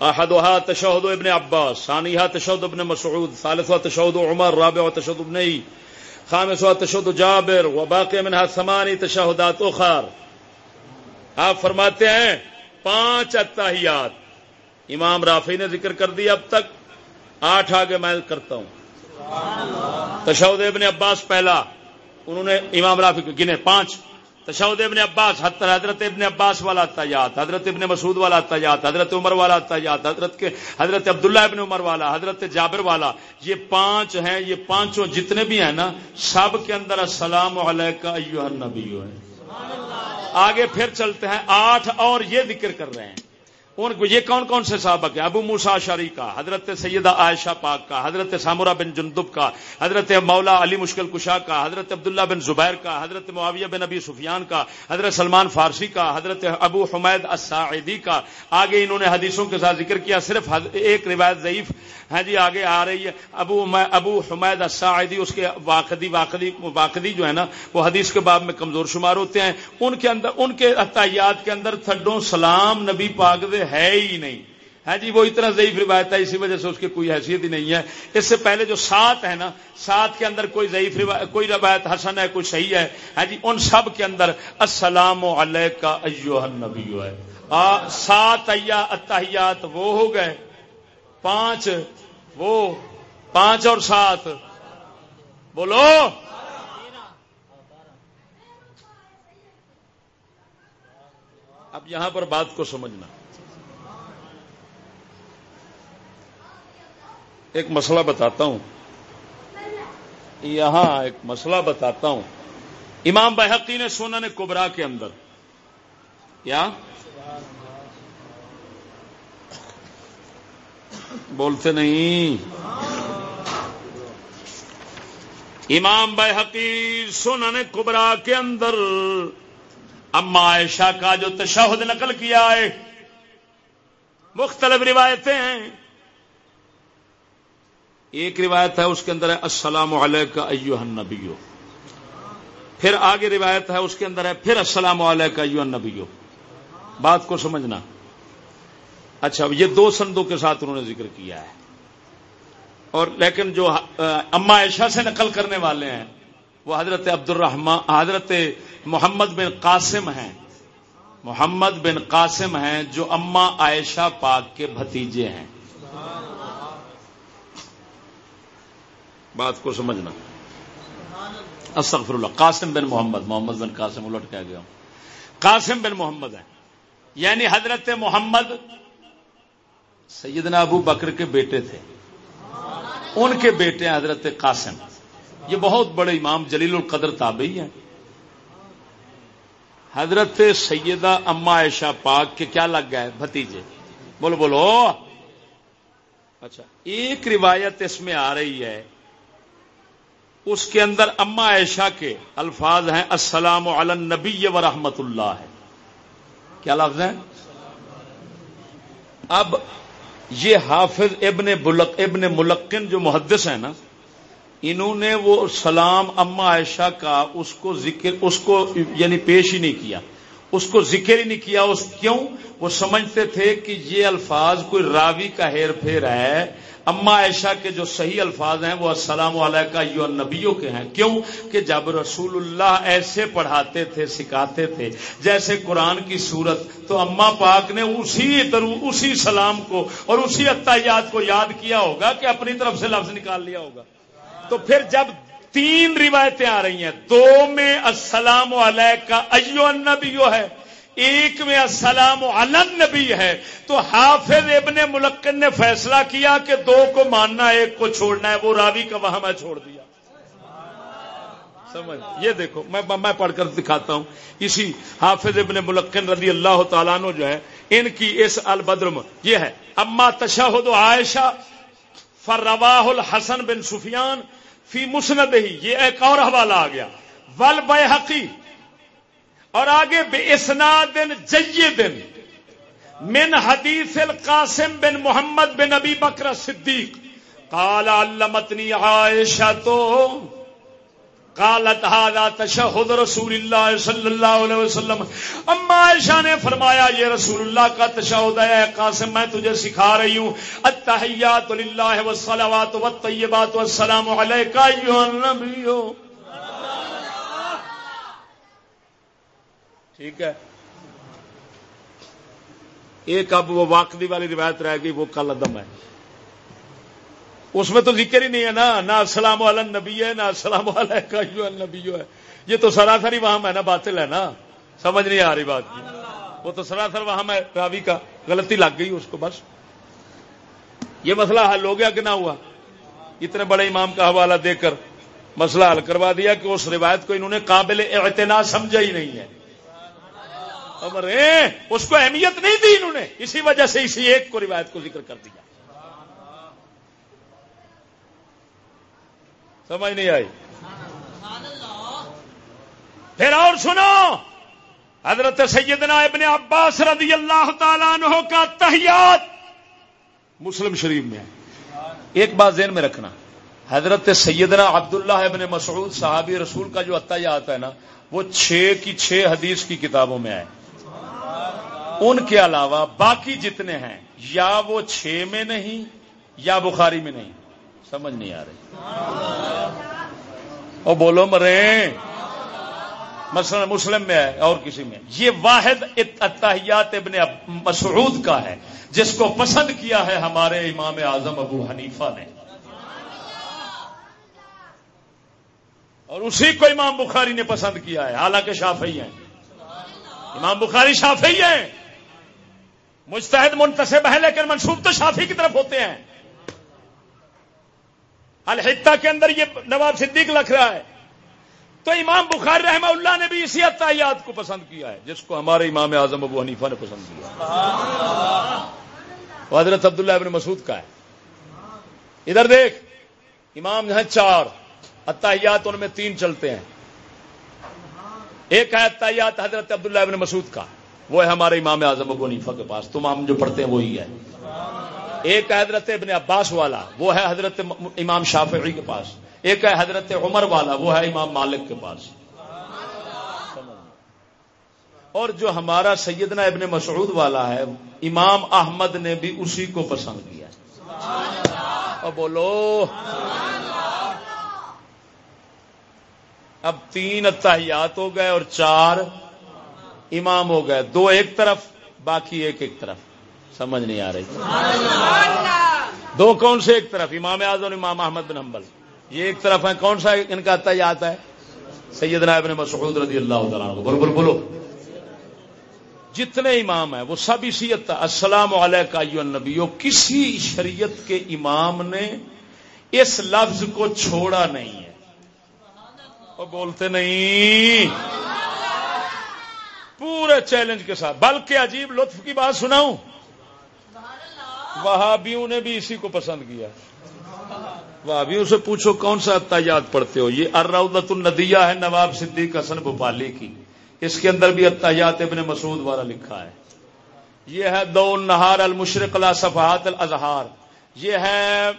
S1: احدها تشہد ابن عباس ثانیها تشہد ابن مسعود ثالثها تشہد عمر رابعها تشہد ابن خامسها تشہد جابر، وباقی منها ثمانی تشہدات اخر۔ آپ فرماتے ہیں پانچ اتحیات امام رافی نے ذکر کر دیا اب تک آٹھ آگے میں کرتا ہوں۔ تشود ابن عباس پہلا، انہوں نے امام رافی کو گنے پانچ۔ تشود ابن عباس حضرت ابن عباس والا تجات حضرت ابن مسعود والا تجات حضرت عمر والا تجات حضرت کے حضرت عبداللہ ابن عمر والا، حضرت جابر والا۔ یہ پانچ ہیں، یہ پانچوں جتنے بھی ہیں نا، سب کے اندر السلام علیکم ایوہ النبی ہے آگے پھر چلتے ہیں آٹھ اور یہ ذکر کر رہے ہیں۔ ان کو یہ کون کون سے سابق ہیں؟ ابو موسا شری کا، حضرت سیدہ عائشہ پاک کا، حضرت سامورہ بن جندب کا، حضرت مولا علی مشکل کشا کا، حضرت عبداللہ بن زبیر کا، حضرت معاویہ بن ابی سفیان کا، حضرت سلمان فارسی کا، حضرت ابو حمید الساعدی کا۔ آگے انہوں نے حدیثوں کے ساتھ ذکر کیا، صرف ایک روایت ضعیف ہے جی آگے آ رہی ہے۔ ابو ابو حمید الساعدی، اس کے واقعی واقعی واقعی جو ہے نا، وہ حدیث کے باب میں کمزور شمار ہوتے ہیں۔ ان کے اندر ان کے اطیات کے اندر تھڈوں سلام نبی پاک دے ہے ہی نہیں۔ ہے جی وہ اتنا ضعیف روایت ہے اسی وجہ سے اس کی کوئی حیثیت ہی نہیں ہے۔ اس سے پہلے جو سات ہے نا سات کے اندر کوئی ضعیف روایت کوئی روایت حسن ہے کوئی صحیح ہے۔ ہے جی ان سب کے اندر السلام علیہ کا النبی ہے۔ آ, سات ایا اتحیات وہ ہو گئے۔ پانچ وہ۔ پانچ اور سات۔ بولو۔ اب یہاں پر بات کو سمجھنا۔ ایک مسئلہ بتاتا ہوں۔ یہاں ایک مسئلہ بتاتا ہوں۔ امام بحقی نے سونا نے کوبرا کے اندر۔ کیا؟ بولتے نہیں۔ امام بحقی سونا نے کبرا کے اندر۔ اما عائشہ کا جو تشہد نقل کیا ہے۔ مختلف روایتیں ہیں۔ ایک روایت ہے، اس کے اندر ہے، السلام علیکم ایوہ النبیو۔ پھر آگے روایت ہے، اس کے اندر ہے، پھر السلام علیکم یو نبیو بات کو سمجھنا۔ اچھا یہ دو سندوں کے ساتھ انہوں نے ذکر کیا ہے۔ اور لیکن جو اما عائشہ سے نقل کرنے والے ہیں، وہ حضرت عبد الرحمان حضرت محمد بن قاسم ہیں۔ محمد بن قاسم ہیں جو اما عائشہ پاک کے بھتیجے ہیں۔ بات کو سمجھنا۔ استغفر اللہ۔ قاسم بن محمد محمد بن قاسم، الٹ کہہ گیا ہوں۔ قاسم بن محمد ہے یعنی حضرت محمد سیدنا ابو بکر کے بیٹے تھے۔ ان کے بیٹے ہیں حضرت قاسم۔ یہ بہت بڑے امام جلیل القدر تابعی ہیں۔ حضرت سیدہ اما عائشہ پاک کے کیا لگ گئے؟ بھتیجے۔ بولو بولو۔ اچھا ایک روایت اس میں آ رہی ہے۔ اس کے اندر اما عائشہ کے الفاظ ہیں، السلام علی النبی و رحمت اللہ ہے۔ کیا لفظ ہیں؟ اب یہ حافظ ابن بلق، ابن ملقن جو محدث ہیں نا، انہوں نے وہ سلام اما عائشہ کا اس کو ذکر، اس کو یعنی پیش ہی نہیں کیا۔ اس کو ذکر ہی نہیں کیا، اس کیوں؟ وہ سمجھتے تھے کہ یہ الفاظ کوئی راوی کا ہیر پھیر ہے اما عائشہ کے جو صحیح الفاظ ہیں وہ السلام علیکہ یو نبیوں کے ہیں۔ کیوں؟ کہ جب رسول اللہ ایسے پڑھاتے تھے، سکھاتے تھے، جیسے قرآن کی صورت، تو اما پاک نے اسی اسی سلام کو اور اسی اتیات کو یاد کیا ہوگا کہ اپنی طرف سے لفظ نکال لیا ہوگا۔ تو پھر جب تین روایتیں آ رہی ہیں، دو میں السلام علیکہ ایو النبیو ہے ایک میں السلام علن نبی ہے، تو حافظ ابن ملکن نے فیصلہ کیا کہ دو کو ماننا ایک کو چھوڑنا ہے، وہ راوی کا وہاں میں چھوڑ دیا۔ سمجھ، یہ دیکھو، میں میں پڑھ کر دکھاتا ہوں۔ اسی حافظ ابن ملکن رضی اللہ تعالیٰ نو جو ہے، ان کی اس البدرم یہ ہے، اما تشہد عائشہ فرواہ الحسن بن سفیان فی مسند ہی یہ ایک اور حوالہ آ گیا۔ ول بے حقی اور آگے بے اسناد جیدن من حدیث القاسم بن محمد بن ابی بکر صدیق، قال علمتنی عائشہ تو، قالت هذا تشہد رسول اللہ صلی اللہ علیہ وسلم۔ اما عائشہ نے فرمایا، یہ رسول اللہ کا تشہد ہے قاسم، میں تجھے سکھا رہی ہوں۔ التحیات للہ والصلوات والطیبات والسلام علیکہ ایوہ النبیو۔ ٹھیک ہے؟ ایک اب وہ واقعی والی روایت رہ گئی، وہ کل ادم ہے۔ اس میں تو ذکر ہی نہیں ہے نا، نہ السلام علیہ نبی ہے، نہ السلام علیہ نبی ہے۔ یہ تو سراسر ہی وہاں ہے نا، باطل ہے نا۔ سمجھ نہیں آ رہی بات کی۔ وہ تو سراسر وہاں میں راوی کا غلطی لگ گئی اس کو بس۔ یہ مسئلہ حل ہو گیا کہ نہ ہوا؟ اتنے بڑے امام کا حوالہ دے کر مسئلہ حل کروا دیا کہ اس روایت کو انہوں نے قابل اعتنا سمجھا ہی نہیں ہے۔ اس کو اہمیت نہیں دی انہوں نے۔ اسی وجہ سے اسی ایک کو روایت کو ذکر کر دیا۔ سمجھ نہیں آئی؟ پھر اور سنو۔ حضرت سیدنا ابن عباس رضی اللہ تعالیٰ عنہ کا تحیات مسلم شریف میں ایک بات ذہن میں رکھنا۔ حضرت سیدنا عبداللہ ابن مسعود صحابی رسول کا جو اتیات ہے نا، وہ چھ کی چھ حدیث کی کتابوں میں آئے۔ ان کے علاوہ باقی جتنے ہیں، یا وہ چھ میں نہیں، یا بخاری میں نہیں۔ سمجھ نہیں آ رہی۔ او بولو مرے مثلا مسلم میں ہے اور کسی میں۔ یہ واحد اتحیات ابن مسعود کا ہے، جس کو پسند کیا ہے ہمارے امام اعظم ابو حنیفہ نے۔ اور اسی کو امام بخاری نے پسند کیا ہے، حالانکہ شافعی ہیں۔ امام بخاری شافعی ہیں۔ مستحد منتصب ہے لیکن منسوخ تو شافی کی طرف ہوتے ہیں۔ الحدہ کے اندر یہ نواب صدیق لکھ رہا ہے۔ تو امام بخاری رحمہ اللہ نے بھی اسی اتحیات کو پسند کیا ہے، جس کو ہمارے امام اعظم ابو حنیفہ نے پسند کیا۔ وہ حضرت عبداللہ ابن مسعود کا ہے۔ ادھر دیکھ، امام ہیں چار اتحیات ان میں تین چلتے ہیں۔ ایک ہے اتحیات حضرت عبداللہ ابن مسعود کا۔ وہ ہے ہمارے امام اعظم ابو نیفا کے پاس۔ تم ہم جو پڑھتے ہیں وہی ہے۔ ایک ہے حضرت ابن عباس والا، وہ ہے حضرت امام شافعی کے پاس۔ ایک ہے حضرت عمر والا، وہ ہے امام مالک کے پاس۔ اور جو ہمارا سیدنا ابن مسعود والا ہے، امام احمد نے بھی اسی کو پسند کیا۔ اور بولو، اب تین اتحیات ہو گئے اور چار امام ہو گئے، دو ایک طرف، باقی ایک ایک طرف۔ سمجھ نہیں آ رہی۔ دو کون سے ایک طرف؟ امام اعظم، امام احمد بن حنبل۔ یہ ایک طرف ہے کون سا ان کا اتحیات ہے؟ سیدنا ابن مسعود رضی اللہ تعالیٰ بولو بولو بولو۔ جتنے امام ہیں، وہ سب اسی السلام علیہ نبیو کسی شریعت کے امام نے اس لفظ کو چھوڑا نہیں ہے۔ وہ بولتے نہیں۔ پورے چیلنج کے ساتھ۔ بلکہ عجیب لطف کی بات سناؤں۔ وہابیوں نے بھی اسی کو پسند کیا۔ وہابیوں سے پوچھو کون سا اتیات پڑھتے ہو؟ یہ ارودت الندیہ ہے نواب صدیق حسن بھوپالی کی۔ اس کے اندر بھی اتیات ابن مسعود والا لکھا ہے۔ یہ ہے دو نہار المشرق لا صفحات الازہار یہ ہے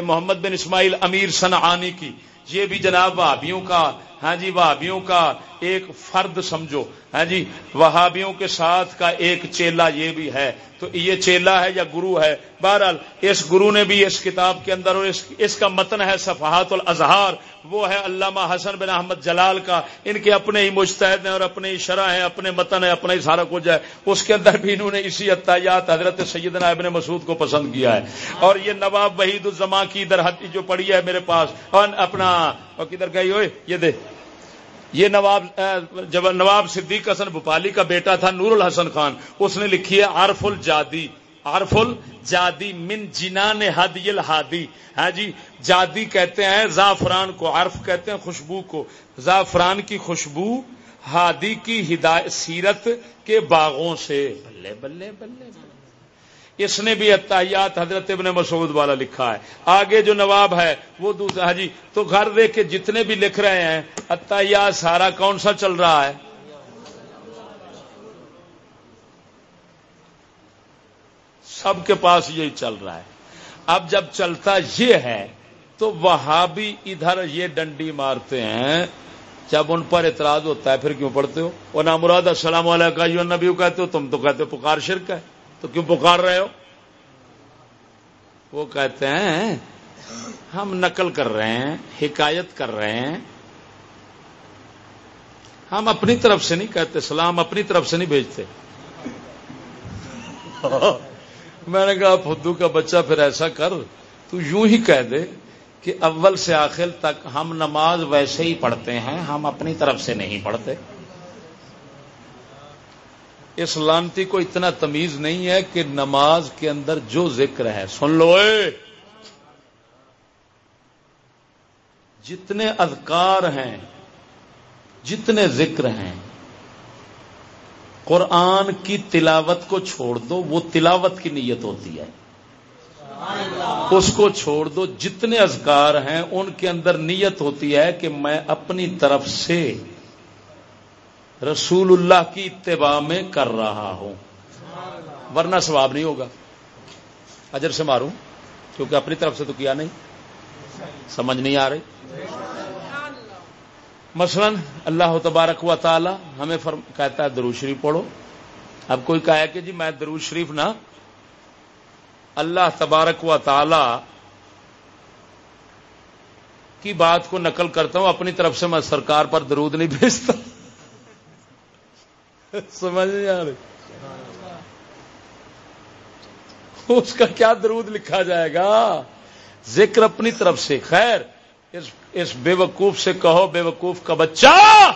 S1: محمد بن اسماعیل امیر سنعانی کی۔ یہ بھی جناب وہابیوں کا۔ ہاں جی وہابیوں کا ایک فرد سمجھو۔ ہاں جی وہابیوں کے ساتھ کا ایک چیلا یہ بھی ہے۔ تو یہ چیلا ہے یا گرو ہے؟ بہرحال، اس گرو نے بھی اس کتاب کے اندر اور اس کا متن ہے صفحات الاظہار۔ وہ ہے علامہ حسن بن احمد جلال کا۔ ان کے اپنے ہی مستحد ہیں اور اپنے ہی شرح ہیں، اپنے متن ہے اپنا ہی سارا کچھ ہے۔ اس کے اندر بھی انہوں نے اسی اتیات حضرت سیدنا ابن مسعود کو پسند کیا ہے۔ اور یہ نواب وحید الزما کی ادھر جو پڑی ہے میرے پاس۔ اور اپنا کدھر گئی ہوئے؟ یہ دے یہ نواب جب نواب صدیق حسن بھوپالی کا بیٹا تھا نور الحسن خان، اس نے لکھی ہے عرف الجادی عرف الجادی من جنان ہادی الحادی ہاں جی جادی کہتے ہیں، زعفران کو عرف کہتے ہیں، خوشبو کو۔ زعفران کی خوشبو، ہادی کی ہدایت، سیرت کے باغوں سے۔ بلے بلے بلے بلے۔ اس نے بھی اتحیات حضرت ابن مسعود والا لکھا ہے۔ آگے جو نواب ہے، وہ دوسرا ہاں جی تو گھر دیکھ کے جتنے بھی لکھ رہے ہیں، اتحیات سارا کون سا چل رہا ہے؟ سب کے پاس یہی چل رہا ہے۔ اب جب چلتا یہ ہے، تو وہاں بھی ادھر یہ ڈنڈی مارتے ہیں۔ جب ان پر اعتراض ہوتا ہے، پھر کیوں پڑھتے ہو؟ وہ نامراد، السلام علیکم نبی کہتے ہو، تم تو کہتے ہو پکار شرک ہے۔ تو کیوں پکار رہے ہو؟ وہ کہتے ہیں، ہم نقل کر رہے ہیں، حکایت کر رہے ہیں۔ ہم اپنی طرف سے نہیں کہتے، سلام اپنی طرف سے نہیں بھیجتے۔ میں نے کہا، فدو کا بچہ پھر ایسا کر، تو یوں ہی کہہ دے کہ اول سے آخر تک ہم نماز ویسے ہی پڑھتے ہیں، ہم اپنی طرف سے نہیں پڑھتے۔ اس لانتی کو اتنا تمیز نہیں ہے کہ نماز کے اندر جو ذکر ہے، سن لو اے۔ جتنے اذکار ہیں، جتنے ذکر ہیں، قرآن کی تلاوت کو چھوڑ دو، وہ تلاوت کی نیت ہوتی ہے۔ اس کو چھوڑ دو، جتنے اذکار ہیں، ان کے اندر نیت ہوتی ہے کہ میں اپنی طرف سے رسول اللہ کی اتباع میں کر رہا ہوں۔ ورنہ ثواب نہیں ہوگا۔ اجر سے ماروں کیونکہ اپنی طرف سے تو کیا نہیں۔ سمجھ نہیں آ رہی۔ مثلا اللہ تبارک و تعالی ہمیں فرم، کہتا ہے، درود شریف پڑھو۔ اب کوئی کہا ہے کہ جی میں درود شریف نہ۔ اللہ تبارک و تعالی کی بات کو نقل کرتا ہوں، اپنی طرف سے میں سرکار پر درود نہیں بھیجتا۔ سمجھ نہیں آ رہی۔ اس کا کیا درود لکھا جائے گا؟ ذکر اپنی طرف سے۔ خیر، اس اس بے وقوف سے کہو بے وقوف کا بچہ!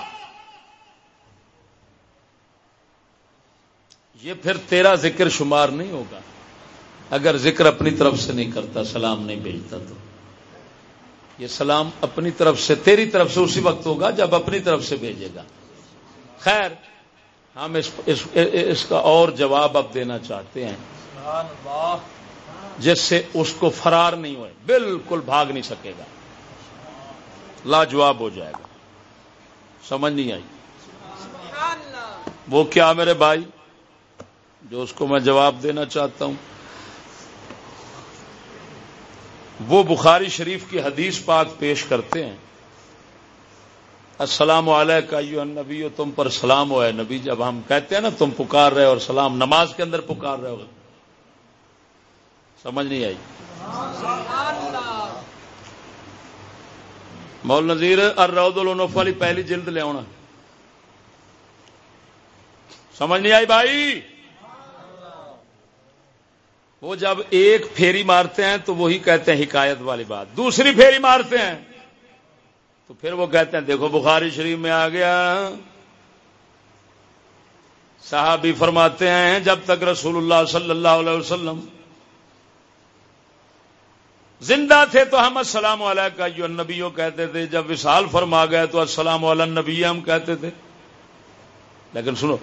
S1: یہ پھر تیرا ذکر شمار نہیں ہوگا۔ اگر ذکر اپنی طرف سے نہیں کرتا، سلام نہیں بھیجتا تو۔ یہ سلام اپنی طرف سے، تیری طرف سے اسی وقت ہوگا جب اپنی طرف سے بھیجے گا۔ خیر ہم اس, اس, اس کا اور جواب اب دینا چاہتے ہیں۔ جس سے اس کو فرار نہیں ہوئے بالکل بھاگ نہیں سکے گا۔ لاجواب ہو جائے گا۔ سمجھ نہیں آئی۔ وہ کیا میرے بھائی؟ جو اس کو میں جواب دینا چاہتا ہوں۔ وہ بخاری شریف کی حدیث پاک پیش کرتے ہیں۔ السلام علیکم نبی تم پر سلام ہو ہے نبی۔ جب ہم کہتے ہیں نا تم پکار رہے اور سلام نماز کے اندر پکار رہے ہو۔ سمجھ نہیں آئی؟ مول نظیر ارود الف والی پہلی جلد لیا سمجھ نہیں آئی بھائی؟ وہ جب ایک پھیری مارتے ہیں تو وہی کہتے ہیں حکایت والی بات۔ دوسری پھیری مارتے ہیں۔ تو پھر وہ کہتے ہیں، دیکھو بخاری شریف میں آ گیا۔ صحابی فرماتے ہیں، جب تک رسول اللہ صلی اللہ علیہ وسلم زندہ تھے تو ہم السلام علیہ کا جو نبیوں کہتے تھے۔ جب وصال فرما گئے تو السلام علیہ نبی ہم کہتے تھے۔ لیکن سنو،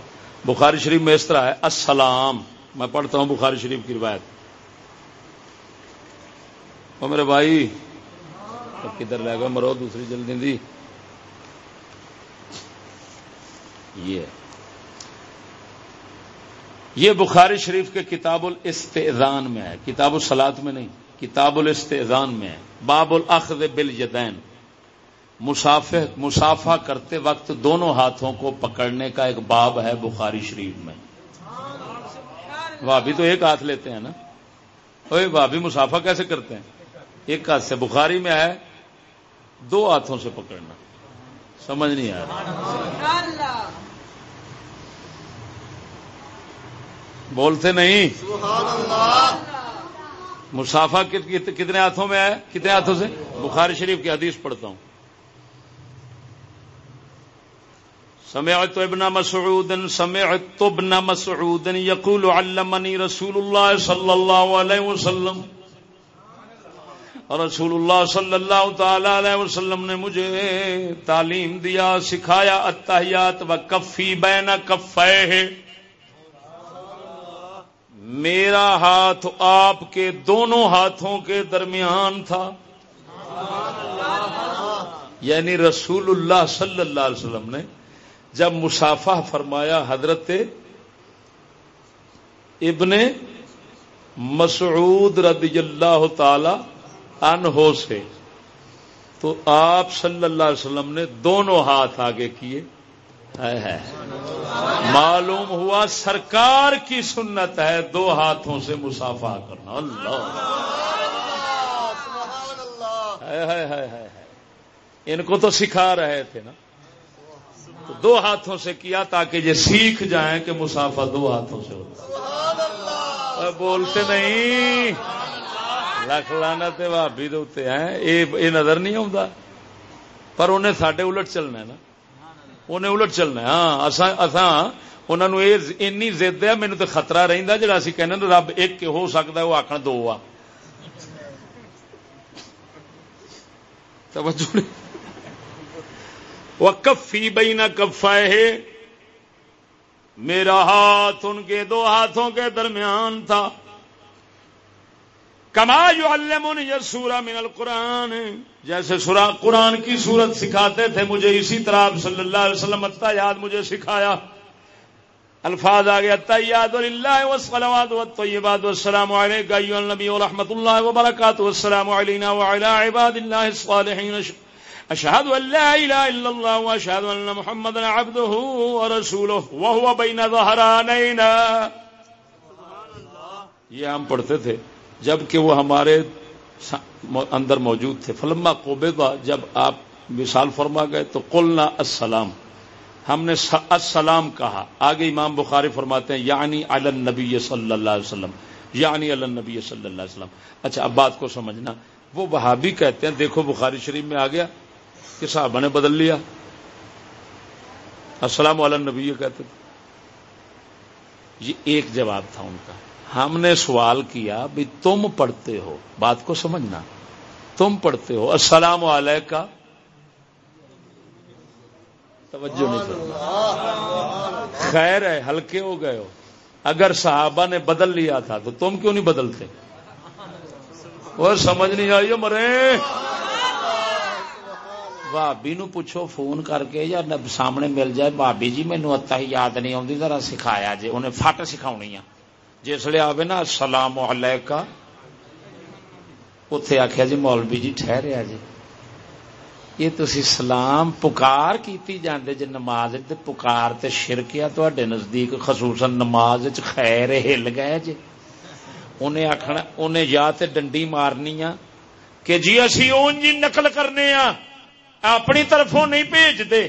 S1: بخاری شریف میں اس طرح ہے، السلام۔ میں پڑھتا ہوں بخاری شریف کی روایت۔ میرے بھائی کدھر لے گا مرو دوسری جلدی دی۔ یہ یہ بخاری شریف کے کتاب الاستعذان میں ہے۔ کتاب السلاد میں نہیں، کتاب الاستعذان میں ہے۔ باب الاخذ بالیدین مسافہ مسافہ کرتے وقت دونوں ہاتھوں کو پکڑنے کا ایک باب ہے بخاری شریف میں۔ بھابھی تو ایک ہاتھ لیتے ہیں نا۔ بھابھی مسافہ کیسے کرتے ہیں؟ ایک ہاتھ سے۔ بخاری میں ہے دو ہاتھوں سے پکڑنا۔ سمجھ نہیں آ رہا۔ بولتے نہیں؟ مسافہ کتنے ہاتھوں میں ہے کتنے ہاتھوں سے؟ بخاری شریف کی حدیث پڑھتا ہوں۔ سمعت ابن مسعود سمعت ابن مسعود يقول علمني رسول الله صلى الله عليه وسلم۔ رسول اللہ صلی اللہ تعالی علیہ وسلم نے مجھے تعلیم دیا، سکھایا، اتحیات و کفی بین کفے میرا ہاتھ آپ کے دونوں ہاتھوں کے درمیان تھا۔ یعنی رسول اللہ صلی اللہ علیہ وسلم نے جب مسافہ فرمایا حضرت ابن مسعود رضی اللہ تعالی انہو سے تو آپ صلی اللہ علیہ وسلم نے دونوں ہاتھ آگے کیے۔ معلوم ہوا سرکار کی سنت ہے دو ہاتھوں سے مسافہ کرنا۔ اللہ۔ ان کو تو سکھا رہے تھے نا۔ تو دو ہاتھوں سے کیا تاکہ یہ سیکھ جائیں کہ مسافہ دو ہاتھوں سے ہوتا۔ بولتے نہیں۔ لکھ لانا بھابی دے ہیں یہ نظر نہیں آتا پر انہیں سڈے الٹ چلنا ہے نا انہیں الٹ چلنا ہاں اساں انہوں نے زد ہے مینو تو خطرہ رہتا جا کہنے رب ایک ہو سکتا ہے وہ آخر دو آ توجہ وہ کفی بئی نہ کفا ہے میرا ہاتھ ان کے دو ہاتھوں کے درمیان تھا کما جو المن یا سورا من القرآن۔ جیسے سورا قرآن کی صورت سکھاتے تھے، مجھے اسی طرح آپ صلی اللہ علیہ وسلم اتا یاد مجھے سکھایا۔ الفاظ آ گیا تیاد اللہ وسلمات والطیبات والسلام علیکہ ایوہ النبی ورحمت اللہ وبرکاتہ۔ والسلام علینا وعلا عباد اللہ الصالحین۔ اشهد ان لا اله الا الله واشهد ان محمدا عبده ورسوله وهو بين ظهرانينا یہ ہم پڑھتے تھے۔ جبکہ وہ ہمارے اندر موجود تھے۔ فلما قبضا جب آپ مثال فرما گئے تو قلنا السلام۔ ہم نے السلام کہا۔ آگے امام بخاری فرماتے ہیں یعنی النبی صلی اللہ علیہ وسلم۔ یعنی علی النبی صلی اللہ علیہ وسلم۔ اچھا اب بات کو سمجھنا۔ وہ وہابی کہتے ہیں، دیکھو بخاری شریف میں آ گیا کہ صحابہ نے بدل لیا۔ السلام علیہ نبی کہتے تھے یہ ایک جواب تھا ان کا۔ ہم نے سوال کیا بھی تم پڑھتے ہو۔ بات کو سمجھنا۔ تم پڑھتے ہو۔ السلام علیہ کا توجہ نہیں کرنا خیر ہے، ہلکے ہو گئے ہو۔ اگر صحابہ نے بدل لیا تھا تو تم کیوں نہیں بدلتے؟ وہ سمجھ نہیں آئی مرے۔ بھابی نو پوچھو، فون کر کے یا سامنے مل جائے۔ بھابی جی مینو اتا ہی یاد نہیں آتی ذرا سکھایا جی انہیں فٹ سکھاونی جسے آئے نا سلام کا اتے آخیا جی مولوی جی ٹھہریا جی۔ یہ تسی سلام پکار کیتی جاندے جے نماز تے پکار تے شرک یا تواڈے نزدیک، خصوصا نماز خیر ہل گئے جے۔ انہیں آکھنا انہیں یا تے ڈنڈی مارنی آ کہ جی اسی اون جی نقل کرنے آ، اپنی طرفوں نہیں بھیج دے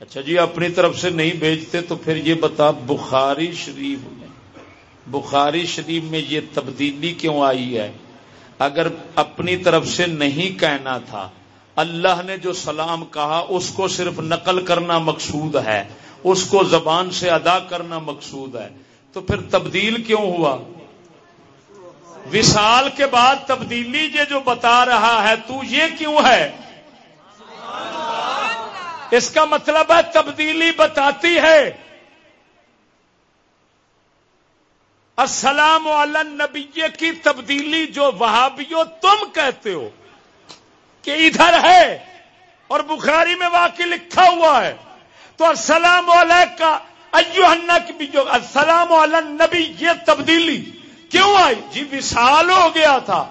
S1: اچھا جی اپنی طرف سے نہیں بھیجتے تو پھر یہ بتا، بخاری شریف۔ میں بخاری شریف میں یہ تبدیلی کیوں آئی ہے؟ اگر اپنی طرف سے نہیں کہنا تھا، اللہ نے جو سلام کہا، اس کو صرف نقل کرنا مقصود ہے، اس کو زبان سے ادا کرنا مقصود ہے۔ تو پھر تبدیل کیوں ہوا؟ وشال کے بعد تبدیلی یہ جو بتا رہا ہے، تو یہ کیوں ہے؟ اس کا مطلب ہے تبدیلی بتاتی ہے السلام نبی کی تبدیلی جو وہابیو تم کہتے ہو کہ ادھر ہے اور بخاری میں واقع لکھا ہوا ہے، تو السلام علیہ کا کی بھی جو السلام نبی یہ تبدیلی کیوں آئی؟ جی وشال ہو گیا تھا۔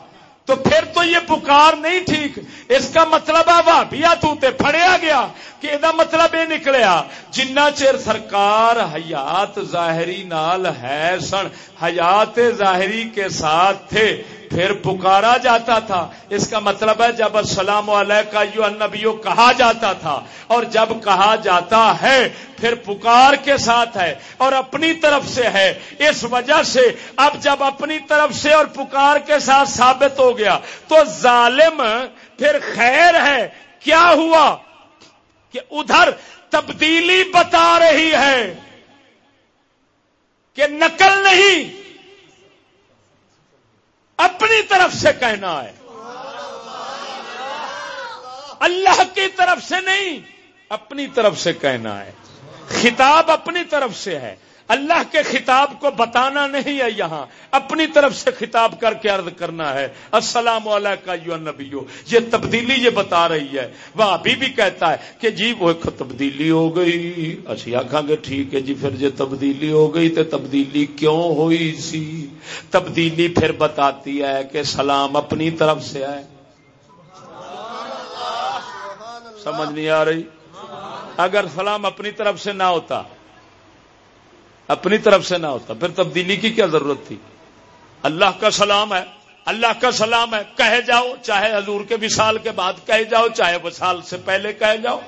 S1: تو پھر تو یہ پکار نہیں ٹھیک۔ اس کا مطلب ہے بھابیا تے پھڑیا گیا کہ یہ مطلب یہ نکلیا۔ جنہ چر سرکار حیات ظاہری نال ہے سن، حیات ظاہری کے ساتھ تھے۔ پھر پکارا جاتا تھا۔ اس کا مطلب ہے جب السلام علیہ کا یو النبیو کہا جاتا تھا اور جب کہا جاتا ہے، پھر پکار کے ساتھ ہے اور اپنی طرف سے ہے۔ اس وجہ سے اب جب اپنی طرف سے اور پکار کے ساتھ ثابت ہو گیا تو ظالم پھر خیر ہے۔ کیا ہوا؟ کہ ادھر تبدیلی بتا رہی ہے کہ نقل نہیں۔ اپنی طرف سے کہنا ہے۔ اللہ کی طرف سے نہیں، اپنی طرف سے کہنا ہے۔ خطاب اپنی طرف سے ہے۔ اللہ کے خطاب کو بتانا نہیں ہے یہاں۔ اپنی طرف سے خطاب کر کے عرض کرنا ہے۔ السلام علیکم نبیو یہ تبدیلی یہ بتا رہی ہے۔ وہ ابھی بھی کہتا ہے کہ جی وہ تبدیلی ہو گئی۔ اچھی آخا گے، ٹھیک ہے جی پھر یہ تبدیلی ہو گئی تو تبدیلی کیوں ہوئی سی؟ تبدیلی پھر بتاتی ہے کہ سلام اپنی طرف سے ہے۔ سمجھ نہیں آ رہی؟ اگر سلام اپنی طرف سے نہ ہوتا۔ اپنی طرف سے نہ ہوتا۔ پھر تبدیلی کی کیا ضرورت تھی؟ اللہ کا سلام ہے۔ اللہ کا سلام ہے۔ کہہ جاؤ، چاہے حضور کے وصال کے بعد کہہ جاؤ، چاہے وصال سے پہلے کہہ جاؤ۔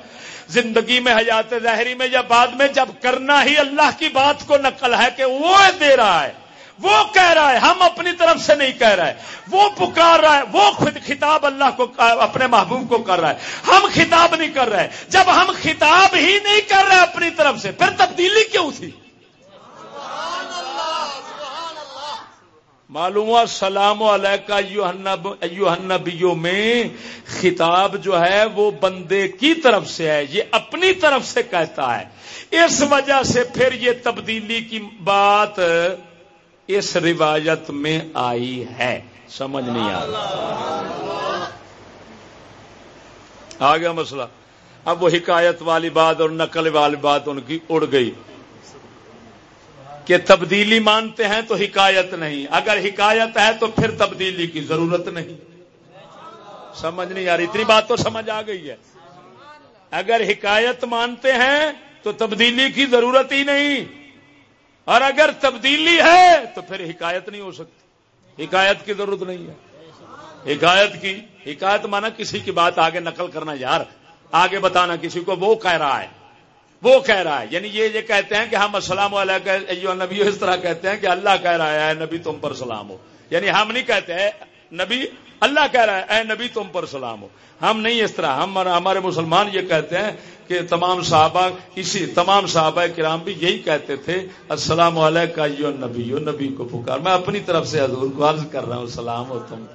S1: زندگی میں، حیات ظاہری میں یا بعد میں، جب کرنا ہی اللہ کی بات کو نقل ہے کہ وہ دے رہا ہے، وہ کہہ رہا ہے۔ ہم اپنی طرف سے نہیں کہہ رہے۔ وہ پکار رہا ہے۔ وہ خود خطاب اللہ کو، اپنے محبوب کو کر رہا ہے۔ ہم خطاب نہیں کر رہے۔ جب ہم خطاب ہی نہیں کر رہے اپنی طرف سے، پھر تبدیلی کیوں تھی؟ معلوم ہوا سلام علیہ میں خطاب جو ہے وہ بندے کی طرف سے ہے، یہ اپنی طرف سے کہتا ہے۔ اس وجہ سے پھر یہ تبدیلی کی بات اس روایت میں آئی ہے۔ سمجھ نہیں آ آ گیا مسئلہ۔ اب وہ حکایت والی بات اور نقل والی بات ان کی اڑ گئی۔ کہ تبدیلی مانتے ہیں تو حکایت نہیں۔ اگر حکایت ہے تو پھر تبدیلی کی ضرورت نہیں۔ سمجھ نہیں آ رہی۔ اتنی بات تو سمجھ آ گئی ہے۔ اگر حکایت مانتے ہیں تو تبدیلی کی ضرورت ہی نہیں۔ اور اگر تبدیلی ہے تو پھر حکایت نہیں ہو سکتی۔ حکایت کی ضرورت نہیں ہے۔ حکایت کی، حکایت مانا کسی کی بات آگے نقل کرنا، یار، آگے بتانا کسی کو، وہ کہہ رہا ہے۔ وہ کہہ رہا ہے۔ یعنی یہ یہ کہتے ہیں کہ ہم السلام علیہ نبی اس طرح کہتے ہیں کہ اللہ کہہ رہا ہے نبی تم پر سلام ہو۔ یعنی ہم نہیں کہتے ہیں نبی اللہ کہہ رہا ہے اے نبی تم پر سلام ہو۔ ہم نہیں اس طرح ہم ہمارے مسلمان یہ کہتے ہیں کہ تمام صحابہ اسی تمام صحابہ کرام بھی یہی کہتے تھے السلام علیہ نبی نبی کو پکار۔ میں اپنی طرف سے حضور کو عرض کر رہا ہوں سلام ہو تم۔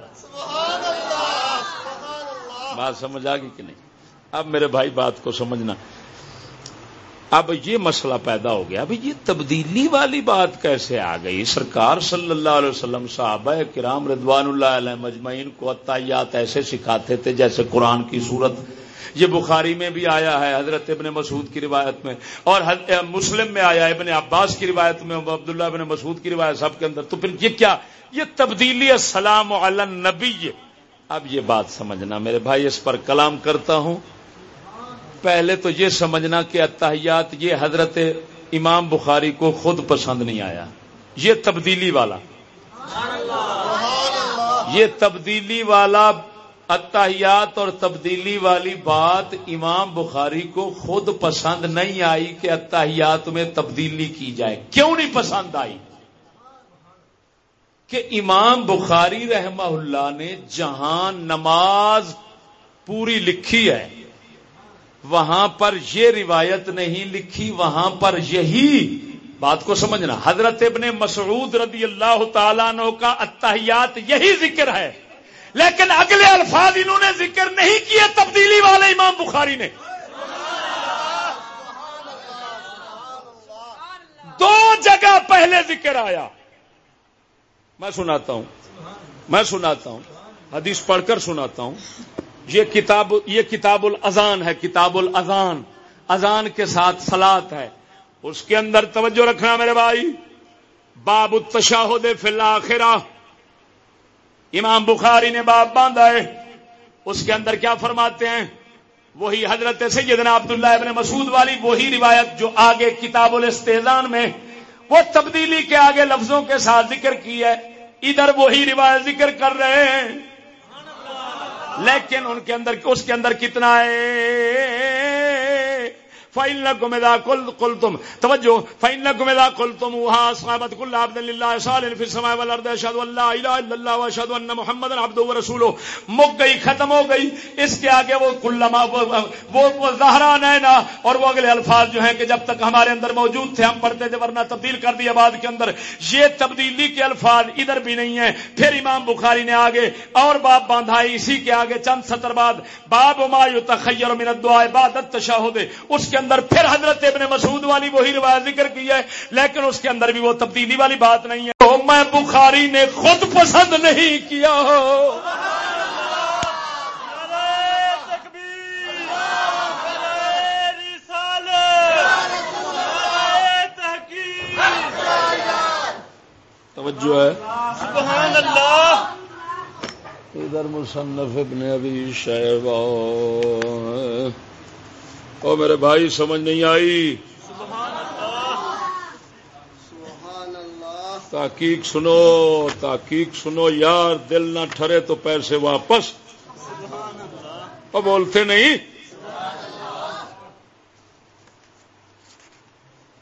S1: بات سمجھ آ گئی کہ نہیں؟ اب میرے بھائی بات کو سمجھنا۔ اب یہ مسئلہ پیدا ہو گیا۔ اب یہ تبدیلی والی بات کیسے آ گئی؟ سرکار صلی اللہ علیہ وسلم صحابہ کرام رضوان اللہ علیہ مجمعین کو عطیات ایسے سکھاتے تھے جیسے قرآن کی صورت۔ یہ بخاری میں بھی آیا ہے، حضرت ابن مسعود کی روایت میں۔ اور مسلم میں آیا، ابن عباس کی روایت میں عبداللہ ابن مسعود کی روایت سب کے اندر۔ تو پھر یہ کیا؟ یہ تبدیلی السلام علی نبی اب یہ بات سمجھنا میرے بھائی، اس پر کلام کرتا ہوں۔ پہلے تو یہ سمجھنا کہ اتحیات یہ حضرت امام بخاری کو خود پسند نہیں آیا۔ یہ تبدیلی والا۔ یہ تبدیلی والا اتحیات اور تبدیلی والی بات امام بخاری کو خود پسند نہیں آئی کہ اتحیات میں تبدیلی کی جائے۔ کیوں نہیں پسند آئی؟ کہ امام بخاری رحمہ اللہ نے جہاں نماز پوری لکھی ہے وہاں پر یہ روایت نہیں لکھی، وہاں پر یہی بات کو سمجھنا۔ حضرت ابن مسعود رضی اللہ تعالیٰ عنہ کا اتحیات یہی ذکر ہے۔ لیکن اگلے الفاظ انہوں نے ذکر نہیں کیے، تبدیلی والے امام بخاری نے۔ دو جگہ پہلے ذکر آیا۔ میں سناتا ہوں۔ میں سناتا ہوں۔ حدیث پڑھ کر سناتا ہوں۔ یہ کتاب یہ کتاب الازان ہے، کتاب الازان اذان کے ساتھ سلاد ہے۔ اس کے اندر توجہ رکھنا میرے بھائی۔ باب التشاہد فی الاخرہ۔ امام بخاری نے باب باندھا ہے۔ اس کے اندر کیا فرماتے ہیں؟ وہی حضرت سیدنا عبداللہ ابن مسعود والی، وہی روایت جو آگے کتاب الاستیزان میں وہ تبدیلی کے آگے لفظوں کے ساتھ ذکر کی ہے۔ ادھر وہی روایت ذکر کر رہے ہیں۔ لیکن ان کے اندر اس کے اندر کتنا ہے فائن گمدا کل کل تم توجہ فائن گمدا کل تم وہاں صحابت کل عبد اللہ صالح فی السماء والارض اشهد ان لا الہ الا اللہ واشهد ان محمد عبده ورسوله. مک گئی ختم ہو گئی اس کے آگے وہ کلما وہ وہ, وہ زہرا نینا اور وہ اگلے الفاظ جو ہیں کہ جب تک ہمارے اندر موجود تھے ہم پڑھتے تھے ورنہ تبدیل کر دیا بعد کے اندر. یہ تبدیلی کے الفاظ ادھر بھی نہیں ہیں. پھر امام بخاری نے آگے اور باب باندھا اسی کے آگے چند سطر بعد. باب ما یتخیر من الدعاء بعد التشهد اس کے اندر پھر حضرت ابن مسعود والی وہی روایت ذکر کی ہے لیکن اس کے اندر بھی وہ تبدیلی والی بات نہیں ہے۔ تو میں بخاری نے خود پسند نہیں کیا۔ توجہ ہے۔ سبحان اللہ۔ ادھر مصنف ابن ابی شیبہ۔ او میرے بھائی سمجھ نہیں آئی۔ تحقیق سنو تحقیق سنو یار دل نہ ٹھرے تو پیسے واپس۔ وہ بولتے نہیں۔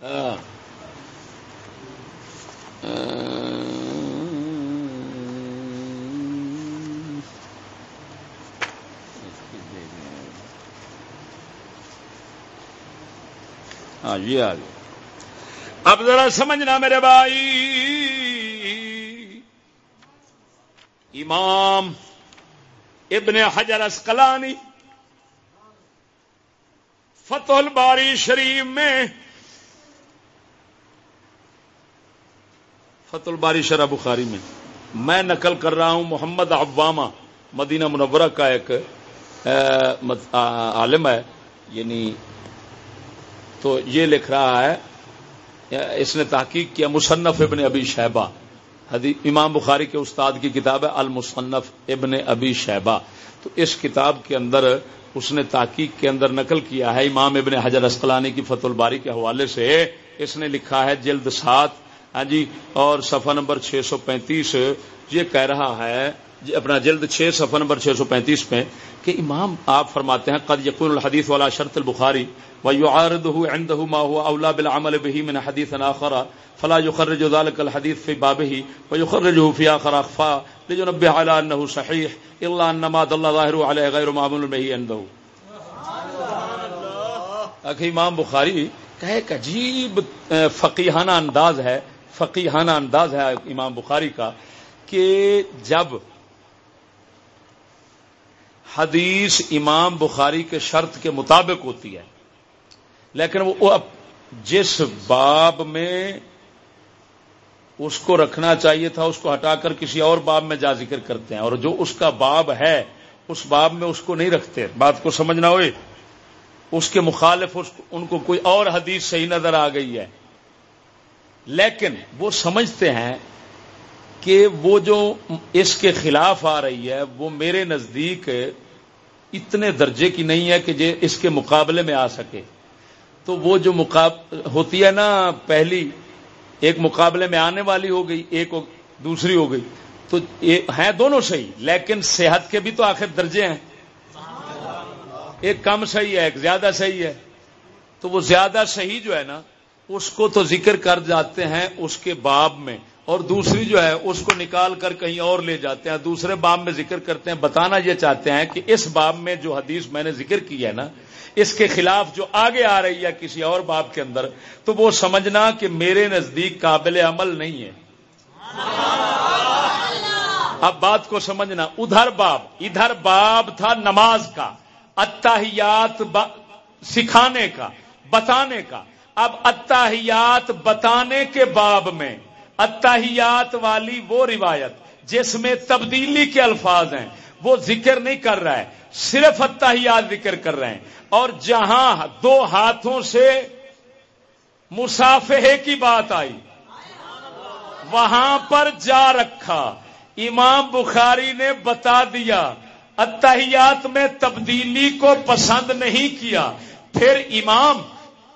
S1: ہاں۔ ہاں جی آ گیا اب ذرا سمجھنا میرے بھائی۔ امام ابن حجر اسکلانی فتح الباری شریف میں فتح الباری شرح بخاری میں میں نقل کر رہا ہوں محمد عوامہ مدینہ منورہ کا ایک عالم ہے یعنی تو یہ لکھ رہا ہے، اس نے تحقیق کیا، مصنف ابن ابی شہبہ۔ امام بخاری کے استاد کی کتاب ہے، المصنف ابن ابی شہبہ۔ تو اس کتاب کے اندر اس نے تحقیق کے اندر نقل کیا ہے، امام ابن حجر اسقلانی کی فتح الباری کے حوالے سے۔ اس نے لکھا ہے، جلد سات۔ ہاں جی اور صفحہ نمبر چھ سو پینتیس۔ یہ کہہ رہا ہے اپنا جلد چھ، صفحہ نمبر چھ سو پینتیس پہ، کہ امام آپ فرماتے ہیں، قد یقون الحدیث والا شرط البخاری۔ ويعارضه عنده ما هو اولى بالعمل به من حديث اخر فلا يخرج ذلك الحديث في بابه ويخرجه في اخر اخفى لينبه على انه صحيح الا ان ما دل ظاهره عليه غير معمول به عنده. اخي امام بخاری کہ ایک عجیب فقیحانہ انداز ہے فقیحانہ انداز ہے امام بخاری کا کہ جب حدیث امام بخاری کے شرط کے مطابق ہوتی ہے لیکن وہ جس باب میں اس کو رکھنا چاہیے تھا، اس کو ہٹا کر کسی اور باب میں جا ذکر کرتے ہیں۔ اور جو اس کا باب ہے، اس باب میں اس کو نہیں رکھتے۔ بات کو سمجھنا ہوئے۔ اس کے مخالف اس کو، ان کو کوئی اور حدیث صحیح نظر آ گئی ہے۔ لیکن وہ سمجھتے ہیں کہ وہ جو اس کے خلاف آ رہی ہے، وہ میرے نزدیک اتنے درجے کی نہیں ہے کہ اس کے مقابلے میں آ سکے۔ تو وہ جو مقاب، ہوتی ہے نا پہلی، ایک مقابلے میں آنے والی ہو گئی، ایک دوسری ہو گئی، تو ہیں دونوں صحیح، لیکن صحت کے بھی تو آخر درجے ہیں۔ ایک کم صحیح ہے، ایک زیادہ صحیح ہے۔ تو وہ زیادہ صحیح جو ہے نا، اس کو تو ذکر کر جاتے ہیں اس کے باب میں، اور دوسری جو ہے، اس کو نکال کر کہیں اور لے جاتے ہیں۔ دوسرے باب میں ذکر کرتے ہیں، بتانا یہ چاہتے ہیں کہ اس باب میں جو حدیث میں نے ذکر کی ہے نا اس کے خلاف جو آگے آ رہی ہے کسی اور باب کے اندر، تو وہ سمجھنا کہ میرے نزدیک قابل عمل نہیں ہے۔ اب بات کو سمجھنا، ادھر باب ادھر باب تھا نماز کا اتحیات سکھانے کا، بتانے کا۔ اب اتحیات بتانے کے باب میں اتحیات والی وہ روایت جس میں تبدیلی کے الفاظ ہیں، وہ ذکر نہیں کر رہا ہے۔ صرف اتحیات ذکر کر رہے ہیں۔ اور جہاں دو ہاتھوں سے مسافے کی بات آئی، وہاں پر جا رکھا۔ امام بخاری نے بتا دیا، اتحیات میں تبدیلی کو پسند نہیں کیا۔ پھر امام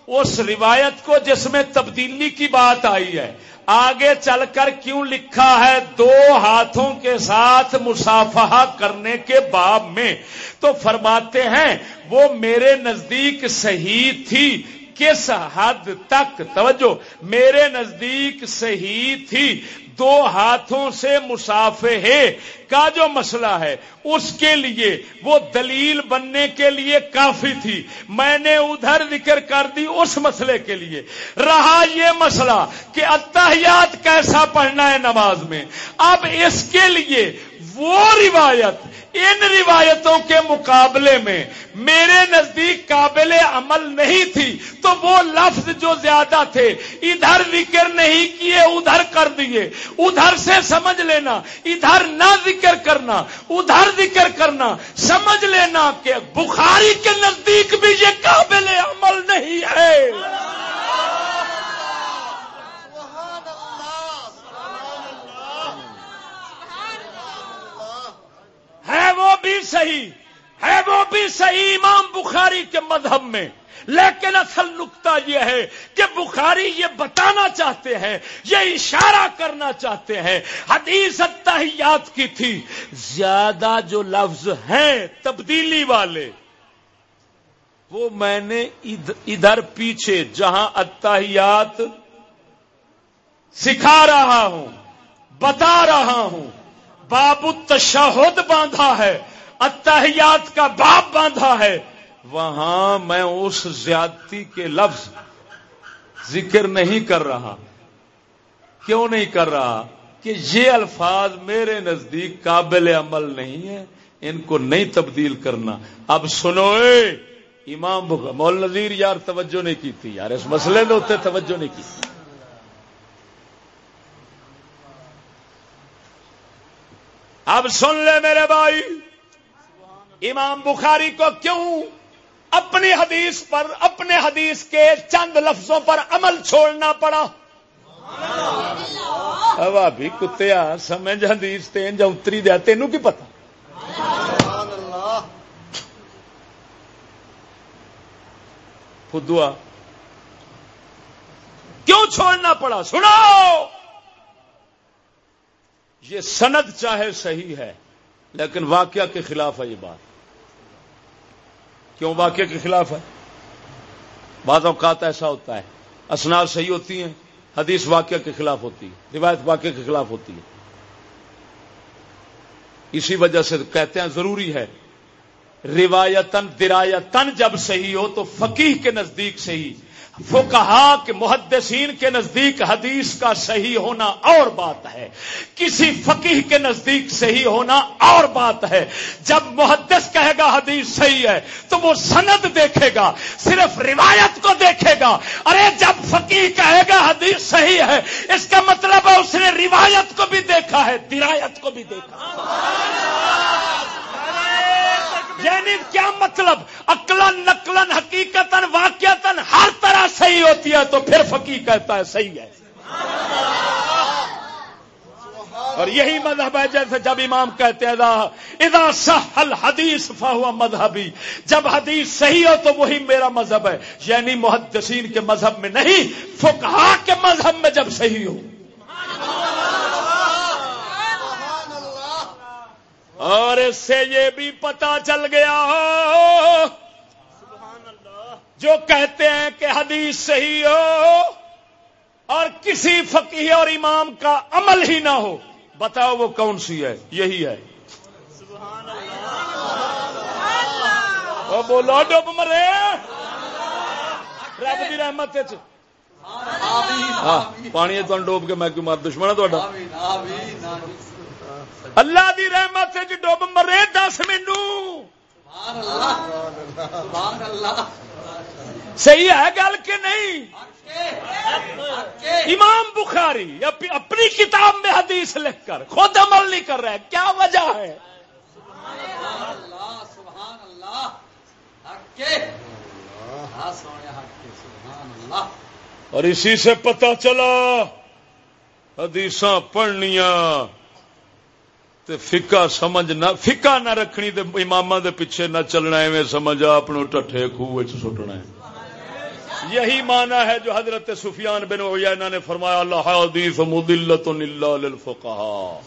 S1: اس روایت کو جس میں تبدیلی کی بات آئی ہے آگے چل کر کیوں لکھا ہے دو ہاتھوں کے ساتھ مسافہ کرنے کے باب میں؟ تو فرماتے ہیں، وہ میرے نزدیک صحیح تھی کس حد تک؟ توجہ، میرے نزدیک صحیح تھی۔ دو ہاتھوں سے مسافے کا جو مسئلہ ہے، اس کے لیے وہ دلیل بننے کے لیے کافی تھی۔ میں نے ادھر ذکر کر دی اس مسئلے کے لیے۔ رہا یہ مسئلہ کہ اتحیات کیسا پڑھنا ہے نماز میں۔ اب اس کے لیے وہ روایت ان روایتوں کے مقابلے میں میرے نزدیک قابل عمل نہیں تھی، تو وہ لفظ جو زیادہ تھے، ادھر ذکر نہیں کیے، ادھر کر دیے۔ ادھر سے سمجھ لینا، ادھر نہ ذکر کرنا، ادھر ذکر کرنا، سمجھ لینا کہ بخاری کے نزدیک بھی یہ قابل عمل نہیں ہے۔ ہے وہ بھی صحیح، ہے وہ بھی صحیح امام بخاری کے مذہب میں۔ لیکن اصل نقطہ یہ ہے کہ بخاری یہ بتانا چاہتے ہیں، یہ اشارہ کرنا چاہتے ہیں۔ حدیث اتحیات کی تھی، زیادہ جو لفظ ہیں تبدیلی والے، وہ میں نے ادھر پیچھے جہاں اتحیات سکھا رہا ہوں، بتا رہا ہوں۔ باب التشہد باندھا ہے اتحیات کا باب باندھا ہے۔ وہاں میں اس زیادتی کے لفظ ذکر نہیں کر رہا۔ کیوں نہیں کر رہا؟ کہ یہ الفاظ میرے نزدیک قابل عمل نہیں ہے ان کو نہیں تبدیل کرنا۔ اب سنو امام مول نظیر یار توجہ نہیں کی تھی یار، اس مسئلے میں اتنے توجہ نہیں کی اب سن لے میرے بھائی، امام بخاری کو کیوں اپنی حدیث پر، اپنے حدیث کے چند لفظوں پر عمل چھوڑنا پڑا؟ ابھی کتیا، سمجھ حدیث تین جا اتری دیا، تینوں کی پتا خدوا کیوں چھوڑنا پڑا؟ سنو یہ سند چاہے صحیح ہے، لیکن واقعہ کے خلاف ہے یہ بات۔ کیوں واقعہ کے خلاف ہے؟ بعض اوقات ایسا ہوتا ہے، اسناد صحیح ہوتی ہیں، حدیث واقعہ کے خلاف ہوتی ہے، روایت واقعہ کے خلاف ہوتی ہے۔ اسی وجہ سے کہتے ہیں ضروری ہے روایتن درایتن جب صحیح ہو تو فقیح کے نزدیک صحیح۔ وہ کہا کہ محدثین کے نزدیک حدیث کا صحیح ہونا اور بات ہے۔ کسی فقیح کے نزدیک صحیح ہونا اور بات ہے۔ جب محدث کہے گا حدیث صحیح ہے، تو وہ سند دیکھے گا، صرف روایت کو دیکھے گا۔ ارے، جب فقیح کہے گا حدیث صحیح ہے، اس کا مطلب ہے اس نے روایت کو بھی دیکھا ہے، درایت کو بھی دیکھا۔ یعنی کیا مطلب؟ اکلن نقلن حقیقت واقعات ہر طرح صحیح ہوتی ہے تو پھر فقی کہتا ہے صحیح ہے۔ اور یہی مذہب ہے جیسے جب امام کہتے ہیں ادا صح الحدیث فہو مذہبی۔ جب حدیث صحیح ہو تو وہی میرا مذہب ہے۔ یعنی محدثین کے مذہب میں نہیں، فقہا کے مذہب میں جب صحیح ہو۔ اور اس سے یہ بھی پتا چل گیا جو کہتے ہیں کہ حدیث صحیح ہو اور کسی فقیر اور امام کا عمل ہی نہ ہو۔ بتاؤ وہ کون سی ہے؟ یہی ہے۔ وہ بولو ڈب مرے۔ رب کی رحمت ہاں، پانی تو ڈوب کے میں کیوں مار دشمن ہے اللہ دی رحمت ڈب مرے دس مینو صحیح ہے گل کہ نہیں؟ امام بخاری اپنی کتاب میں حدیث لکھ کر خود عمل نہیں کر رہے کیا وجہ ہے؟ اور اسی سے پتا چلا حدیث پڑھنیا فکا سمجھ نہ فکا نہ رکھنی تے امام دے پیچھے نہ چلنا ایویں سمجھ آپ ٹھے خوہ سٹنا ہے۔ یہی مانا ہے جو حضرت سفیان بن عیینہ نے فرمایا، اللہ حدیث مدلت اللہ للفقہا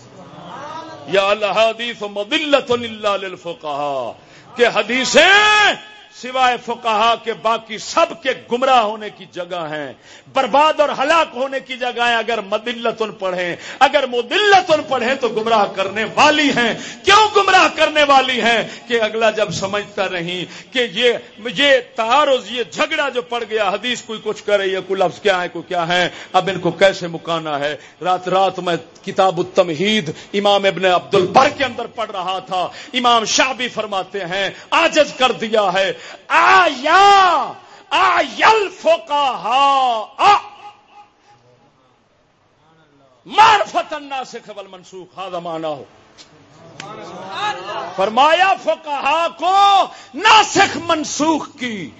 S1: یا اللہ حدیث مدلت اللہ للفقہا کہ حدیثیں سوائے فقہا کے باقی سب کے گمراہ ہونے کی جگہ ہیں۔ برباد اور ہلاک ہونے کی جگہ ہیں۔ اگر مدلتن پڑھیں، اگر مدلتن پڑھیں تو گمراہ کرنے والی ہیں۔ کیوں گمراہ کرنے والی ہیں؟ کہ اگلا جب سمجھتا نہیں کہ یہ یہ تعارض، یہ جھگڑا جو پڑ گیا، حدیث کوئی کچھ کرے یہ کوئی لفظ کیا ہے، کوئی کیا ہے، اب ان کو کیسے مکانا ہے؟ رات رات میں کتاب التمہید امام ابن عبد البر کے اندر پڑھ رہا تھا۔ امام شاہ بھی فرماتے ہیں آجز کر دیا ہے۔ آیا آل فوکا مار فتنا سے خبل منسوخ ہا مانا ہو فرمایا فوکا کو ناسخ منسوخ کی۔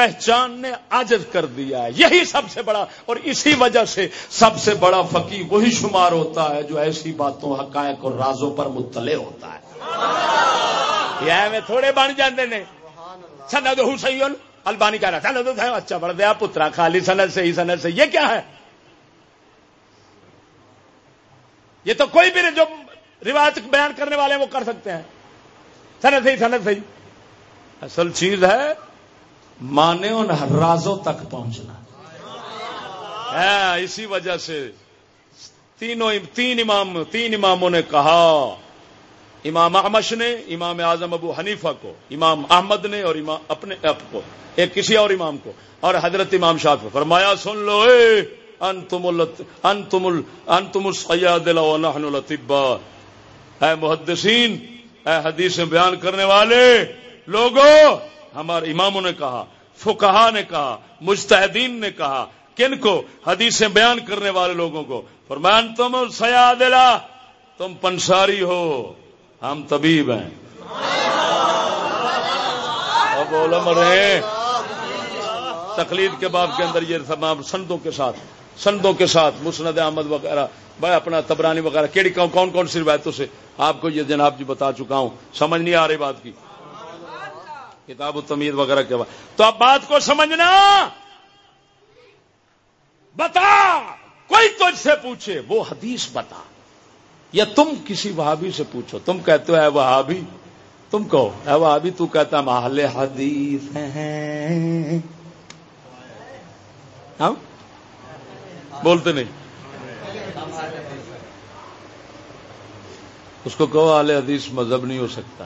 S1: پہچان نے آجز کر دیا ہے۔ یہی سب سے بڑا اور اسی وجہ سے سب سے بڑا فقی وہی شمار ہوتا ہے جو ایسی باتوں، حقائق اور رازوں پر مطلع ہوتا ہے۔ میں تھوڑے بن جاندے نے۔ سند حسین، البانی کہہ رہا، سند اچھا بڑھ دیا، پترا خالی، سند سے ہی، سند سے۔ یہ کیا ہے؟ یہ تو کوئی بھی جو روایت بیان کرنے والے ہیں، وہ کر سکتے ہیں۔ سند سے ہی، سند سے ہی۔ اصل چیز ہے مانے ان رازوں تک پہنچنا۔ ہے، اسی وجہ سے تینوں تین امام، تین اماموں نے کہا۔ امام احمش نے، امام اعظم ابو حنیفہ کو، امام احمد نے اور امام اپنے آپ کو، ایک کسی اور امام کو۔ اور حضرت امام شاہ کو فرمایا، سن لو، اے، انتم انتم انتم السیاد ونحن الاطباء۔ اے محدثین، اے حدیث بیان کرنے والے لوگوں ہمارے اماموں نے کہا فقہا نے کہا، مجتہدین نے کہا، کن کو؟ حدیث بیان کرنے والے لوگوں کو۔ فرمایا تم سیاد تم پنساری ہو، ہم طبیب ہیں۔ بولو مرے تقلید کے باب کے اندر یہ تمام سندوں کے ساتھ، سندوں کے ساتھ مسند احمد وغیرہ بھائی اپنا تبرانی وغیرہ، کیڑی کون کون سی روایتوں سے آپ کو یہ جناب جی بتا چکا ہوں۔ سمجھ نہیں آ رہی بات کی۔ کتاب و تمید وغیرہ کے بعد۔ تو اب بات کو سمجھنا۔ بتا۔ کوئی تجھ سے پوچھے، وہ حدیث بتا۔ یا تم کسی وہابی سے پوچھو۔ تم کہتے ہو، اے وہابی، تم کہو، اے وہابی، تو کہتا محل حدیث ہیں۔ ہاں بولتے نہیں۔ اس کو کہو، اہل حدیث مذہب نہیں ہو سکتا۔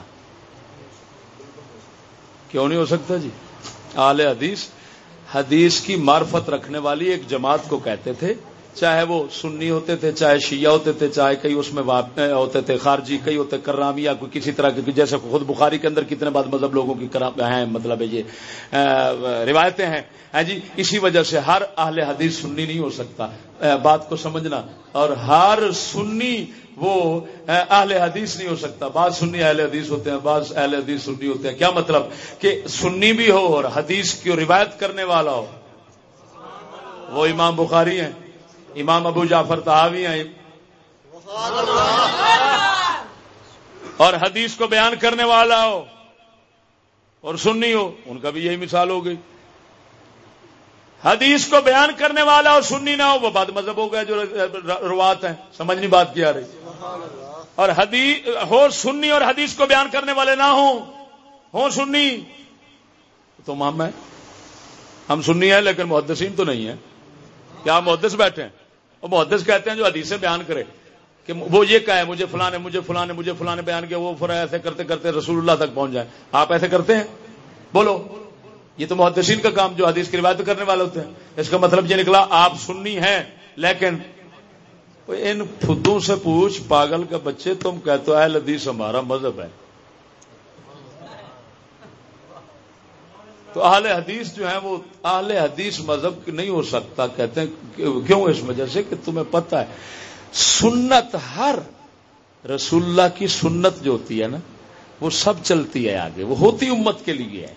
S1: کیوں نہیں ہو سکتا جی؟ اہل حدیث حدیث کی معرفت رکھنے والی ایک جماعت کو کہتے تھے، چاہے وہ سنی ہوتے تھے، چاہے شیعہ ہوتے تھے، چاہے کئی اس میں ہوتے تھے، خارجی، کئی ہوتے کرامی یا کوئی کسی طرح کے جیسے خود بخاری کے اندر کتنے بعد مذہب لوگوں کی ہیں مطلب یہ روایتیں ہیں۔ ہاں جی اسی وجہ سے ہر اہل حدیث سنی نہیں ہو سکتا۔ بات کو سمجھنا۔ اور ہر سنی وہ اہل حدیث نہیں ہو سکتا۔ بعض سنی اہل حدیث ہوتے ہیں، بعض اہل حدیث سنی ہوتے ہیں۔ کیا مطلب؟ کہ سنی بھی ہو اور حدیث کی روایت کرنے والا ہو۔ وہ امام بخاری ہیں، امام ابو جعفر تحاوی ہیں۔ اور حدیث کو بیان کرنے والا ہو اور سننی ہو، ان کا بھی یہی مثال ہو گئی۔ حدیث کو بیان کرنے والا اور سننی نہ ہو، وہ بات مذہب ہو گیا جو روات ہیں سمجھنی بات کیا رہی۔ اور حدیث ہو سننی اور حدیث کو بیان کرنے والے نہ ہوں۔ ہو سننی تو مام ہے ہم سننی ہیں لیکن محدثین تو نہیں ہیں۔ کیا محدث بیٹھے ہیں؟ وہ محدث کہتے ہیں جو حدیث بیان کرے کہ وہ یہ کہے، مجھے فلانے مجھے فلانے مجھے فلانے بیان کیا، وہ فرا ایسے کرتے کرتے رسول اللہ تک پہنچ جائے۔ آپ ایسے کرتے ہیں؟ بولو۔ یہ تو محدثین کا کام جو حدیث کی روایت کرنے والے ہوتے ہیں۔ اس کا مطلب یہ نکلا، آپ سننی ہیں لیکن ان فدوں سے پوچھ پاگل کے بچے تم کہتے ہو اہل حدیث ہمارا مذہب ہے تو اہل حدیث جو ہے وہ اہل حدیث مذہب نہیں ہو سکتا کہتے ہیں کیوں اس وجہ سے کہ تمہیں پتہ ہے سنت ہر رسول اللہ کی سنت جو ہوتی ہے نا وہ سب چلتی ہے آگے وہ ہوتی امت کے لیے ہے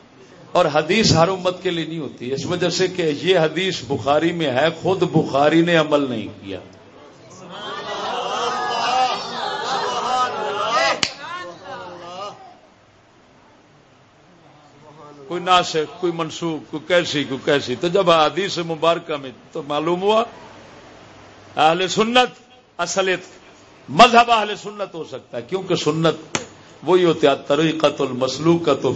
S1: اور حدیث ہر امت کے لیے نہیں ہوتی اس وجہ سے کہ یہ حدیث بخاری میں ہے خود بخاری نے عمل نہیں کیا کوئی ناسک، کوئی منسوخ، کوئی کیسی کوئی کیسی۔ تو جب حدیث مبارکہ میں تو معلوم ہوا، اہل سنت اصل مذہب اہل سنت ہو سکتا ہے، کیونکہ سنت وہی ہوتی ہے طریقت المسلو کا تو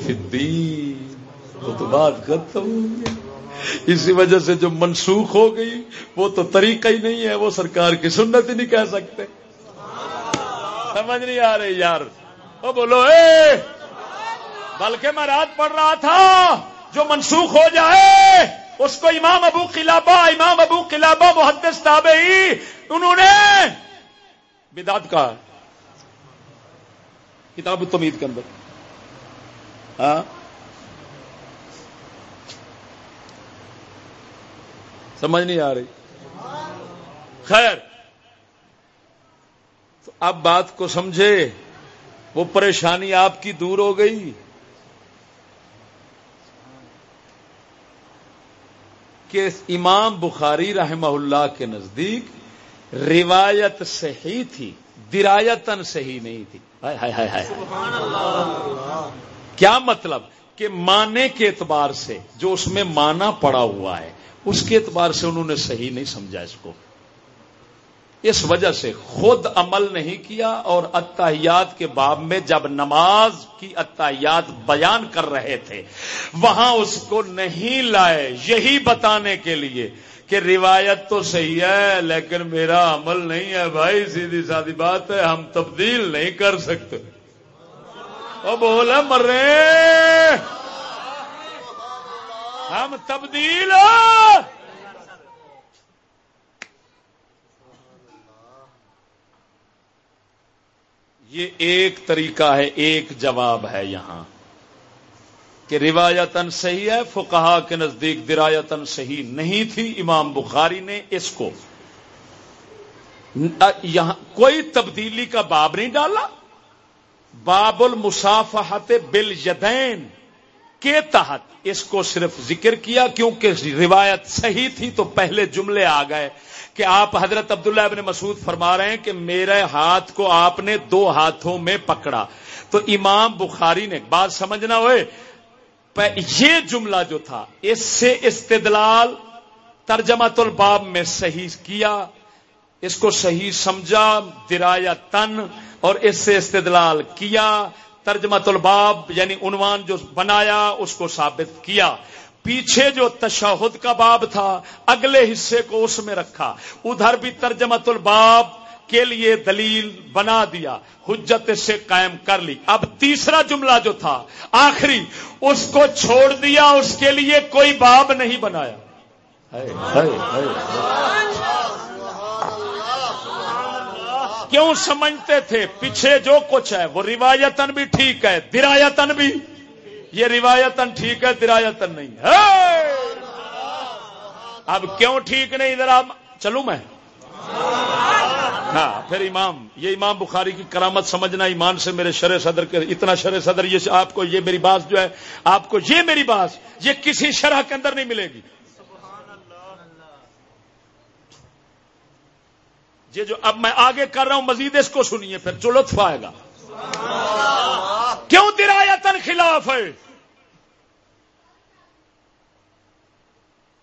S1: تو بات ختم ہو گئی۔ اسی وجہ سے جو منسوخ ہو گئی، وہ تو طریقہ ہی نہیں ہے، وہ سرکار کی سنت ہی نہیں کہہ سکتے۔ سمجھ نہیں آ رہی یار۔ وہ بولو، اے! بلکہ میں رات پڑھ رہا تھا، جو منسوخ ہو جائے، اس کو امام ابو قلابہ، امام ابو قلابہ محدث تابعی، انہوں نے بدات کا کتاب التمید کے اندر۔ ہاں؟ سمجھ نہیں آ رہی۔ خیر، تو اب بات کو سمجھے، وہ پریشانی آپ کی دور ہو گئی۔ کہ امام بخاری رحمہ اللہ کے نزدیک روایت صحیح تھی درایتن صحیح نہیں تھی۔ کیا مطلب؟ کہ معنی کے اعتبار سے جو اس میں مانا پڑا ہوا ہے، اس کے اعتبار سے انہوں نے صحیح نہیں سمجھا اس کو۔ اس وجہ سے خود عمل نہیں کیا اور اتحیات کے باب میں جب نماز کی اتحیات بیان کر رہے تھے، وہاں اس کو نہیں لائے۔ یہی بتانے کے لیے کہ روایت تو صحیح ہے، لیکن میرا عمل نہیں ہے بھائی، سیدھی سادی بات ہے، ہم تبدیل نہیں کر سکتے۔ وہ بولے مر رہے ہم تبدیل یہ ایک طریقہ ہے، ایک جواب ہے یہاں کہ روایتن صحیح ہے فقہا کے نزدیک درایتن صحیح نہیں تھی، امام بخاری نے اس کو یہاں کوئی تبدیلی کا باب نہیں ڈالا۔ باب المسافحت بل یدین کے تحت اس کو صرف ذکر کیا، کیونکہ روایت صحیح تھی تو پہلے جملے آ گئے۔ کہ آپ حضرت عبداللہ ابن مسعود فرما رہے ہیں کہ میرے ہاتھ کو آپ نے دو ہاتھوں میں پکڑا۔ تو امام بخاری نے بات سمجھنا ہوئے یہ جملہ جو تھا، اس سے استدلال ترجمت الباب میں صحیح کیا، اس کو صحیح سمجھا درایا تن، اور اس سے استدلال کیا ترجمت الباب یعنی عنوان جو بنایا، اس کو ثابت کیا۔ پیچھے جو تشہد کا باب تھا، اگلے حصے کو اس میں رکھا۔ ادھر بھی ترجمت الباب کے لیے دلیل بنا دیا، حجت سے قائم کر لی۔ اب تیسرا جملہ جو تھا، آخری، اس کو چھوڑ دیا، اس کے لیے کوئی باب نہیں بنایا۔ کیوں سمجھتے تھے؟ پیچھے جو کچھ ہے، وہ روایتن بھی ٹھیک ہے درایتن بھی۔ یہ روایتن ٹھیک ہے درایتن نہیں ہے۔ اب کیوں ٹھیک نہیں؟ ادھر آپ چلوں میں۔ ہاں پھر امام، یہ امام بخاری کی کرامت سمجھنا، ایمان سے میرے شرح صدر کے، اتنا شرح صدر، یہ آپ کو یہ میری بات جو ہے، آپ کو یہ میری بات، یہ کسی شرح کے اندر نہیں ملے گی۔ یہ جو اب میں آگے کر رہا ہوں، مزید اس کو سنیے، پھر جو لطف آئے گا۔ درایتن خلاف ہے۔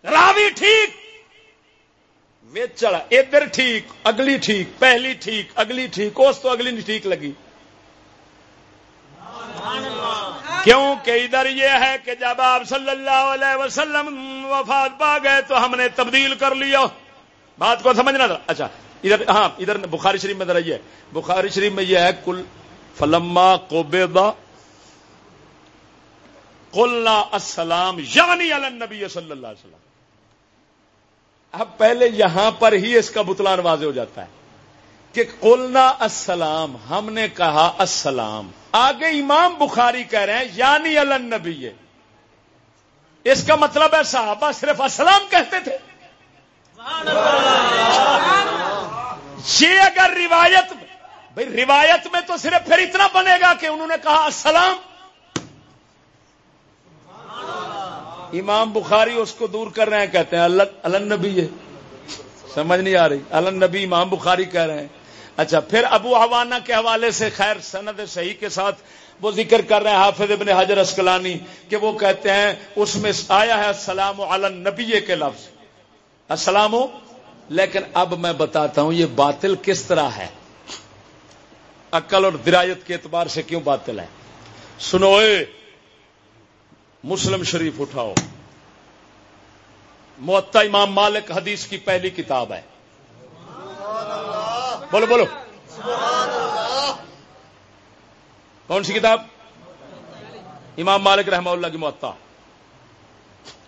S1: راوی ٹھیک ویچڑ ادھر ٹھیک، اگلی ٹھیک، پہلی ٹھیک، اگلی ٹھیک، اس تو اگلی نہیں ٹھیک لگی۔ کیوں کہ ادھر یہ ہے کہ جب آپ صلی اللہ علیہ وسلم وفات پا گئے تو ہم نے تبدیل کر لیا۔ بات کو سمجھنا تھا اچھا ادھر ہاں ادھر بخاری شریف میں ذرا یہ بخاری شریف میں یہ ہے، کل فلما کوبیدا قلنا السلام یعنی نبی صلی اللہ علیہ وسلم۔ اب پہلے یہاں پر ہی اس کا بتلان واضح ہو جاتا ہے کہ قلنا السلام، ہم نے کہا السلام۔ آگے امام بخاری کہہ رہے ہیں یعنی النبی۔ اس کا مطلب ہے صحابہ صرف السلام کہتے تھے۔ یہ اگر روایت، بھائی روایت میں تو صرف پھر اتنا بنے گا کہ انہوں نے کہا السلام۔ امام بخاری اس کو دور کر رہے ہیں، کہتے ہیں الن نبی ہے۔ سمجھ نہیں آ رہی۔ الن نبی امام بخاری کہہ رہے ہیں۔ اچھا پھر ابو حوانہ کے حوالے سے خیر سند صحیح کے ساتھ وہ ذکر کر رہے ہیں حافظ ابن حجر اسکلانی کہ وہ کہتے ہیں، اس میں آیا ہے، السلام علن نبی کے لفظ۔ السلام، لیکن اب میں بتاتا ہوں، یہ باطل کس طرح ہے؟ عقل اور درایت کے اعتبار سے کیوں باطل ہے؟ سنو مسلم شریف اٹھاؤ۔ معطا امام مالک حدیث کی پہلی کتاب ہے۔ بولو بولو۔ کون سی کتاب؟ امام مالک رحمہ اللہ کی معطا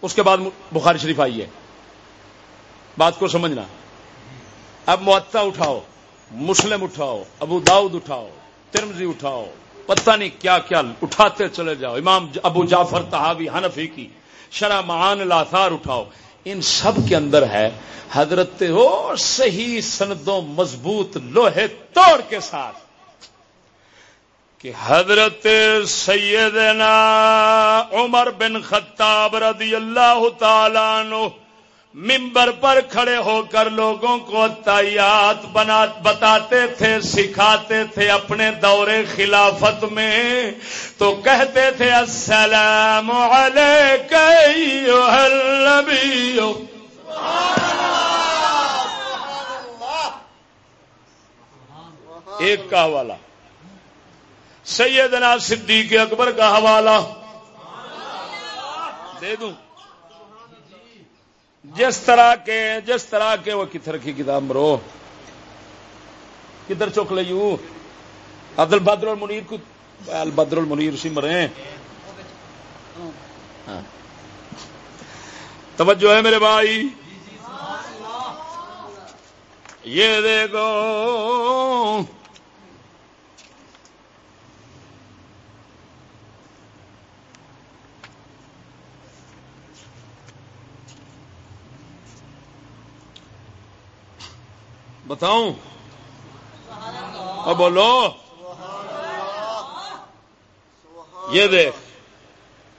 S1: اس کے بعد بخاری شریف آئی ہے۔ بات کو سمجھنا۔ اب معطا اٹھاؤ، مسلم اٹھاؤ، ابو داؤد اٹھاؤ ترمزی اٹھاؤ۔ پتہ نہیں کیا کیا اٹھاتے چلے جاؤ۔ امام ابو جعفر تحاوی حنفی کی، شرح معان لاثار اٹھاؤ۔ ان سب کے اندر ہے حضرت ہو صحیح سندوں مضبوط لوہے توڑ کے ساتھ کہ حضرت سیدنا عمر بن خطاب رضی اللہ تعالیٰ عنہ ممبر پر کھڑے ہو کر لوگوں کو تعیات بنا بتاتے تھے، سکھاتے تھے اپنے دور خلافت میں۔ تو کہتے تھے، السلام ایک کا حوالہ۔ سیدنا صدیق اکبر کا حوالہ۔ دے دوں۔ جس طرح کے جس طرح کے وہ کتر کی کتاب مرو۔ کدھر چوک لو عبد البدر المنیر کو البدر المنیر سی مرے۔ ہاں۔ توجہ ہے میرے بھائی۔ یہ دیکھو۔ بتاؤں؟ اب بولو. یہ دیکھ،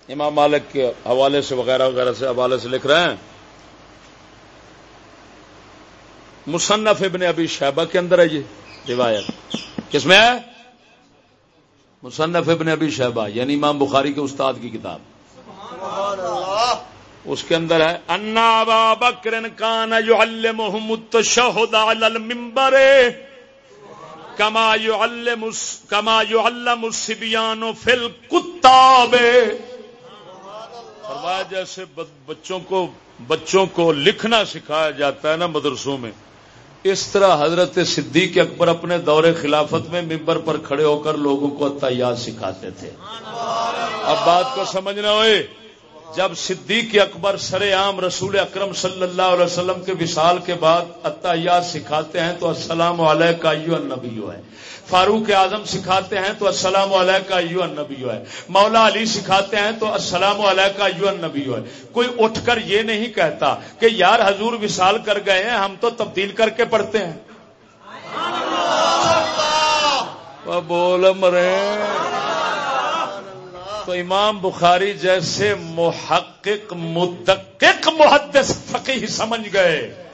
S1: امام مالک کے حوالے سے وغیرہ وغیرہ سے حوالے سے لکھ رہے ہیں۔ مصنف ابن ابی شہبہ کے اندر ہے یہ روایت۔ کس میں ہے؟ مصنف ابن ابی شہبہ یعنی امام بخاری کے استاد کی کتاب۔ اس کے اندر ہے، انا با بکرن کان یو محمد شہد المبر کما یو کما یو السبیان فل جیسے بچوں کو بچوں کو لکھنا سکھایا جاتا ہے نا مدرسوں میں۔ اس طرح حضرت صدیق اکبر اپنے دور خلافت میں ممبر پر کھڑے ہو کر لوگوں کو اتیات سکھاتے تھے۔ اب بات کو سمجھنا ہوئے۔ جب صدیق اکبر سر عام رسول اکرم صلی اللہ علیہ وسلم کے وصال کے بعد اتحیات سکھاتے ہیں تو السلام علیہ کا یو النبی ہے۔ فاروق اعظم سکھاتے ہیں تو السلام علیہ کا یو النبی ہے۔ مولا علی سکھاتے ہیں تو السلام علیہ کا یو النبی ہے۔ کوئی اٹھ کر یہ نہیں کہتا کہ یار حضور وصال کر گئے ہیں ہم تو تبدیل کر کے پڑھتے ہیں۔ بول مرے۔ تو امام بخاری جیسے محقق مدقق محدث فقی سمجھ گئے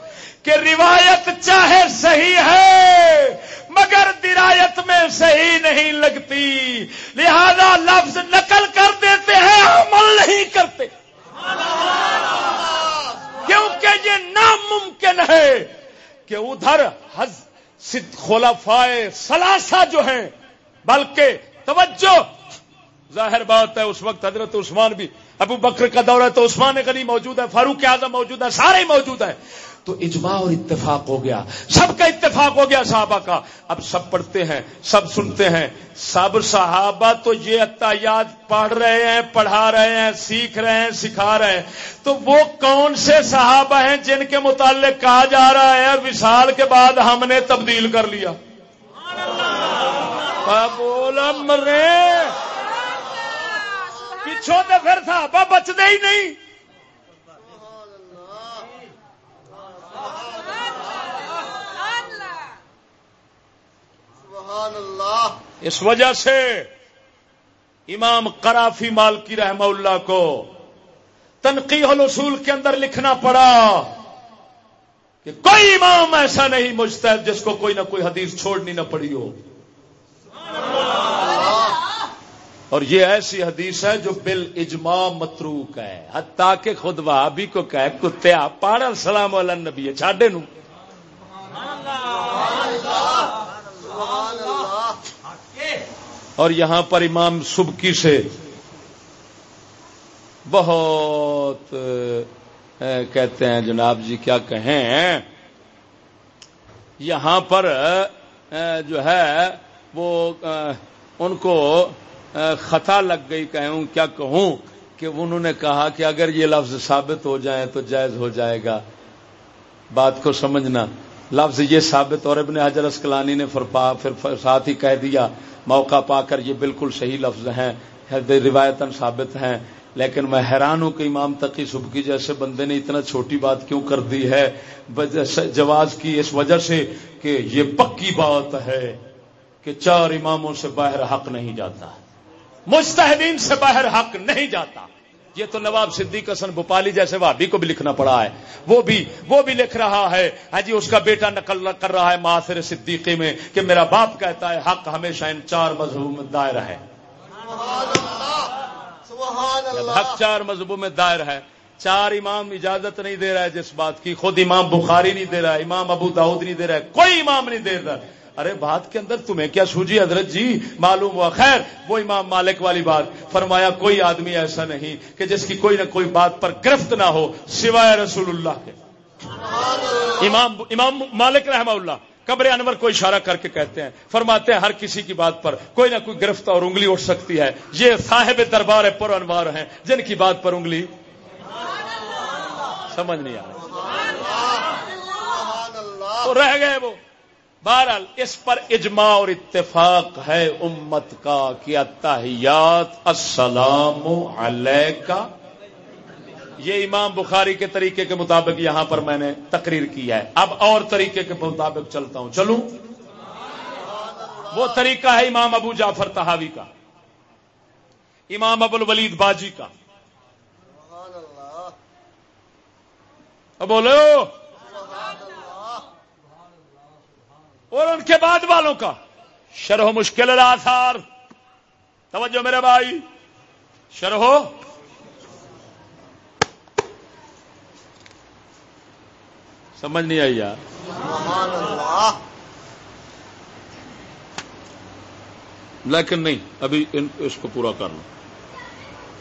S1: کہ روایت چاہے صحیح ہے، مگر درایت میں صحیح نہیں لگتی۔ لہذا لفظ نقل کر دیتے ہیں، عمل نہیں کرتے۔ کیونکہ یہ ناممکن ہے کہ ادھر خلفائے سلاسا جو ہیں، بلکہ توجہ ظاہر بات ہے، اس وقت حضرت عثمان بھی، ابو بکر کا دور ہے تو عثمان غنی موجود ہے، فاروق اعظم موجود ہے، سارے موجود ہیں۔ تو اجماع اور اتفاق ہو گیا، سب کا اتفاق ہو گیا صحابہ کا۔ اب سب پڑھتے ہیں، سب سنتے ہیں۔ سب صحابہ تو یہ اتیات پڑھ رہے ہیں، پڑھا رہے ہیں، سیکھ رہے ہیں، سکھا رہے ہیں۔ تو وہ کون سے صحابہ ہیں جن کے متعلق کہا جا رہا ہے وشال کے بعد ہم نے تبدیل کر لیا؟ بولا مرے پچھوں تو پھر صحابہ بچتے ہی نہیں۔ اس وجہ سے امام قرافی مالکی رحمہ اللہ کو تنقیح الاصول کے اندر لکھنا پڑا کہ کوئی امام ایسا نہیں مجتہد جس کو کوئی نہ کوئی حدیث چھوڑنی نہ پڑی ہو۔ اور یہ ایسی حدیث ہے جو بل اجماع متروک ہے۔ حتیٰ کہ خود وہابی کو کہ کتے پاڑ سلام والا نبی ہے چھاڈے نو۔ اور یہاں پر امام سبکی سے بہت کہتے ہیں، جناب جی کیا کہیں؟ یہاں پر جو ہے، وہ ان کو خطا لگ گئی کہوں، کیا کہوں کہ انہوں نے کہا کہ اگر یہ لفظ ثابت ہو جائے تو جائز ہو جائے گا۔ بات کو سمجھنا۔ لفظ یہ ثابت اور ابن حجر اسکلانی نے فرپا، پھر ساتھ ہی کہہ دیا، موقع پا کر یہ بالکل صحیح لفظ ہیں روایتاً ثابت ہیں۔ لیکن میں حیران ہوں کہ امام تقی سبکی جیسے بندے نے اتنا چھوٹی بات کیوں کر دی ہے۔ جواز کی اس وجہ سے کہ یہ پکی بات ہے کہ چار اماموں سے باہر حق نہیں جاتا۔ ہے مستحدین سے باہر حق نہیں جاتا۔ یہ تو نواب صدیق حسن بھوپالی جیسے بھابھی کو بھی لکھنا پڑا ہے۔ وہ بھی وہ بھی لکھ رہا ہے۔ ہاں جی اس کا بیٹا نقل کر رہا ہے معاصر صدیقی میں کہ میرا باپ کہتا ہے حق ہمیشہ ان چار مذہبوں میں دائر ہے۔ حق چار مذہبوں میں دائر ہے، چار امام اجازت نہیں دے رہا ہے جس بات کی، خود امام بخاری نہیں دے رہا ہے امام ابو داؤد نہیں دے رہا ہے، کوئی امام نہیں دے رہا۔ ارے بات کے اندر تمہیں کیا سوجی حضرت جی؟ معلوم ہوا۔ خیر، وہ امام مالک والی بات۔ فرمایا، کوئی آدمی ایسا نہیں کہ جس کی کوئی نہ کوئی بات پر گرفت نہ ہو، سوائے رسول اللہ کے۔ امام امام مالک رحمہ اللہ، قبر انور کو اشارہ کر کے کہتے ہیں۔ فرماتے ہیں، ہر کسی کی بات پر کوئی نہ کوئی گرفت اور انگلی اٹھ سکتی ہے۔ یہ صاحب دربار پر انوار ہیں۔ جن کی بات پر انگلی؟ سمجھ نہیں آ رہ گئے وہ۔ بہرحال اس پر اجماع اور اتفاق ہے امت کا کہ اتحیات السلام علیکہ۔ یہ امام بخاری کے طریقے کے مطابق یہاں پر میں نے تقریر کی ہے۔ اب اور طریقے کے مطابق چلتا ہوں۔ چلوں؟ وہ طریقہ ہے امام ابو جعفر تحاوی کا، امام ابو الولید باجی کا۔ بولو۔ اور ان کے بعد والوں کا۔ شرح مشکل الاثار۔ توجہ میرے بھائی۔ شرح سمجھ نہیں آئی یار۔ لیکن نہیں، ابھی اس کو پورا کر لوں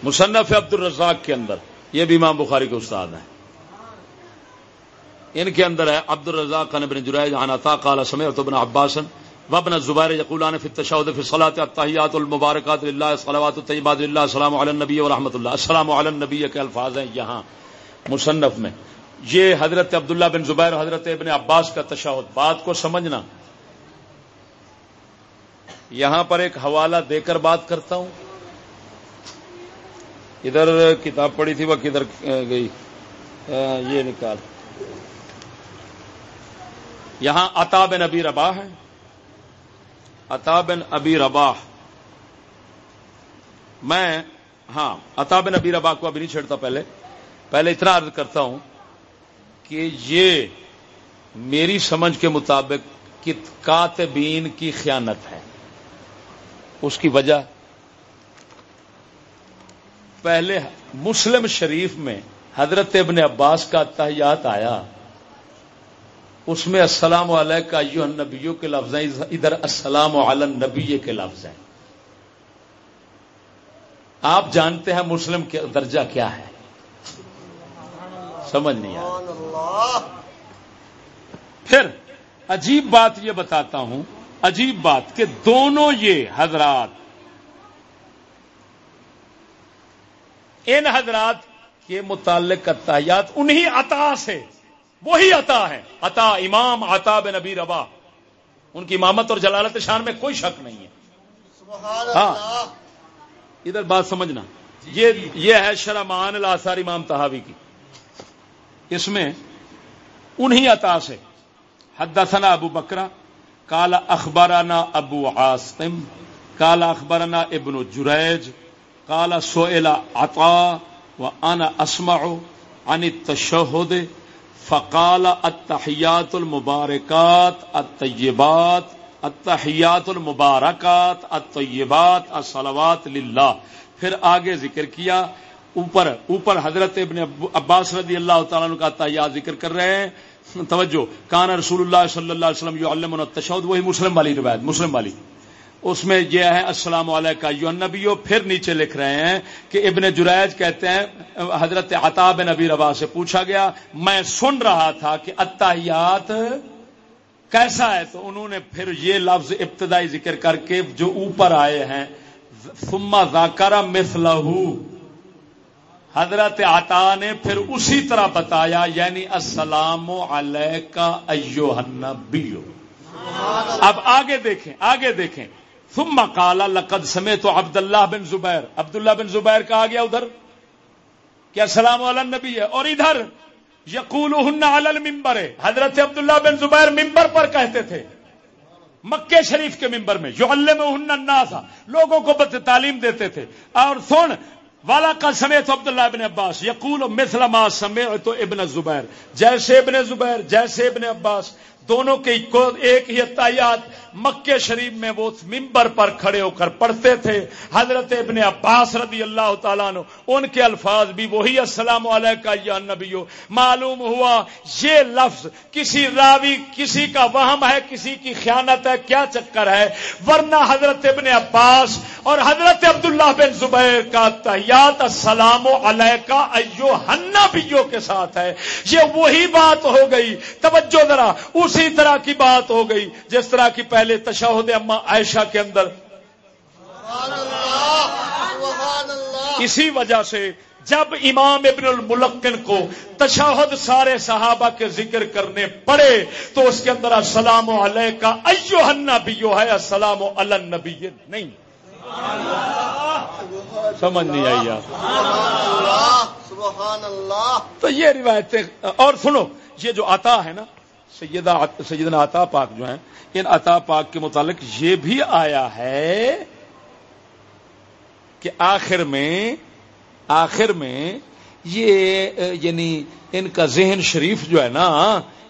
S1: مصنف عبد الرزاق کے اندر، یہ بھی امام بخاری کے استاد ہیں۔ ان کے اندر ہے عبد الرزاق خان ابن جرائج عن عطا قال سمعت ابن عباس وابن الزبير يقولان في التشهد في الصلاه التحيات المباركات لله الصلوات الطيبات لله السلام على النبي ورحمه الله السلام على النبي کے الفاظ ہیں یہاں، مصنف میں۔ یہ حضرت عبداللہ بن زبیر، حضرت ابن عباس کا تشہد۔ بات کو سمجھنا۔ یہاں پر ایک حوالہ دے کر بات کرتا ہوں۔ ادھر کتاب پڑھی تھی، وہ کدھر گئی۔ یہ نکال۔ یہاں عطا بن ابی ربا ہے۔ عطا بن ابی ربا میں ہاں عطا بن ابی ربا کو ابھی نہیں چھیڑتا پہلے۔ پہلے اتنا عرض کرتا ہوں کہ یہ میری سمجھ کے مطابق کاتبین کی خیانت ہے۔ اس کی وجہ، پہلے مسلم شریف میں حضرت ابن عباس کا تحیات آیا۔ اس میں السلام علیہ کا یو نبیوں کے لفظ ہیں ادھر السلام علی نبی کے لفظ ہیں۔ آپ جانتے ہیں مسلم کے درجہ کیا ہے؟ سمجھ نہیں آیا پھر عجیب بات یہ بتاتا ہوں عجیب بات کہ دونوں یہ حضرات ان حضرات کے متعلق اتحیات انہی عطا سے وہی عطا ہے عطا امام عطا بن نبی ربا ان کی امامت اور جلالت شان میں کوئی شک نہیں ہے۔ ہاں۔ ادھر بات سمجھنا۔ یہ یہ ہے شرمان الاثار امام تحاوی کی۔ اس میں انہی عطا سے۔ حدثنا ابو بکرا کالا اخبارانہ ابو عاصم کالا اخبارانہ ابن جریج کالا سوئلہ عطا و انا اسمع عن التشہد فقال التحیات المبارکات، الطیبات، التحیات المبارکات، الطیبات، الصلوات للہ۔ پھر آگے ذکر کیا، اوپر اوپر حضرت ابن عباس رضی اللہ تعالیٰ کا تحیات ذکر کر رہے ہیں۔ توجہ، کان رسول اللہ صلی اللہ علیہ وسلم علم التشہد، وہی مسلم والی روایت، مسلم والی۔ اس میں یہ ہے، السلام علیکم یو نبیو پھر نیچے لکھ رہے ہیں کہ ابن جریج کہتے ہیں، حضرت عطاب نبی ربا سے پوچھا گیا، میں سن رہا تھا کہ اتحیات کیسا ہے؟ تو انہوں نے پھر یہ لفظ ابتدائی ذکر کر کے جو اوپر آئے ہیں، ثم ذاکر مثلہ حضرت عطا نے پھر اسی طرح بتایا یعنی السلام علیکہ ایو النبیو۔ اب آگے دیکھیں آگے دیکھیں۔ ثم قال، لقد سمعت عبد اللہ بن زبیر. عبداللہ بن زبیر کا آ گیا ادھر؟ کیا السلام علی النبی ہے اور ادھر یقول علی المنبر. حضرت عبداللہ بن زبیر ممبر پر کہتے تھے مکے شریف کے ممبر میں جو اللہ میں الناس. لوگوں کو بت تعلیم دیتے تھے. اور سن، والا کا سمیت عبداللہ ابن عباس. یقول، مثل ما سمعت ابن زبیر. جیسے ابن زبیر، جیسے ابن عباس. دونوں کے ایک ہی اتیات مکے شریف میں وہ ممبر پر کھڑے ہو کر پڑھتے تھے۔ حضرت ابن عباس رضی اللہ تعالیٰ نے ان کے الفاظ بھی وہی السلام علیکہ یا نبیو۔ معلوم ہوا یہ لفظ کسی راوی، کسی کا وہم ہے، کسی کی خیانت ہے، کیا چکر ہے؟ ورنہ حضرت ابن عباس اور حضرت عبداللہ بن زبیر کا تحیات السلام علیکہ ایو نبیو کے ساتھ ہے۔ یہ وہی بات ہو گئی۔ توجہ ذرا، اسی طرح کی بات ہو گئی۔ جس طرح کی پہلے پہلے تشہد اما عائشہ کے اندر۔ اسی وجہ سے جب امام ابن الملقن کو تشہد سارے صحابہ کے ذکر کرنے پڑے تو اس کے اندر السلام علیہ کا ایو ہے السلام النبی نہیں۔ سمجھ نہیں آئی آپ تو یہ روایتیں اور سنو یہ جو آتا ہے نا سیدہ سیدنا عطا پاک جو ہیں، ان عطا پاک کے متعلق یہ بھی آیا ہے کہ آخر میں آخر میں یہ یعنی ان کا ذہن شریف جو ہے نا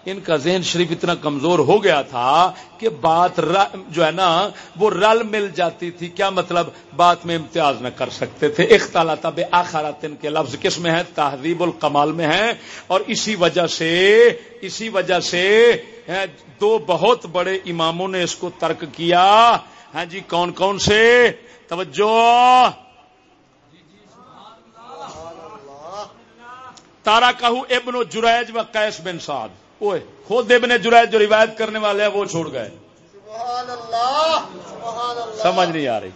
S1: ان کا ذہن شریف اتنا کمزور ہو گیا تھا کہ بات جو ہے نا، وہ رل مل جاتی تھی۔ کیا مطلب؟ بات میں امتیاز نہ کر سکتے تھے۔ اختلاط بے آخرات ان کے لفظ کس میں ہے تہذیب الکمال میں ہے اور اسی وجہ سے، اسی وجہ سے دو بہت بڑے اماموں نے اس کو ترک کیا۔ ہاں جی کون کون سے؟ توجہ۔ تارا کہو ابن و جریج و قیس بن سعد۔ خود ابن جرائد جو روایت کرنے والے ہیں وہ چھوڑ گئے۔ سبحان اللہ سمجھ نہیں آ رہی۔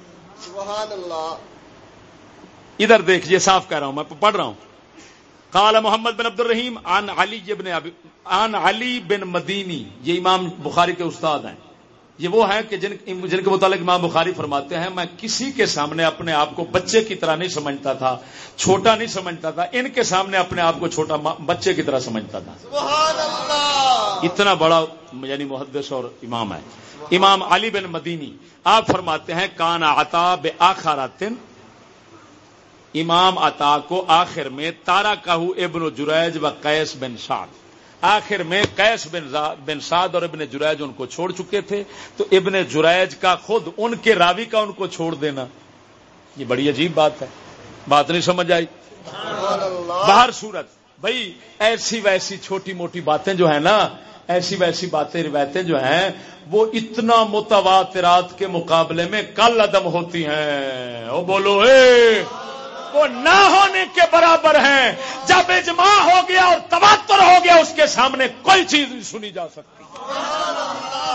S1: سبحان اللہ ادھر دیکھیے صاف کہہ رہا ہوں میں پڑھ رہا ہوں۔ قال محمد بن عبد الرحیم عن علی بن عن علی بن مدینی یہ امام بخاری کے استاد ہیں۔ یہ وہ ہے کہ جن جن کے متعلق امام بخاری فرماتے ہیں میں کسی کے سامنے اپنے آپ کو بچے کی طرح نہیں سمجھتا تھا چھوٹا نہیں سمجھتا تھا ان کے سامنے اپنے آپ کو چھوٹا بچے کی طرح سمجھتا تھا۔ سبحان اللہ! اتنا بڑا یعنی محدث اور امام ہے۔ امام علی بن مدینی آپ فرماتے ہیں کان عطا بے آخراتن امام عطا کو آخر میں تارا کہو ابن جریج و قیس بن شاد آخر میں قیس بن بن سعد اور ابن جریج ان کو چھوڑ چکے تھے۔ تو ابن جریج کا خود ان کے راوی کا ان کو چھوڑ دینا۔ یہ بڑی عجیب بات ہے۔ بات نہیں سمجھ آئی؟ باہر صورت۔ بھائی ایسی ویسی چھوٹی موٹی باتیں جو ہیں نا ایسی ویسی باتیں روایتیں جو ہیں وہ اتنا متواترات کے مقابلے میں کل عدم ہوتی ہیں۔ وہ بولو اے! وہ نہ ہونے کے برابر ہیں۔ جب اجماع ہو گیا اور تباتر ہو گیا، اس کے سامنے کوئی چیز نہیں سنی جا سکتی۔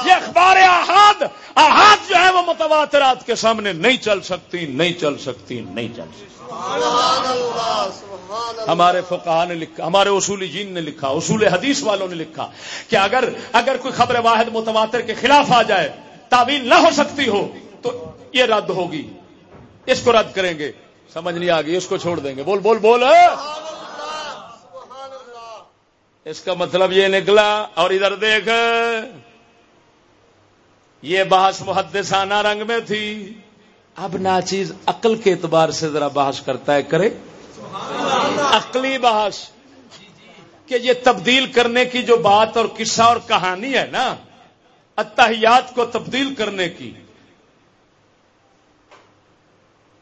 S1: یہ اخبار احاد احاد جو ہے وہ متواترات کے سامنے نہیں چل سکتی، نہیں چل سکتی، نہیں چل سکتی۔ ہمارے فقہ نے لکھا، ہمارے اصولی جین نے لکھا، اصول حدیث والوں نے لکھا کہ اگر اگر کوئی خبر واحد متواتر کے خلاف آ جائے، تعویل نہ ہو سکتی ہو، تو یہ رد ہوگی۔ اس کو رد کریں گے۔ سمجھ نہیں آ گئی اس کو چھوڑ دیں گے۔ بول بول بول۔ اس کا مطلب یہ نکلا اور ادھر دیکھ، یہ بحث محدثانہ رنگ میں تھی۔ اب ناچیز عقل کے اعتبار سے ذرا بحث کرتا ہے کرے عقلی بحث، کہ یہ تبدیل کرنے کی جو بات اور قصہ اور کہانی ہے نا، اتحیات کو تبدیل کرنے کی۔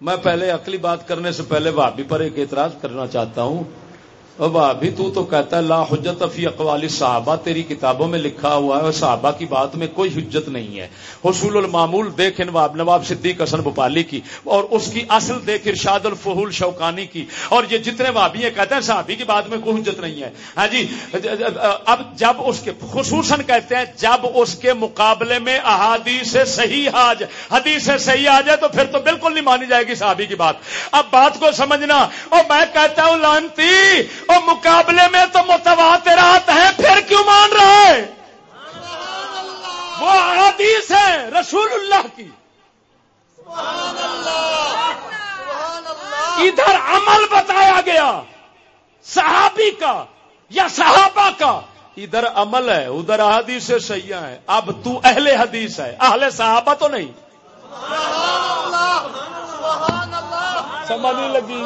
S1: میں پہلے عقلی بات کرنے سے پہلے بھابھی پر ایک اعتراض کرنا چاہتا ہوں بھابھی تو تو کہتا ہے، لا حجت فی اقوالی صحابہ، تیری کتابوں میں لکھا ہوا ہے صحابہ کی بات میں کوئی حجت نہیں ہے۔ حصول المعمول دیکھ نواب نواب صدیق حسن بپالی کی اور اس کی اصل دیکھ ارشاد الفہول شوکانی کی۔ اور یہ جتنے بھابھی ہیں کہتے ہیں، صحابی کی بات میں کوئی حجت نہیں ہے۔ ہاں جی اب جب اس کے، خصوصاً کہتے ہیں جب اس کے مقابلے میں احادیث صحیح آج حدیث صحیح آ جائے تو پھر تو بالکل نہیں مانی جائے گی صحابی کی بات۔ اب بات کو سمجھنا، اور میں کہتا ہوں، لانتی اور مقابلے میں تو متواترات ہیں، پھر کیوں مان رہا ہے وہ حدیث ہے رسول اللہ کی۔ ادھر عمل بتایا گیا، صحابی کا یا صحابہ کا۔ ادھر عمل ہے، ادھر حدیث سیاح ہے اب تو اہل حدیث ہے، اہل صحابہ تو نہیں۔ سمجھ لگی؟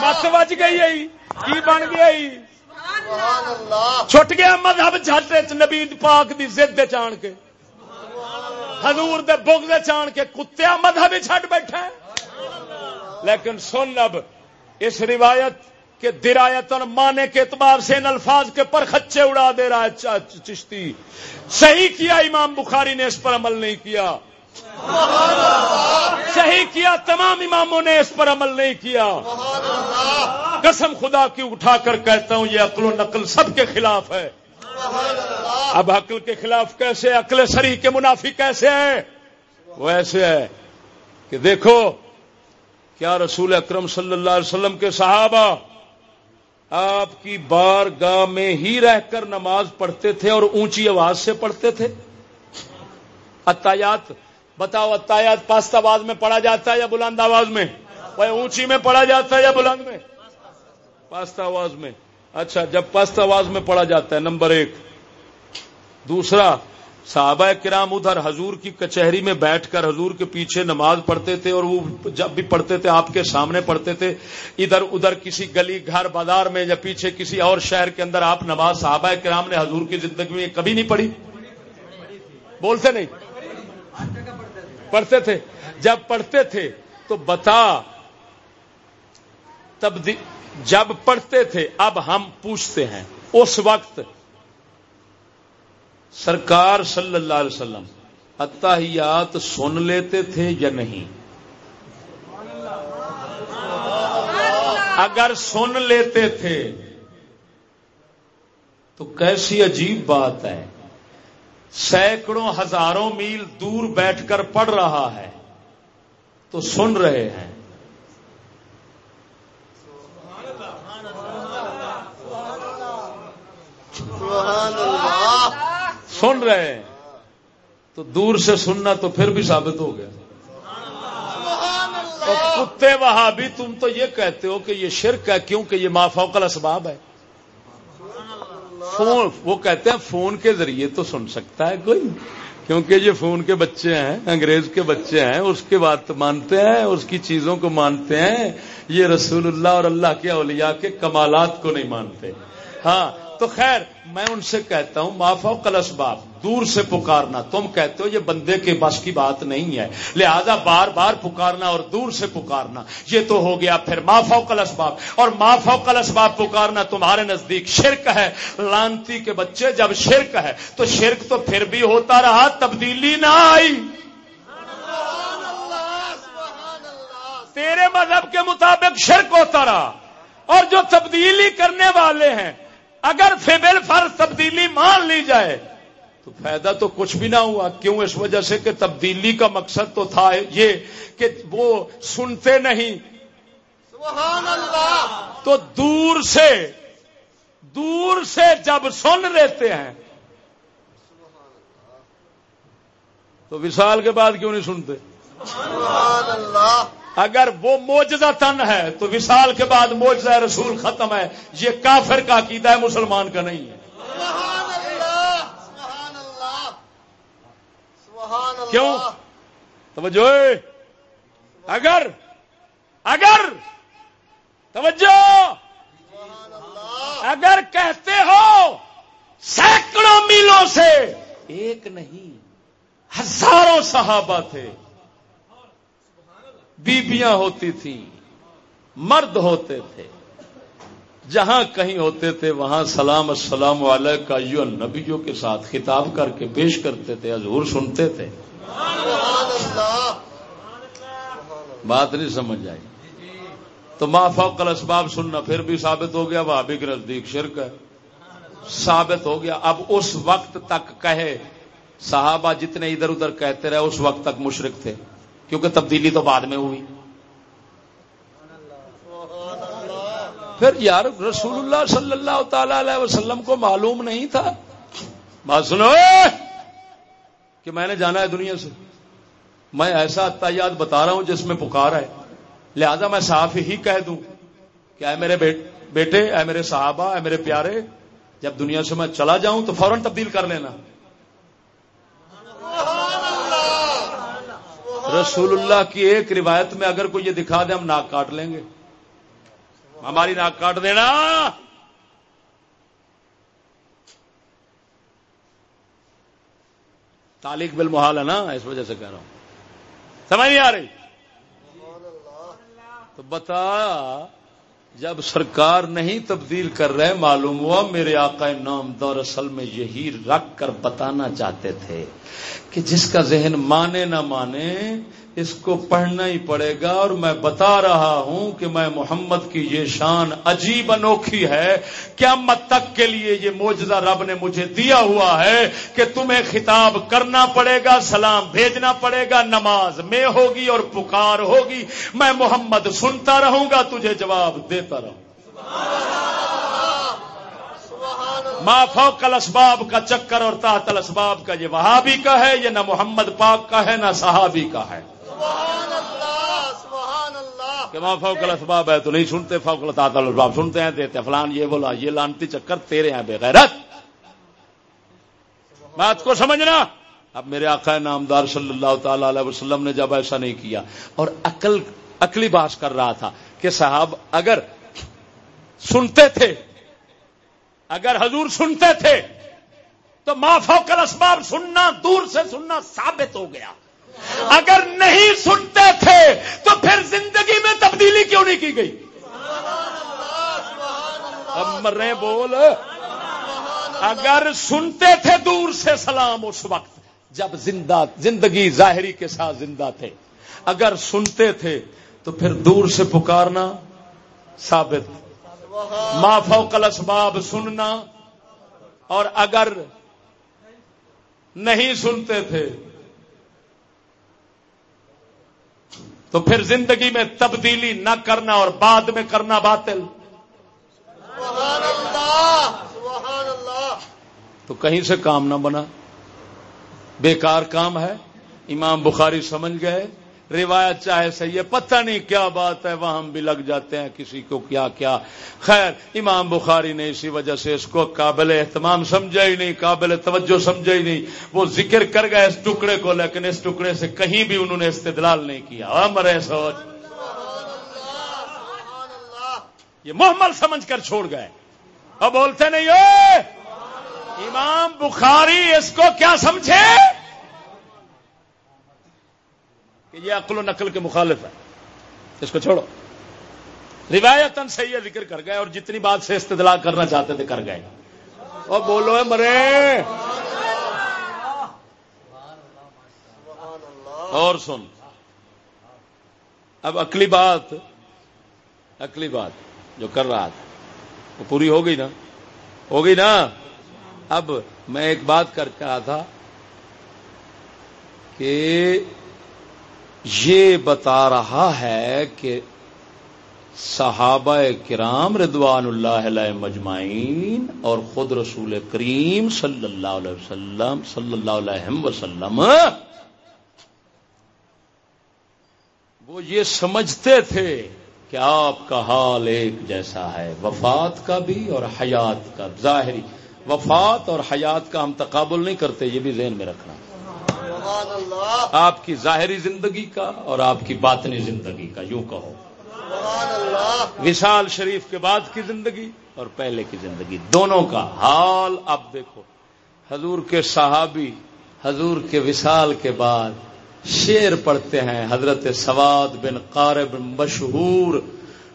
S1: مت بج گئی کی بن گیا چھٹ گیا مذہب جھٹ نبی پاک دی زد چان کے۔ حضور دے بغ دے چان کے کتیا مذہب ہی چھٹ بیٹھا لیکن سن اب، اس روایت کے درایت اور مانے کے اعتبار سے ان الفاظ کے پر خچے اڑا دے رہا ہے چشتی۔ صحیح کیا امام بخاری نے اس پر عمل نہیں کیا۔ صحیح کیا، تمام اماموں نے اس پر عمل نہیں کیا۔ قسم خدا کی اٹھا کر کہتا ہوں، یہ عقل و نقل سب کے خلاف ہے۔ اب عقل کے خلاف کیسے؟ عقل سری کے منافی کیسے ہیں؟ وہ ایسے ہے کہ دیکھو، کیا رسول اکرم صلی اللہ علیہ وسلم کے صحابہ آپ کی بار گاہ میں ہی رہ کر نماز پڑھتے تھے اور اونچی آواز سے پڑھتے تھے؟ اتایات بتاؤ اتایات پاست آواز میں پڑھا جاتا ہے یا بلند آواز میں؟ وہ اونچی میں پڑھا جاتا ہے یا بلند میں؟ پاست آواز میں۔ اچھا جب پست آواز میں پڑھا جاتا ہے، نمبر ایک۔ دوسرا، صحابہ کرام ادھر حضور کی کچہری میں بیٹھ کر حضور کے پیچھے نماز پڑھتے تھے اور وہ جب بھی پڑھتے تھے، آپ کے سامنے پڑھتے تھے۔ ادھر ادھر کسی گلی گھر بازار میں یا پیچھے کسی اور شہر کے اندر آپ نماز صحابہ کرام نے حضور کی زندگی میں کبھی نہیں پڑھی؟ بولتے نہیں؟ پڑھتے تھے۔ جب پڑھتے تھے تو بتا، تب جب پڑھتے تھے، اب ہم پوچھتے ہیں۔ اس وقت سرکار صلی اللہ علیہ وسلم اتحیات سن لیتے تھے یا نہیں؟ اگر سن لیتے تھے تو کیسی عجیب بات ہے۔ سینکڑوں ہزاروں میل دور بیٹھ کر پڑھ رہا ہے تو سن رہے ہیں۔ سن رہے ہیں۔ تو دور سے سننا تو پھر بھی ثابت ہو گیا۔ کتے وہاں بھی تم تو یہ کہتے ہو کہ یہ شرک ہے کیونکہ یہ مافوق اسباب ہے۔ فون، وہ کہتے ہیں فون کے ذریعے تو سن سکتا ہے کوئی، کیونکہ یہ فون کے بچے ہیں، انگریز کے بچے ہیں، اس کے بات مانتے ہیں، اس کی چیزوں کو مانتے ہیں، یہ رسول اللہ اور اللہ کے اولیاء کے کمالات کو نہیں مانتے۔ ہاں تو خیر، میں ان سے کہتا ہوں، معاف کلس باپ دور سے پکارنا۔ تم کہتے ہو یہ بندے کے بس کی بات نہیں ہے۔ لہذا بار بار پکارنا اور دور سے پکارنا۔ یہ تو ہو گیا پھر مافو کلس باپ اور مافو کلس باپ پکارنا تمہارے نزدیک شرک ہے۔ لانتی کے بچے جب شرک ہے تو شرک تو پھر بھی ہوتا رہا۔ تبدیلی نہ آئی۔ تیرے مذہب کے مطابق شرک ہوتا رہا۔ اور جو تبدیلی کرنے والے ہیں، اگر فیبل فر تبدیلی مان لی جائے تو فائدہ تو کچھ بھی نہ ہوا۔ کیوں؟ اس وجہ سے کہ تبدیلی کا مقصد تو تھا یہ کہ وہ سنتے نہیں۔
S3: سبحان اللہ۔
S1: تو دور سے دور سے جب سن لیتے ہیں تو وشال کے بعد کیوں نہیں سنتے؟
S3: سبحان اللہ۔
S1: اگر وہ موجزہ تن ہے تو وشال کے بعد موجزہ رسول ختم ہے۔ یہ کافر کا عقیدہ ہے مسلمان کا نہیں ہے
S3: سبحان اللہ سبحان اللہ سبحان اللہ
S1: کیوں؟ توجہ اگر اگر توجہ۔ اگر کہتے ہو سینکڑوں میلوں سے ایک نہیں ہزاروں صحابہ تھے۔ بیبیاں ہوتی تھیں مرد ہوتے تھے۔ جہاں کہیں ہوتے تھے، وہاں سلام، السلام علیہ کا یو نبیوں کے ساتھ خطاب کر کے پیش کرتے تھے، حضور سنتے تھے۔ بات نہیں سمجھ آئی۔ تو ما فوق الاسباب سننا پھر بھی ثابت ہو گیا بھابی کے نزدیک شرک ہے۔ ثابت ہو گیا۔ اب اس وقت تک کہے، صحابہ جتنے ادھر ادھر کہتے رہے، اس وقت تک مشرک تھے، کیونکہ تبدیلی تو بعد میں ہوئی۔ پھر یار رسول اللہ صلی اللہ تعالی علیہ وسلم کو معلوم نہیں تھا؟ بات سنو۔ کہ میں نے جانا ہے دنیا سے۔ میں ایسا اتیات بتا رہا ہوں جس میں پکار ہے۔ لہذا میں صاف ہی کہہ دوں کہ اے میرے بیٹے، اے میرے صحابہ، اے میرے پیارے، جب دنیا سے میں چلا جاؤں تو فوراً تبدیل کر لینا۔ رسول اللہ کی ایک روایت میں اگر کوئی یہ دکھا دے ہم ناک کاٹ لیں گے۔ ہماری ناک کاٹ دینا۔ تالک بل محال ہے نا، اس وجہ سے کہہ رہا ہوں۔ سمجھ نہیں آ رہی؟ تو بتا، جب سرکار نہیں تبدیل کر رہے، معلوم ہوا میرے آقا نام دور اصل میں یہی رکھ کر بتانا چاہتے تھے کہ جس کا ذہن مانے نہ مانے، اس کو پڑھنا ہی پڑے گا اور میں بتا رہا ہوں کہ میں محمد کی یہ شان عجیب انوکھی ہے۔ قیامت تک کے لیے یہ موجزہ رب نے مجھے دیا ہوا ہے کہ تمہیں خطاب کرنا پڑے گا، سلام بھیجنا پڑے گا، نماز میں ہوگی اور پکار ہوگی۔ میں محمد سنتا رہوں گا، تجھے جواب دیتا رہوں۔ ما فوق الاسباب کا چکر اور تحت الاسباب کا یہ وہابی کا ہے، یہ نہ محمد پاک کا ہے، نہ صحابی کا ہے۔
S3: سبحان اللہ سبحان اللہ
S1: کہ وہاں فوق الاسباب ہے تو نہیں سنتے، فوق الطاط الاسباب سنتے ہیں، دیتے فلان یہ بولا، یہ لانتی چکر تیرے ہیں بے غیرت۔ بات کو سمجھنا؟ اب میرے آقا نامدار صلی اللہ تعالی علیہ وسلم نے جب ایسا نہیں کیا اور عقل، عقلی باس کر رہا تھا کہ صاحب اگر سنتے تھے اگر حضور سنتے تھے تو ما فوق الاسباب سننا دور سے سننا ثابت ہو گیا۔ اگر نہیں سنتے تھے تو پھر زندگی میں تبدیلی کیوں نہیں کی گئی؟ اب مر رہے بول۔ اگر سنتے تھے دور سے سلام اس وقت جب زندہ، زندگی ظاہری کے ساتھ زندہ تھے۔ اگر سنتے تھے تو پھر دور سے پکارنا ثابت ما فوق الاسباب سننا اور اگر نہیں سنتے تھے تو پھر زندگی میں تبدیلی نہ کرنا اور بعد میں کرنا باطل۔
S3: سبحان اللہ سبحان اللہ
S1: تو کہیں سے کام نہ بنا۔ بیکار کام ہے۔ امام بخاری سمجھ گئے۔ روایت چاہے صحیح ہے، پتہ نہیں کیا بات ہے، وہاں بھی لگ جاتے ہیں کسی کو کیا کیا۔ خیر، امام بخاری نے اسی وجہ سے اس کو قابل اہتمام سمجھا ہی نہیں، قابل توجہ سمجھا ہی نہیں۔ وہ ذکر کر گئے اس ٹکڑے کو، لیکن اس ٹکڑے سے کہیں بھی انہوں نے استدلال نہیں کیا۔ ہاں، مرے سوچ۔ یہ محمل سمجھ کر چھوڑ گئے۔ اور بولتے نہیں ہو۔ امام بخاری اس کو کیا سمجھے؟ کہ یہ عقل و نقل کے مخالف ہے۔ اس کو چھوڑو۔ روایت صحیح ذکر کر گئے اور جتنی بات سے استدلال کرنا چاہتے تھے کر گئے۔ اور بولو مرے۔ اور سن۔ اب اکلی بات اکلی بات جو کر رہا تھا، وہ پوری ہو گئی نا؟ ہو گئی نا؟ اب میں ایک بات کر رہا تھا کہ یہ بتا رہا ہے کہ صحابہ کرام ردوان اللہ علیہ مجمعین اور خود رسول کریم صلی اللہ علیہ وسلم، صلی اللہ علیہ وسلم، وہ یہ سمجھتے تھے کہ آپ کا حال ایک جیسا ہے، وفات کا بھی اور حیات کا، ظاہری، وفات اور حیات کا ہم تقابل نہیں کرتے، یہ بھی ذہن میں رکھنا۔ آپ کی ظاہری زندگی کا اور آپ کی باطنی زندگی کا یوں کہو۔ وشال شریف کے بعد کی زندگی اور پہلے کی زندگی دونوں کا۔ حال اب دیکھو۔ حضور کے صحابی حضور کے وشال کے بعد شیر پڑھتے ہیں حضرت سواد بن قارب مشہور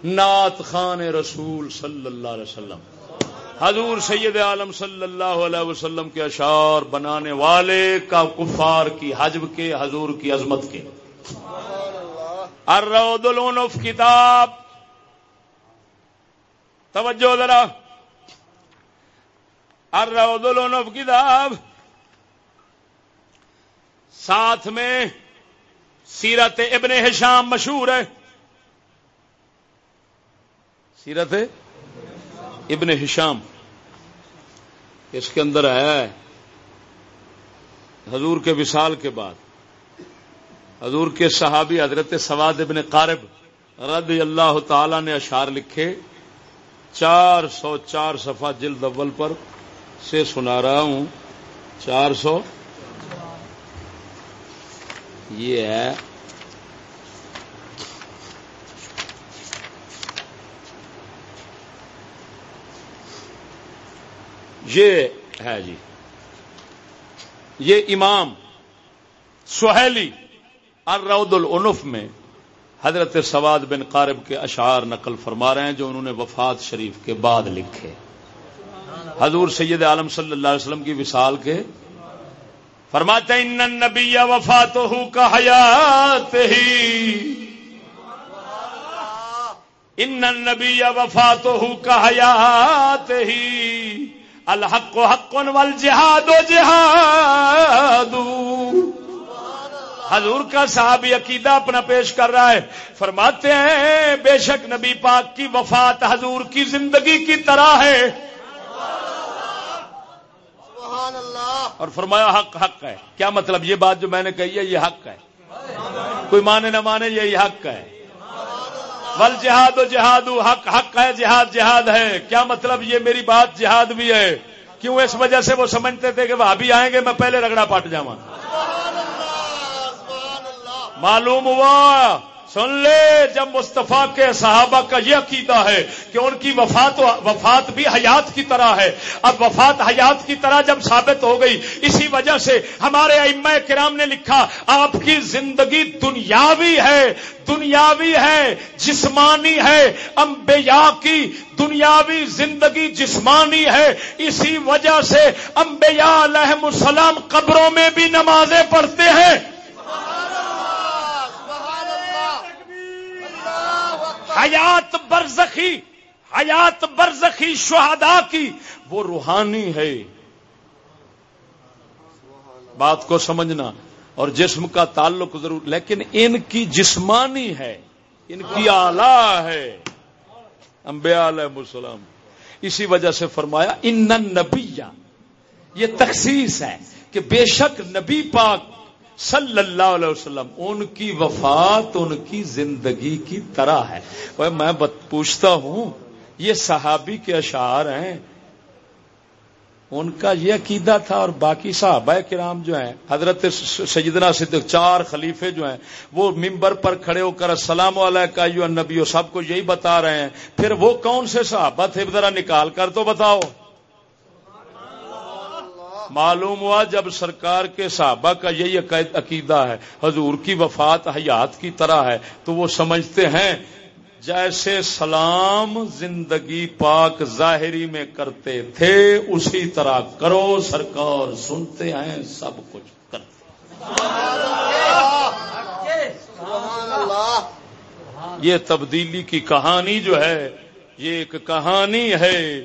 S1: نعت خان رسول صلی اللہ علیہ وسلم۔ حضور سید عالم صلی اللہ علیہ وسلم کے اشعار بنانے والے کا کفار کی حجب کے حضور کی عظمت کے۔ الرود العنف کتاب۔ توجہ ذرا۔ الرود العنف کتاب۔ ساتھ میں سیرت ابن حشام مشہور ہے۔ سیرت ابن ہشام اس کے اندر ہے حضور کے وصال کے بعد۔ حضور کے صحابی حضرت سواد ابن قارب رضی اللہ تعالی نے اشار لکھے۔ چار سو چار صفحہ جلد اول پر سے سنا رہا ہوں۔ چار سو یہ ہے۔ یہ ہے جی۔ یہ امام سہیلی الرود العنف میں حضرت سواد بن قارب کے اشعار نقل فرما رہے ہیں جو انہوں نے وفات شریف کے بعد لکھے۔ حضور سید عالم صلی اللہ علیہ وسلم کی وصال کے فرماتے ان نبی وفات ہو کا حیات ہی ان نبی وفات ہو کا حیات ہی الحق حق ول جہاد و جہاد. حضور کا صاحب عقیدہ اپنا پیش کر رہا ہے. فرماتے ہیں بے شک نبی پاک کی وفات حضور کی زندگی کی طرح ہے. اور فرمایا حق حق ہے. کیا مطلب؟ یہ بات جو میں نے کہی ہے یہ حق ہے. کوئی مانے نہ مانے یہی حق ہے. ول جہاد و جہاد حق حق ہے جہاد جہاد ہے۔ کیا مطلب یہ میری بات جہاد بھی ہے؟ کیوں اس وجہ سے وہ سمجھتے تھے کہ وہ ابھی آئیں گے میں پہلے رگڑا پٹ جاؤں معلوم ہوا؟ سن لے جب مصطفیٰ کے صحابہ کا یہ عقیدہ ہے کہ ان کی وفات وفات بھی حیات کی طرح ہے۔ اب وفات حیات کی طرح جب ثابت ہو گئی، اسی وجہ سے ہمارے ائمہ کرام نے لکھا، آپ کی زندگی دنیاوی ہے دنیاوی ہے، جسمانی ہے، انبیاء کی دنیاوی زندگی جسمانی ہے۔ اسی وجہ سے انبیاء علیہ السلام قبروں میں بھی نمازیں پڑھتے ہیں۔ حیات برزخی حیات برزخی شہدا کی، وہ روحانی ہے۔ بات کو سمجھنا اور جسم کا تعلق ضرور، لیکن ان کی جسمانی ہے، ان کی آلہ ہے۔ امبیا علیہ السلام۔ اسی وجہ سے فرمایا، ان نبی یہ تخصیص ہے کہ بے شک نبی پاک صلی اللہ علیہ وسلم، ان کی وفات، ان کی زندگی کی طرح ہے۔ میں پوچھتا ہوں، یہ صحابی کے اشعار ہیں؟ ان کا یہ عقیدہ تھا اور باقی صحابہ کرام جو ہیں، حضرت سیدنا صدق چار خلیفے جو ہیں، وہ ممبر پر کھڑے ہو کر السلام علیکم نبی سب کو یہی بتا رہے ہیں۔ پھر وہ کون سے صحابہ تھے؟ ذرا نکال کر تو بتاؤ۔ معلوم ہوا جب سرکار کے صحابہ کا یہی عقیدہ ہے، حضور کی وفات حیات کی طرح ہے، تو وہ سمجھتے ہیں، جیسے سلام زندگی پاک ظاہری میں کرتے تھے، اسی طرح کرو سرکار، سنتے ہیں سب کچھ کرتے یہ تبدیلی کی کہانی جو ہے، یہ ایک کہانی ہے۔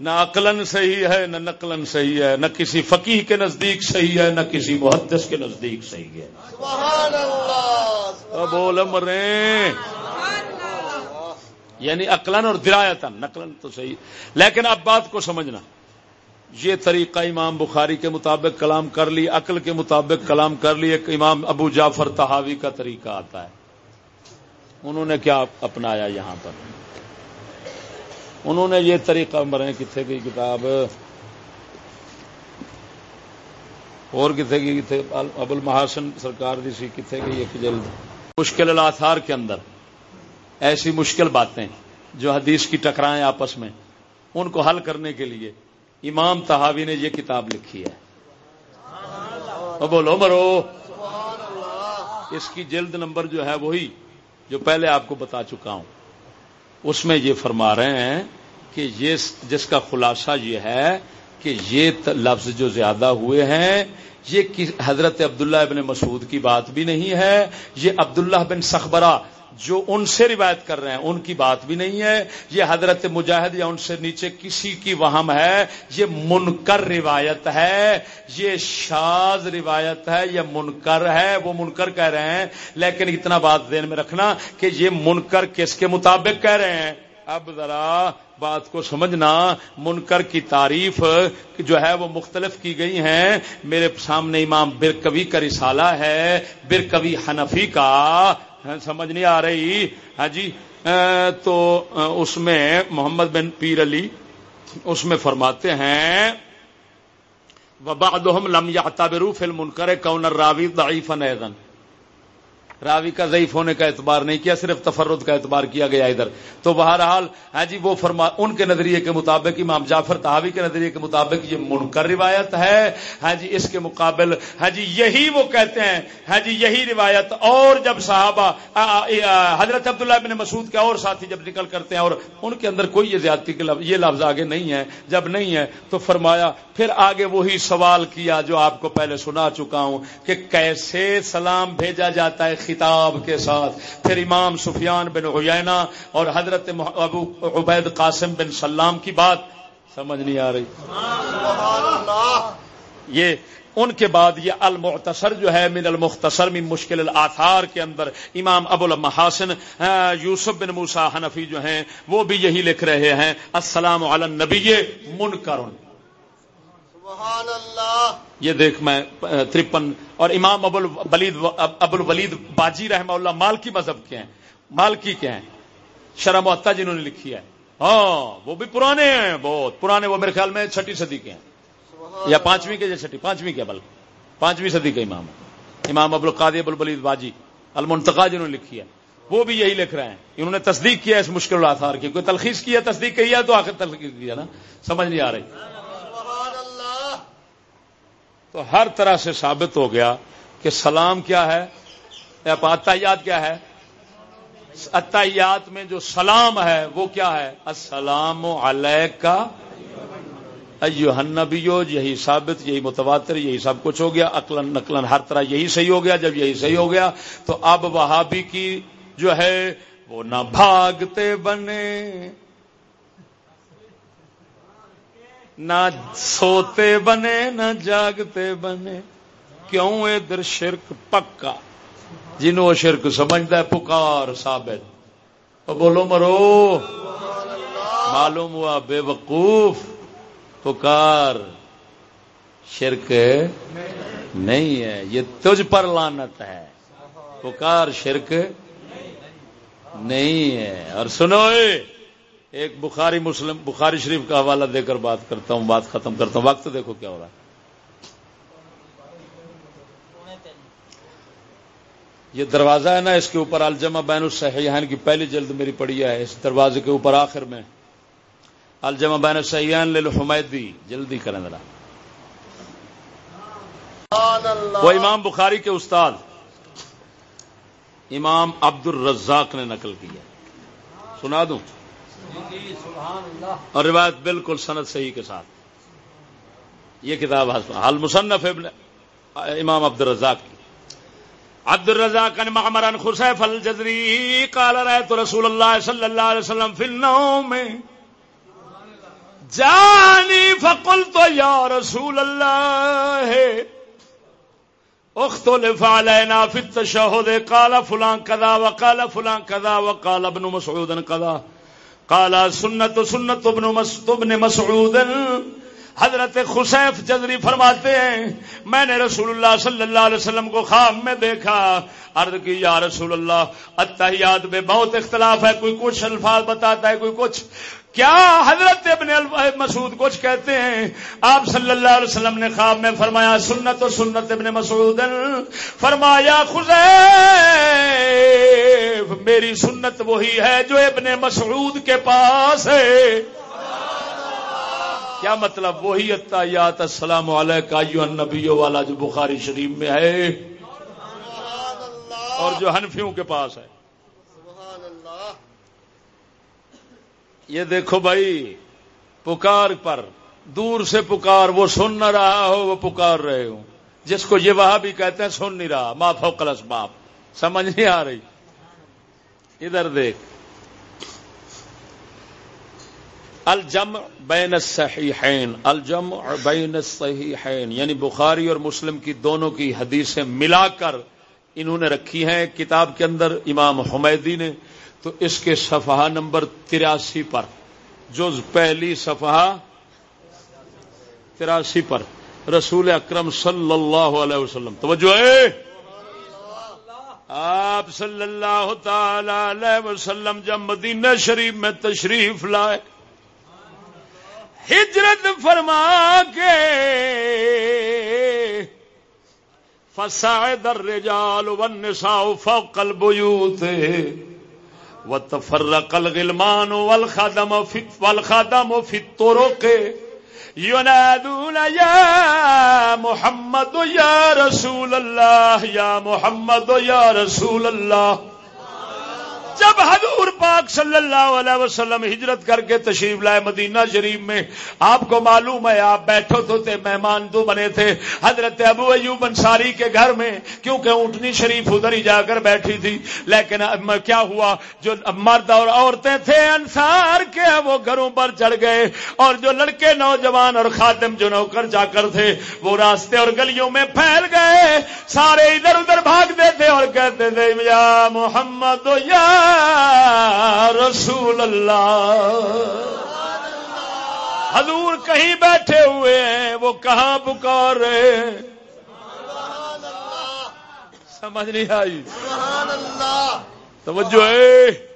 S1: نہ عقلن صحیح ہے نہ نقلن صحیح ہے۔ نہ کسی فقیح کے نزدیک صحیح ہے نہ کسی محدث کے نزدیک صحیح ہے۔ بول مرے یعنی عقلن اور درایتن نقلن تو صحیح۔ لیکن اب بات کو سمجھنا۔ یہ طریقہ امام بخاری کے مطابق کلام کر لی عقل کے مطابق کلام کر لی ایک امام ابو جعفر تحاوی کا طریقہ آتا ہے۔ انہوں نے کیا اپنایا یہاں پر؟ انہوں نے یہ طریقہ مرے کتنے کی کتاب اور کتنے کی کتنے ابو المحاسن سرکار دی سی کتنے کی ایک جلد مشکل الاثار کے اندر ایسی مشکل باتیں جو حدیث کی ٹکرائیں آپس میں ان کو حل کرنے کے لیے امام تحاوی نے یہ کتاب لکھی ہے۔ بولو مرو۔ اس کی جلد نمبر جو ہے وہی جو پہلے آپ کو بتا چکا ہوں۔ اس میں یہ فرما رہے ہیں کہ یہ جس کا خلاصہ یہ ہے کہ یہ لفظ جو زیادہ ہوئے ہیں، یہ حضرت عبداللہ ابن مسعود کی بات بھی نہیں ہے، یہ عبداللہ بن سخبرہ جو ان سے روایت کر رہے ہیں، ان کی بات بھی نہیں ہے، یہ حضرت مجاہد یا ان سے نیچے کسی کی وہم ہے، یہ منکر روایت ہے، یہ شاز روایت ہے، یہ منکر ہے، وہ منکر کہہ رہے ہیں، لیکن اتنا بات دین میں رکھنا کہ یہ منکر کس کے مطابق کہہ رہے ہیں؟ اب ذرا بات کو سمجھنا، منکر کی تعریف جو ہے وہ مختلف کی گئی ہیں۔ میرے سامنے امام برکوی کا رسالہ ہے، برکوی حنفی کا۔ ہاں، سمجھ نہیں آ رہی؟ ہاں جی تو اس میں محمد بن پیر علی اس میں فرماتے ہیں، وبعدهم لم يعتبروا في المنكر كون الراوي ضعيفا ايضا راوی کا ضعیف ہونے کا اعتبار نہیں کیا، صرف تفرد کا اعتبار کیا گیا ادھر۔ تو بہرحال ہاں جی وہ فرما، ان کے نظریے کے مطابق، امام جعفر تحاوی کے نظریے کے مطابق یہ منکر روایت ہے۔ ہاں جی اس کے مقابل ہاں جی یہی وہ کہتے ہیں ہاں جی یہی روایت۔ اور جب صحابہ حضرت عبداللہ بن مسعود کے اور ساتھی جب نکل کرتے ہیں، اور ان کے اندر کوئی یہ زیادتی کے لفظ، یہ لفظ آگے نہیں ہے، جب نہیں ہے، تو فرمایا، پھر آگے وہی سوال کیا جو آپ کو پہلے سنا چکا ہوں کہ کیسے سلام بھیجا جاتا ہے خطاب کے ساتھ پھر امام سفیان بن عیینہ اور حضرت ابو عبید قاسم بن سلام کی بات سمجھ نہیں آ رہی۔ یہ ان کے بعد یہ المختصر جو ہے من المختصر من مشکل الاثار کے اندر امام ابو المحاسن یوسف بن موسا حنفی جو ہیں وہ بھی یہی لکھ رہے ہیں، السلام علی النبی منکر
S3: سبحان اللہ۔
S1: یہ دیکھ میں ترپن۔ اور امام ابو الولید ابو الولید باجی رحمہ اللہ مالکی مذہب کے ہیں۔ مالکی کے ہیں۔ شرح معتا جنہوں نے لکھی ہے۔ ہاں وہ بھی پرانے ہیں بہت پرانے وہ میرے خیال میں چھٹی صدی کے ہیں۔ یا پانچویں کے یا چھٹی پانچویں کے بلکہ۔ پانچویں صدی کے امام امام ابو القادی ابو الولید باجی المنتقا جنہوں نے لکھی ہے۔ وہ بھی یہی لکھ رہے ہیں۔ انہوں نے تصدیق کیا اس مشکل آثار کی۔ کوئی تلخیص کیا تصدیق کی ہے تو آخر تلخیص کیا نا؟ سمجھ نہیں آ رہی۔ تو ہر طرح سے ثابت ہو گیا کہ سلام کیا ہے اتحیات کیا ہے۔ اتحیات میں جو سلام ہے، وہ کیا ہے؟ السلام علیکہ۔ ایوہ النبیو، یہی ثابت، یہی متواتر، یہی سب کچھ ہو گیا۔ اقلن نقلن ہر طرح یہی صحیح ہو گیا۔ جب یہی صحیح ہو گیا تو اب وہابی کی جو ہے، وہ نہ بھاگتے بنے۔ نہ سوتے بنے، نہ جاگتے بنے۔ کیوں ادھر شرک پکا؟ جنہوں شرک سمجھتا ہے، پکار ثابت۔ بولو مرو، معلوم ہوا بے وقوف، پکار۔ شرک نہیں ہے، یہ تجھ پر لانت ہے۔ پکار شرک نہیں ہے۔ اور سنو۔ ایک بخاری مسلم، بخاری شریف کا حوالہ دے کر بات کرتا ہوں، بات ختم کرتا ہوں۔ وقت دیکھو کیا ہو رہا ہے۔ یہ دروازہ ہے نا، اس کے اوپر الجمہ بین الصحیحین کی پہلی جلد میری پڑی ہے، اس دروازے کے اوپر آخر میں۔ الجمہ بین الصحیحین للحمیدی، جلدی کریں ذرا۔ وہ امام بخاری کے استاد، امام عبد الرزاق نے نقل کیا سنا دوں؟ اور روایت بالکل سند صحیح کے ساتھ۔ یہ کتاب حل مصنف ابن امام عبد الرزاق کی۔ عبد الرزاق عن معمر عن خسیف الجزری قال رأيت رسول الله صلى الله عليه وسلم في النوم۔ جاني فقلت يا رسول الله اختلف علينا في التشهد قال فلان كذا وقال فلان كذا وقال ابن مسعود كذا قال سنت سنت ابن ابن مسعود. حضرت خسیف جزری فرماتے ہیں، میں نے رسول اللہ صلی اللہ علیہ وسلم کو خواب میں دیکھا، عرض کی، یا رسول اللہ، اتحیات میں بہت اختلاف ہے، کوئی کچھ الفاظ بتاتا ہے، کوئی کچھ۔ کیا حضرت ابن مسعود کچھ کہتے ہیں؟ آپ صلی اللہ علیہ وسلم نے خواب میں فرمایا، سنت و سنت ابن مسعود، فرمایا، خزیف، میری سنت وہی ہے جو ابن مسعود کے پاس ہے۔ کیا مطلب؟ وہی اتیات، السلام علیکہ، ایوہ النبی والا جو بخاری شریف میں ہے۔ اور جو حنفیوں کے پاس ہے۔
S3: سبحان اللہ۔
S1: یہ دیکھو بھائی، پکار پر، دور سے پکار، وہ سن نہ رہا ہو، وہ پکار رہے ہو جس کو یہ وہاں بھی کہتے ہیں، سن نہیں رہا۔ ما فوق الاسباب سمجھ نہیں آ رہی۔ ادھر دیکھ۔ الجمع بین الصحیحین۔ الجمع بین الصحیحین۔ یعنی بخاری اور مسلم کی دونوں کی حدیثیں ملا کر انہوں نے رکھی ہیں۔ کتاب کے اندر امام حمیدی نے تو اس کے صفحہ نمبر تراسی پر جز پہلی صفحہ تراسی پر، رسول اکرم صلی اللہ علیہ وسلم، توجہ ہے؟ آپ صلی اللہ تعالی علیہ وسلم جب مدینہ شریف میں تشریف لائے، ہجرت فرما کے فسائد الرجال والنساء فوق البيوت وتفرق الغلمان والخدم في والخدم في الطرق. ينادون يا محمد يا رسول الله، يا محمد يا رسول الله. جب حضور پاک صلی اللہ علیہ وسلم ہجرت کر کے تشریف لائے مدینہ شریف میں، آپ کو معلوم ہے، آپ بیٹھو تو تھے، مہمان تو بنے تھے۔ حضرت ابو ایوب انصاری کے گھر میں، کیونکہ اونٹنی شریف ادھر ہی جا کر بیٹھی تھی۔ لیکن اب کیا ہوا، جو مرد اور عورتیں تھے، انصار کے، وہ گھروں پر چڑھ گئے۔ اور جو لڑکے نوجوان اور خادم جو نوکر جا کر تھے، وہ راستے اور گلیوں میں پھیل گئے۔ سارے ادھر ادھر بھاگتے تھے اور کہتے تھے، یا محمد، یا رسول اللہ۔ حضور کہیں بیٹھے ہوئے ہیں وہ کہاں پکار رہے ہیں؟ سمجھ نہیں آئی۔ توجہ ہے۔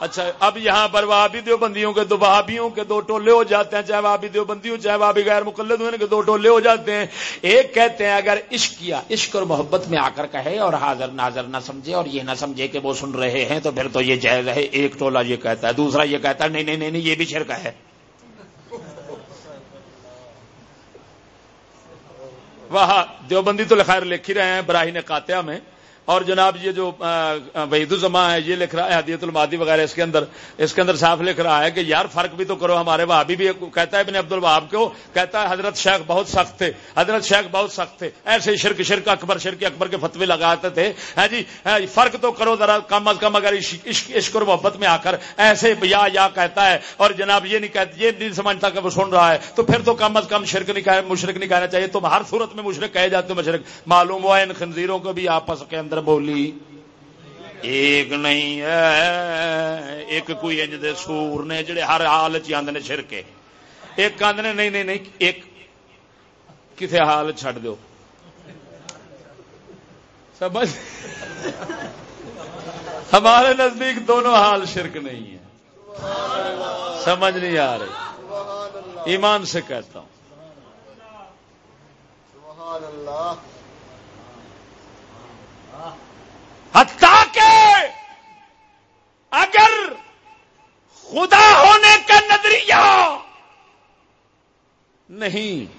S1: اچھا اب یہاں پر وہابی دیوبندیوں کے دو وہابیوں کے دو ٹولے ہو جاتے ہیں چاہے وہابی دیوبندی ہو چاہے وہابی غیر مقلد ہونے کے دو ٹولے ہو جاتے ہیں۔ ایک کہتے ہیں اگر عشق کیا عشق اور محبت میں آ کر کہے اور حاضر ناظر نہ سمجھے اور یہ نہ سمجھے کہ وہ سن رہے ہیں تو پھر تو یہ جائز ہے۔ ایک ٹولہ یہ کہتا ہے دوسرا یہ کہتا ہے نہیں نہیں نہیں نہیں، یہ بھی شرک ہے۔ وہاں دیوبندی تو خیر لکھ ہی رہے ہیں براہی نے قاتیہ میں۔ اور جناب یہ جو وحید الزما ہے، یہ لکھ رہا ہے حدیت المادی وغیرہ، اس کے اندر، اس کے اندر صاف لکھ رہا ہے کہ یار فرق بھی تو کرو ہمارے وہابی بھی، کہتا ہے ابن عبد الوہاب کو کہتا ہے حضرت شیخ بہت سخت تھے، حضرت شیخ بہت سخت تھے، ایسے شرک شرک اکبر شرک اکبر کے فتوے لگاتے تھے ہاں جی, ہاں جی، فرق تو کرو ذرا، کم از کم اگر عشق، عشق- اور محبت میں آ کر ایسے یا یا کہتا ہے، اور جناب یہ نہیں کہتا، یہ نہیں سمجھتا کہ وہ سن رہا ہے، تو پھر تو کم از کم شرک نہیں کہا، مشرک نہیں کہنا چاہیے تم ہر صورت میں مشرک کہے جاتے ہو مشرک، معلوم ہوا ان خنزیروں کو بھی آپس کے اندر بولی ایک نہیں ہے ایک کوئی انج دے سور نے جڑے ہر حال چ آندے نے شرکے ایک آندے نے نہیں نہیں نہیں ایک کسے حال چھڈ دو سمجھ ہمارے نزدیک دونوں حال شرک نہیں ہے سمجھ نہیں آ رہی
S3: سبحان اللہ
S1: ایمان سے کہتا ہوں
S3: سبحان اللہ
S1: حتیٰ کہ اگر خدا ہونے کا نظریہ نہیں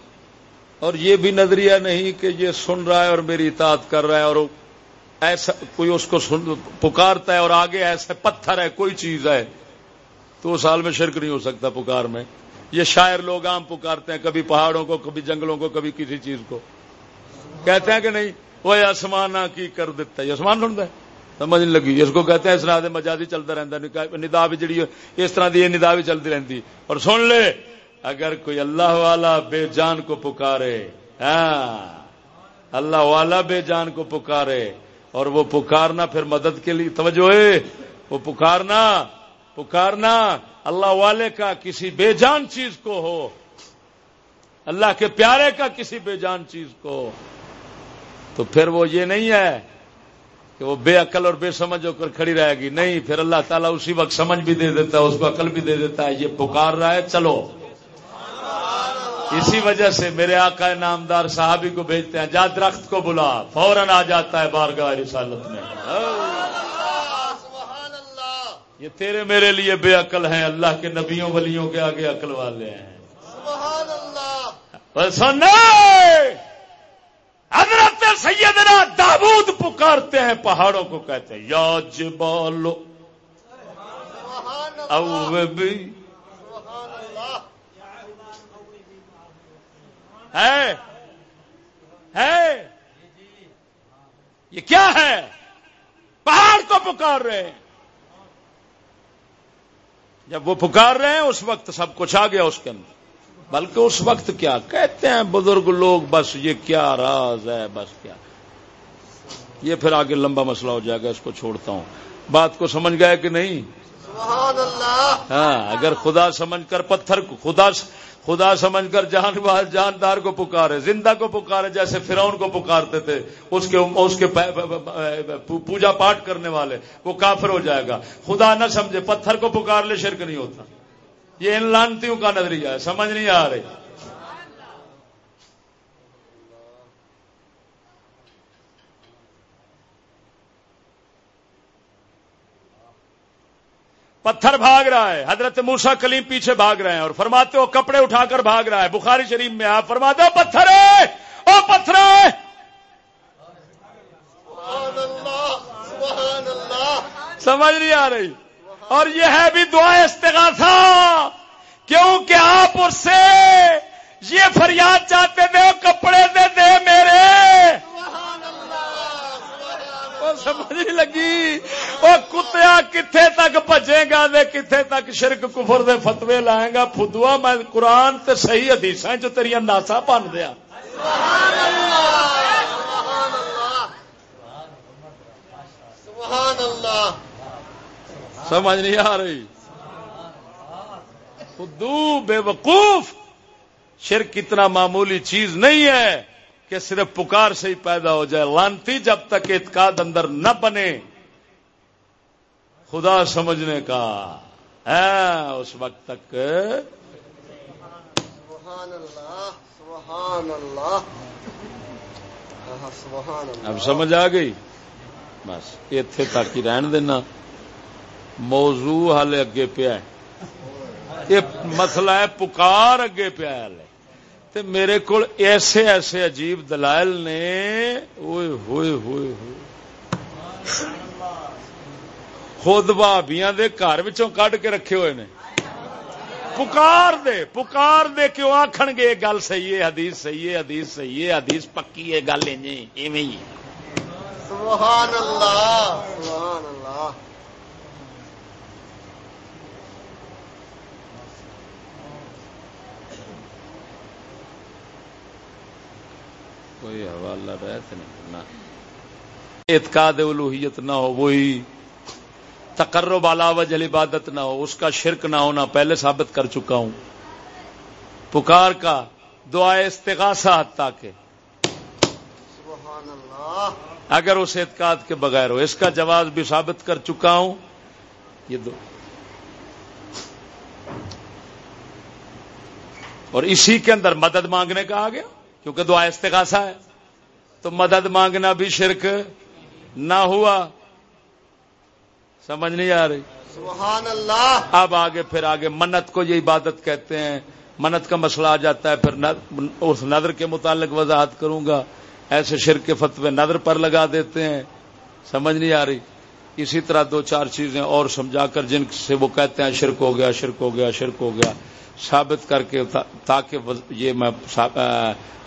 S1: اور یہ بھی نظریہ نہیں کہ یہ سن رہا ہے اور میری اطاعت کر رہا ہے اور ایسا کوئی اس کو سن پکارتا ہے اور آگے ایسا پتھر ہے، کوئی چیز ہے، تو اس حال میں شرک نہیں ہو سکتا پکار میں۔ یہ شاعر لوگ عام پکارتے ہیں، کبھی پہاڑوں کو، کبھی جنگلوں کو، کبھی کسی چیز کو۔ کہتے ہیں کہ نہیں؟ وہ آسمان کی کر دیتا ہے؟ آسمان سنتا ہے؟ سمجھ نہیں لگی۔ اس کو کہتے ہیں اس طرح مجازی چلتا رہتا ہے۔ ندا بھی جڑی اس طرح کی ندا بھی چلتی رہتی اور سن لے، اگر کوئی اللہ والا بے جان کو پکارے ہاں اللہ والا بے جان کو پکارے اور وہ پکارنا پھر مدد کے لیے، توجہ ہے، وہ پکارنا پکارنا اللہ والے کا کسی بے جان چیز کو ہو، اللہ کے پیارے کا کسی بے جان چیز کو ہو۔ تو پھر وہ یہ نہیں ہے کہ وہ بے عقل اور بے سمجھ ہو کر کھڑی رہے گی۔ نہیں پھر اللہ تعالیٰ اسی وقت سمجھ بھی دے دیتا ہے اس کو عقل بھی دے دیتا ہے یہ پکار رہا ہے چلو۔ اسی وجہ سے میرے آقا نامدار صحابی کو بھیجتے ہیں جا درخت کو بلا فوراً آ جاتا ہے بارگاہ رسالت میں۔ یہ تیرے میرے لیے بے عقل ہیں اللہ کے نبیوں ولیوں کے آگے عقل والے ہیں۔
S3: سبحان اللہ۔
S1: بس سننا حضرت سیدنا داود پکارتے ہیں، پہاڑوں کو کہتے ہیں، یا جبالو او بھی ہے؟ ہے؟ یہ کیا ہے؟ پہاڑ کو پکار رہے ہیں۔ جب وہ پکار رہے ہیں، اس وقت سب کچھ آ گیا اس کے اندر۔ بلکہ اس وقت کیا کہتے ہیں بزرگ لوگ بس یہ کیا راز ہے بس کیا۔ یہ پھر آگے لمبا مسئلہ ہو جائے گا اس کو چھوڑتا ہوں۔ بات کو سمجھ گئے کہ نہیں؟
S3: سبحان اللہ۔
S1: ہاں اگر خدا سمجھ کر پتھر کو خدا خدا سمجھ کر جان جاندار کو پکارے زندہ کو پکارے جیسے فرعون کو پکارتے تھے اس کے اس کے پوجا پاٹ کرنے والے وہ کافر ہو جائے گا۔ خدا نہ سمجھے پتھر کو پکار لے شرک نہیں ہوتا۔ یہ ان لانتیوں کا نظریہ ہے سمجھ نہیں آ رہی۔ پتھر بھاگ رہا ہے حضرت موسا کلیم پیچھے بھاگ رہے ہیں اور فرماتے ہو کپڑے اٹھا کر بھاگ رہا ہے۔ بخاری شریف میں آپ فرماتے ہو پتھر ہے او پتھر ہے۔ سمجھ نہیں آ رہی۔ اور یہ ہے بھی دعا استغاثہ۔ کیونکہ آپ اس سے یہ فریاد چاہتے تھے، کپڑے دے دے میرے۔ سمجھ نہیں لگی۔ وہ کتیا کتنے تک بجے گا دے کتنے تک شرک کفر دے فتوے لائے گا۔ فدوا میں قرآن تے صحیح حدیث جو تیریا ناسا بن دیا۔
S3: سبحان اللہ۔
S1: سمجھ نہیں آ رہی۔ خدو بے وقوف۔ شرک اتنا معمولی چیز نہیں ہے کہ صرف پکار سے ہی پیدا ہو جائے۔ لانتی جب تک اعتقاد اندر نہ بنے۔ خدا سمجھنے کا۔ اس وقت تک۔
S3: سبحان اللہ سبحان اللہ۔ سبحان اللہ۔
S1: اب سمجھ آ گئی؟ بس اتے تک ہی رہن دینا۔ موضوع ہالے اگے پیا یہ مسئلہ ہے پکار اگے پیا ہالے تے میرے کو ایسے ایسے عجیب دلائل نے۔ اوئے ہوئے ہوئے ہوئے۔ خود بھابیاں دے گھر وچوں کڈ کے رکھے ہوئے نے۔ پکار دے پکار دے کیوں آخن گے؟ گل صحیح ہے، حدیث صحیح ہے، حدیث صحیح ہے، حدیث پکی ہے، گل ایویں ہی۔
S3: سبحان اللہ سبحان اللہ۔
S1: کوئی حوالہ رہت نہیں نہ۔ اعتقاد الوحیت نہ ہو وہی تقرب علا وجہ عبادت نہ ہو اس کا شرک نہ ہونا پہلے ثابت کر چکا ہوں۔ پکار کا دعا استغاثہ حتیٰ کہ
S3: سبحان اللہ۔
S1: اگر اس اعتقاد کے بغیر ہو اس کا جواز بھی ثابت کر چکا ہوں۔ یہ دو۔ اور اسی کے اندر مدد مانگنے کا آ گیا؟ کیونکہ دعا استغاثہ ہے۔ تو مدد مانگنا بھی شرک نہ ہوا۔ سمجھ نہیں آ رہی۔
S3: سبحان اللہ۔
S1: اب آگے پھر آگے منت کو یہ عبادت کہتے ہیں۔ منت کا مسئلہ آ جاتا ہے پھر اس نظر کے متعلق وضاحت کروں گا۔ ایسے شرک کے فتوے نظر پر لگا دیتے ہیں۔ سمجھ نہیں آ رہی۔ اسی طرح دو چار چیزیں اور سمجھا کر جن سے وہ کہتے ہیں شرک ہو گیا شرک ہو گیا شرک ہو گیا۔ ثابت کر کے تاکہ یہ میں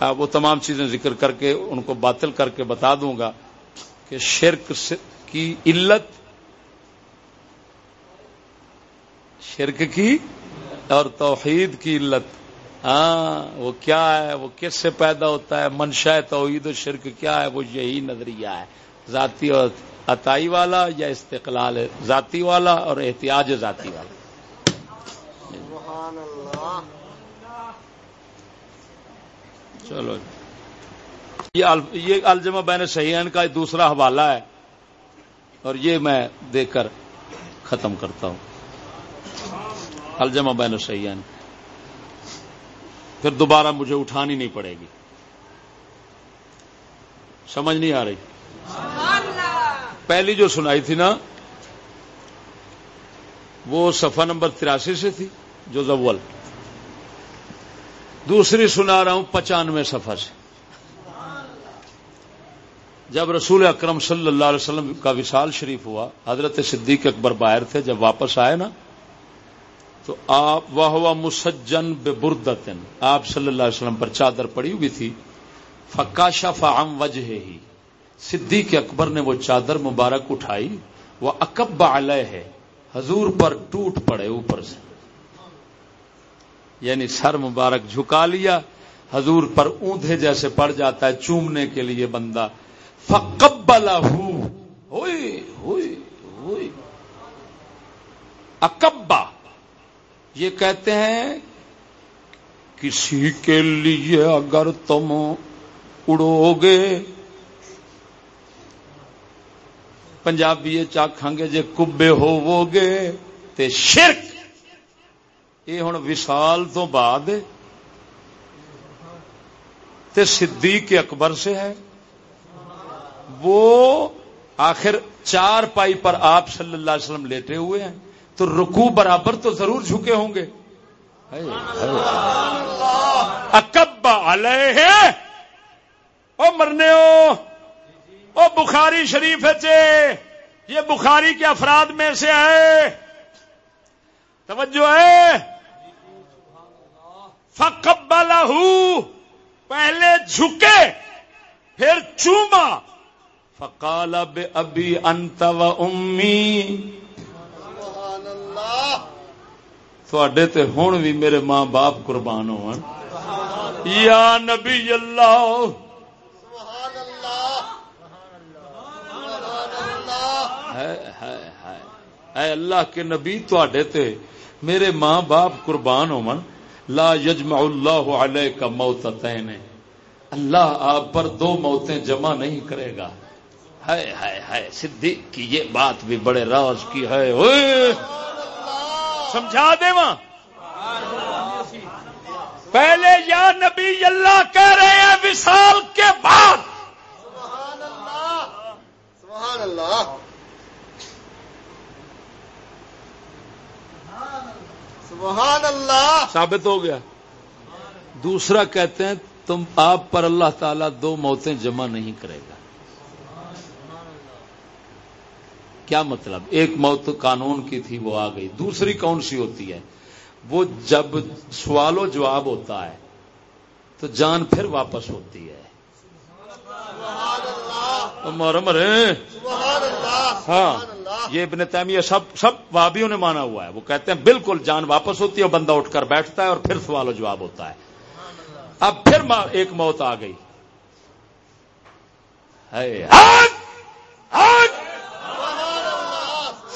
S1: وہ تمام چیزیں ذکر کر کے ان کو باطل کر کے بتا دوں گا کہ شرک کی علت شرک کی اور توحید کی علت۔ ہاں وہ کیا ہے؟ وہ کس سے پیدا ہوتا ہے؟ منشا توحید و شرک کیا ہے؟ وہ یہی نظریہ ہے۔ ذاتی اور عطائی والا یا استقلال ذاتی والا اور احتیاج ذاتی والا؟ چلو جی۔ یہ الجمہ بین صحیحین کا دوسرا حوالہ ہے اور یہ میں دے کر ختم کرتا ہوں۔ الجمہ بین صحیحین پھر دوبارہ مجھے اٹھانی نہیں پڑے گی۔ سمجھ نہیں آ رہی۔ پہلی جو سنائی تھی نا، وہ صفحہ نمبر تراسی سے تھی، جو زول دوسری سنا رہا ہوں پچانوے صفحہ سے۔ جب رسول اکرم صلی اللہ علیہ وسلم کا وصال شریف ہوا، حضرت صدیق اکبر باہر تھے، جب واپس آئے نا، تو آپ وہ ہوا مسجن بے بردتن آپ صلی اللہ علیہ وسلم پر چادر پڑی ہوئی تھی فکاشا فام وجہ ہی۔ صدیق اکبر نے وہ چادر مبارک اٹھائی، وہ اکب علیہ ہے حضور پر ٹوٹ پڑے اوپر سے۔ یعنی سر مبارک جھکا لیا، حضور پر اونھے جیسے پڑ جاتا ہے، چومنے کے لیے بندہ۔ فقبلا ہوئی ہوئی ہوئی۔ اکبا۔ یہ کہتے ہیں، کسی کے لیے اگر تم اڑو گے پنجابی چاکھاں گے، جے کبے ہوو گے تے شرک۔ یہ ہوں وصال تو بعد تے صدیق اکبر سے ہے۔ وہ آخر چار پائی پر آپ صلی اللہ علیہ وسلم لیٹے ہوئے ہیں۔ تو رکو برابر تو ضرور جھکے ہوں گے۔ اکب علیہ۔ او مرنے او او بخاری شریف چے یہ بخاری کے افراد میں سے ہے۔ توجہ ہے۔ فقبلہ پہلے جھکے پھر چوما۔ فقال بے ابھی انت و امی تھوڑے تے ہون بھی میرے ماں باپ قربان ہون۔ یا نبی اللہ۔ اے اللہ کے نبی تے میرے ماں باپ قربان ہون۔ لا یجمع اللہ علیہ کا موت اللہ آپ پر دو موتیں جمع نہیں کرے گا۔ ہے ہے ہے صدیق کی یہ بات بھی بڑے راز کی ہے۔ سمجھا دے وہاں۔ پہلے یا نبی اللہ کہہ رہے ہیں وصال کے بعد۔
S3: سبحان اللہ۔ سبحان اللہ۔ سبحان اللہ.
S1: ثابت ہو گیا. دوسرا کہتے ہیں تم آپ پر اللہ تعالیٰ دو موتیں جمع نہیں کرے گا. کیا مطلب؟ ایک موت قانون کی تھی وہ آ گئی. دوسری کون سی ہوتی ہے؟ وہ جب سوال و جواب ہوتا ہے تو جان پھر واپس ہوتی ہے. محرم ہاں۔ یہ ابن تیمیہ سب سب وابیوں نے مانا ہوا ہے۔ وہ کہتے ہیں بالکل جان واپس ہوتی ہے اور بندہ اٹھ کر بیٹھتا ہے اور پھر سوال و جواب ہوتا ہے۔ اب پھر ایک موت آ گئی۔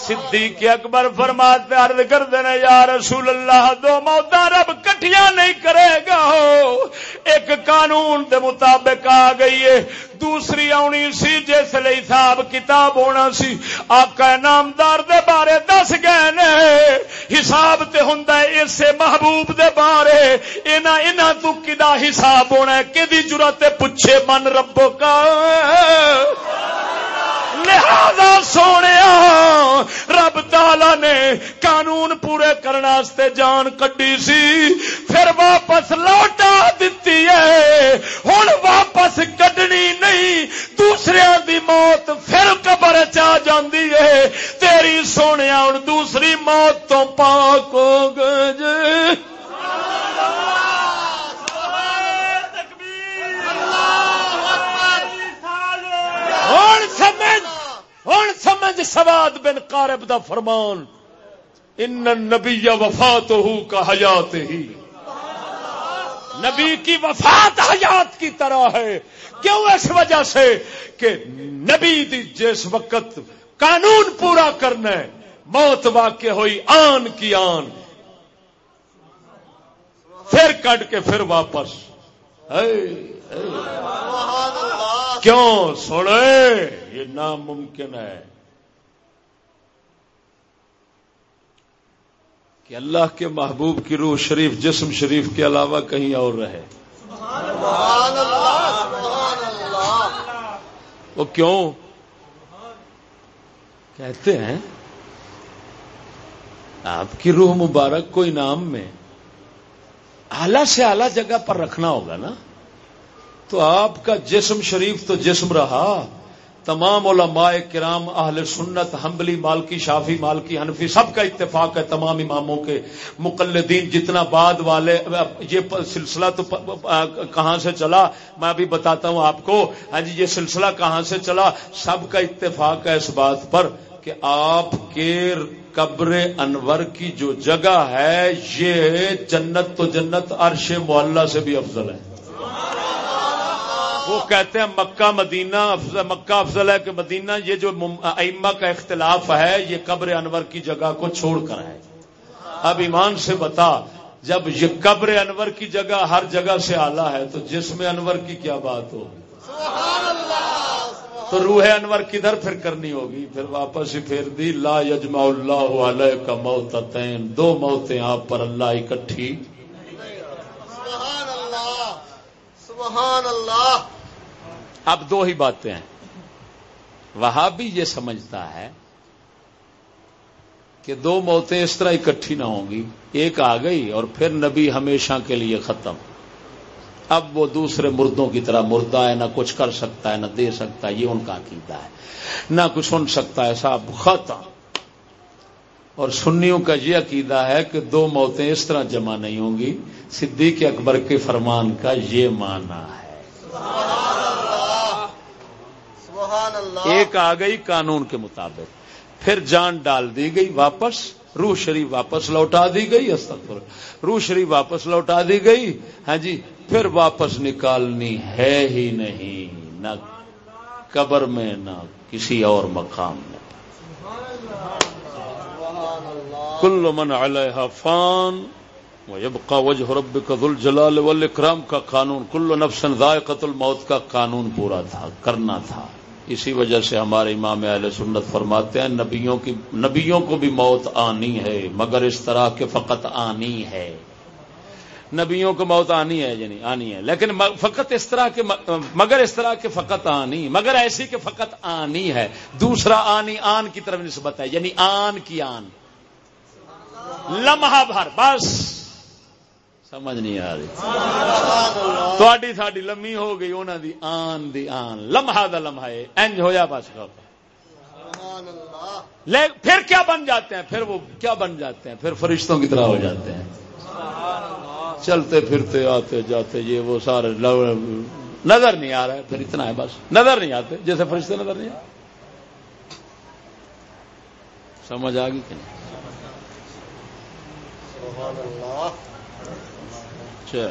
S1: صدیق اکبر فرماتے عرض کر دینا یا رسول اللہ، دو موت رب کٹھیاں نہیں کرے گا ایک قانون دے مطابق آ گئی ہے، دوسری آنی سی، جس لیے حساب کتاب ہونا سی۔ آقا نامدار دے بارے دس گئے نے، حساب تے ہوندا ہے، اسے محبوب دے بارے۔ اینا اینا تو کدا حساب ہونا ہے؟ کدی جرات پوچھے من ربو کا لہذا سونے رب تالا نے قانون پورے کرنے جان کڈی سی، پھر واپس لوٹا دیتی ہے۔ ہوں واپس کڈنی نہیں دوسرے دی موت پھر قبر چا جاندی ہے۔ تیری سونے ہوں دوسری موت تو پاک ہو گئے ہوں سمجھ سواد بن کارب دا فرمان، ان نبی وفات ہو کا حیات ہی. نبی کی وفات حیات کی طرح ہے۔ کیوں اس وجہ سے کہ نبی دی جس وقت قانون پورا کرنا ہے، موت واقع ہوئی، آن کی آن۔ پھر کٹ کے پھر واپس۔ کیوں سنے یہ ناممکن ہے کہ اللہ کے محبوب کی روح شریف، جسم شریف کے علاوہ کہیں اور رہے۔ وہ کیوں؟ کہتے ہیں، آپ کی روح مبارک کو انعام میں، اعلی سے اعلی جگہ پر رکھنا ہوگا نا۔ تو آپ کا جسم شریف تو جسم رہا۔ تمام علماء کرام، اہل سنت، حنبلی، مالکی شافی مالکی، حنفی، سب کا اتفاق ہے تمام اماموں کے۔ مقلدین جتنا بعد والے، یہ سلسلہ تو کہاں سے چلا؟ میں ابھی بتاتا ہوں آپ کو۔ ہاں جی یہ سلسلہ کہاں سے چلا؟ سب کا اتفاق ہے اس بات پر کہ آپ کے قبر انور کی جو جگہ ہے، یہ جنت تو جنت، عرش معلّہ سے بھی افضل ہے۔ وہ کہتے ہیں مکہ مدینہ افضل مکہ افضل ہے کہ مدینہ یہ جو ائمہ کا اختلاف ہے یہ قبر انور کی جگہ کو چھوڑ کر ہے۔ اب ایمان سے بتا جب یہ قبر انور کی جگہ ہر جگہ سے آلہ ہے تو جسم انور کی کیا بات ہو؟ تو روح انور کدھر پھر کرنی ہوگی؟ پھر واپس ہی پھر دی لا یجمع اللہ علیہ کا موت دو موتیں آپ پر اللہ اکٹھی۔
S3: سبحان اللہ سبحان اللہ۔
S1: اب دو ہی باتیں ہیں۔ وہاں بھی یہ سمجھتا ہے کہ دو موتیں اس طرح اکٹھی نہ ہوں گی، ایک آ گئی اور پھر نبی ہمیشہ کے لیے ختم۔ اب وہ دوسرے مردوں کی طرح مردہ ہے، نہ کچھ کر سکتا ہے، نہ دے سکتا ہے، یہ ان کا عقیدہ ہے۔ نہ کچھ سن سکتا ہے، صاحب، ختم۔ اور سنیوں کا یہ عقیدہ ہے کہ دو موتیں اس طرح جمع نہیں ہوں گی۔ صدیق اکبر کے فرمان کا یہ معنی ہے۔ ایک آ گئی قانون کے مطابق. پھر جان ڈال دی گئی واپس، روح شریف واپس لوٹا دی گئی، استغفر. روح شریف واپس لوٹا دی گئی ہاں جی پھر واپس نکالنی ہے ہی نہیں، نہ قبر میں، نہ کسی اور مقام میں. کل من علیہ فان ويبقى وجه ربك ذو الجلال والاکرام کا قانون. کل نفس ذائقۃ الموت کا قانون پورا تھا، کرنا تھا. اسی وجہ سے ہمارے امام اہل سنت فرماتے ہیں، نبیوں کی، نبیوں کو بھی موت آنی ہے، مگر اس طرح کے فقط آنی ہے۔ نبیوں کو موت آنی ہے یعنی آنی ہے۔ لیکن فقط اس طرح کے مگر اس طرح کے فقط آنی، مگر ایسی کہ فقط آنی ہے۔ دوسرا آنی، آن کی طرف نسبت ہے یعنی آن کی آن۔ لمحہ بھر، بس۔ سمجھ نہیں آ رہی۔ تھوڑی ساری لمی ہو گئی انہوں دی آن دی آن۔ لمحہ دا لمحہ انج ہویا بس پھر کیا بن جاتے ہیں؟ پھر وہ کیا بن جاتے ہیں؟ پھر فرشتوں کی طرح ہو جاتے ہیں۔ چلتے پھرتے آتے جاتے یہ وہ سارے نظر نہیں آ رہا ہے۔ پھر اتنا ہے بس۔ نظر نہیں آتے جیسے فرشتے نظر نہیں آتے۔ سمجھ آ گئی کہ نہیں؟ اچھا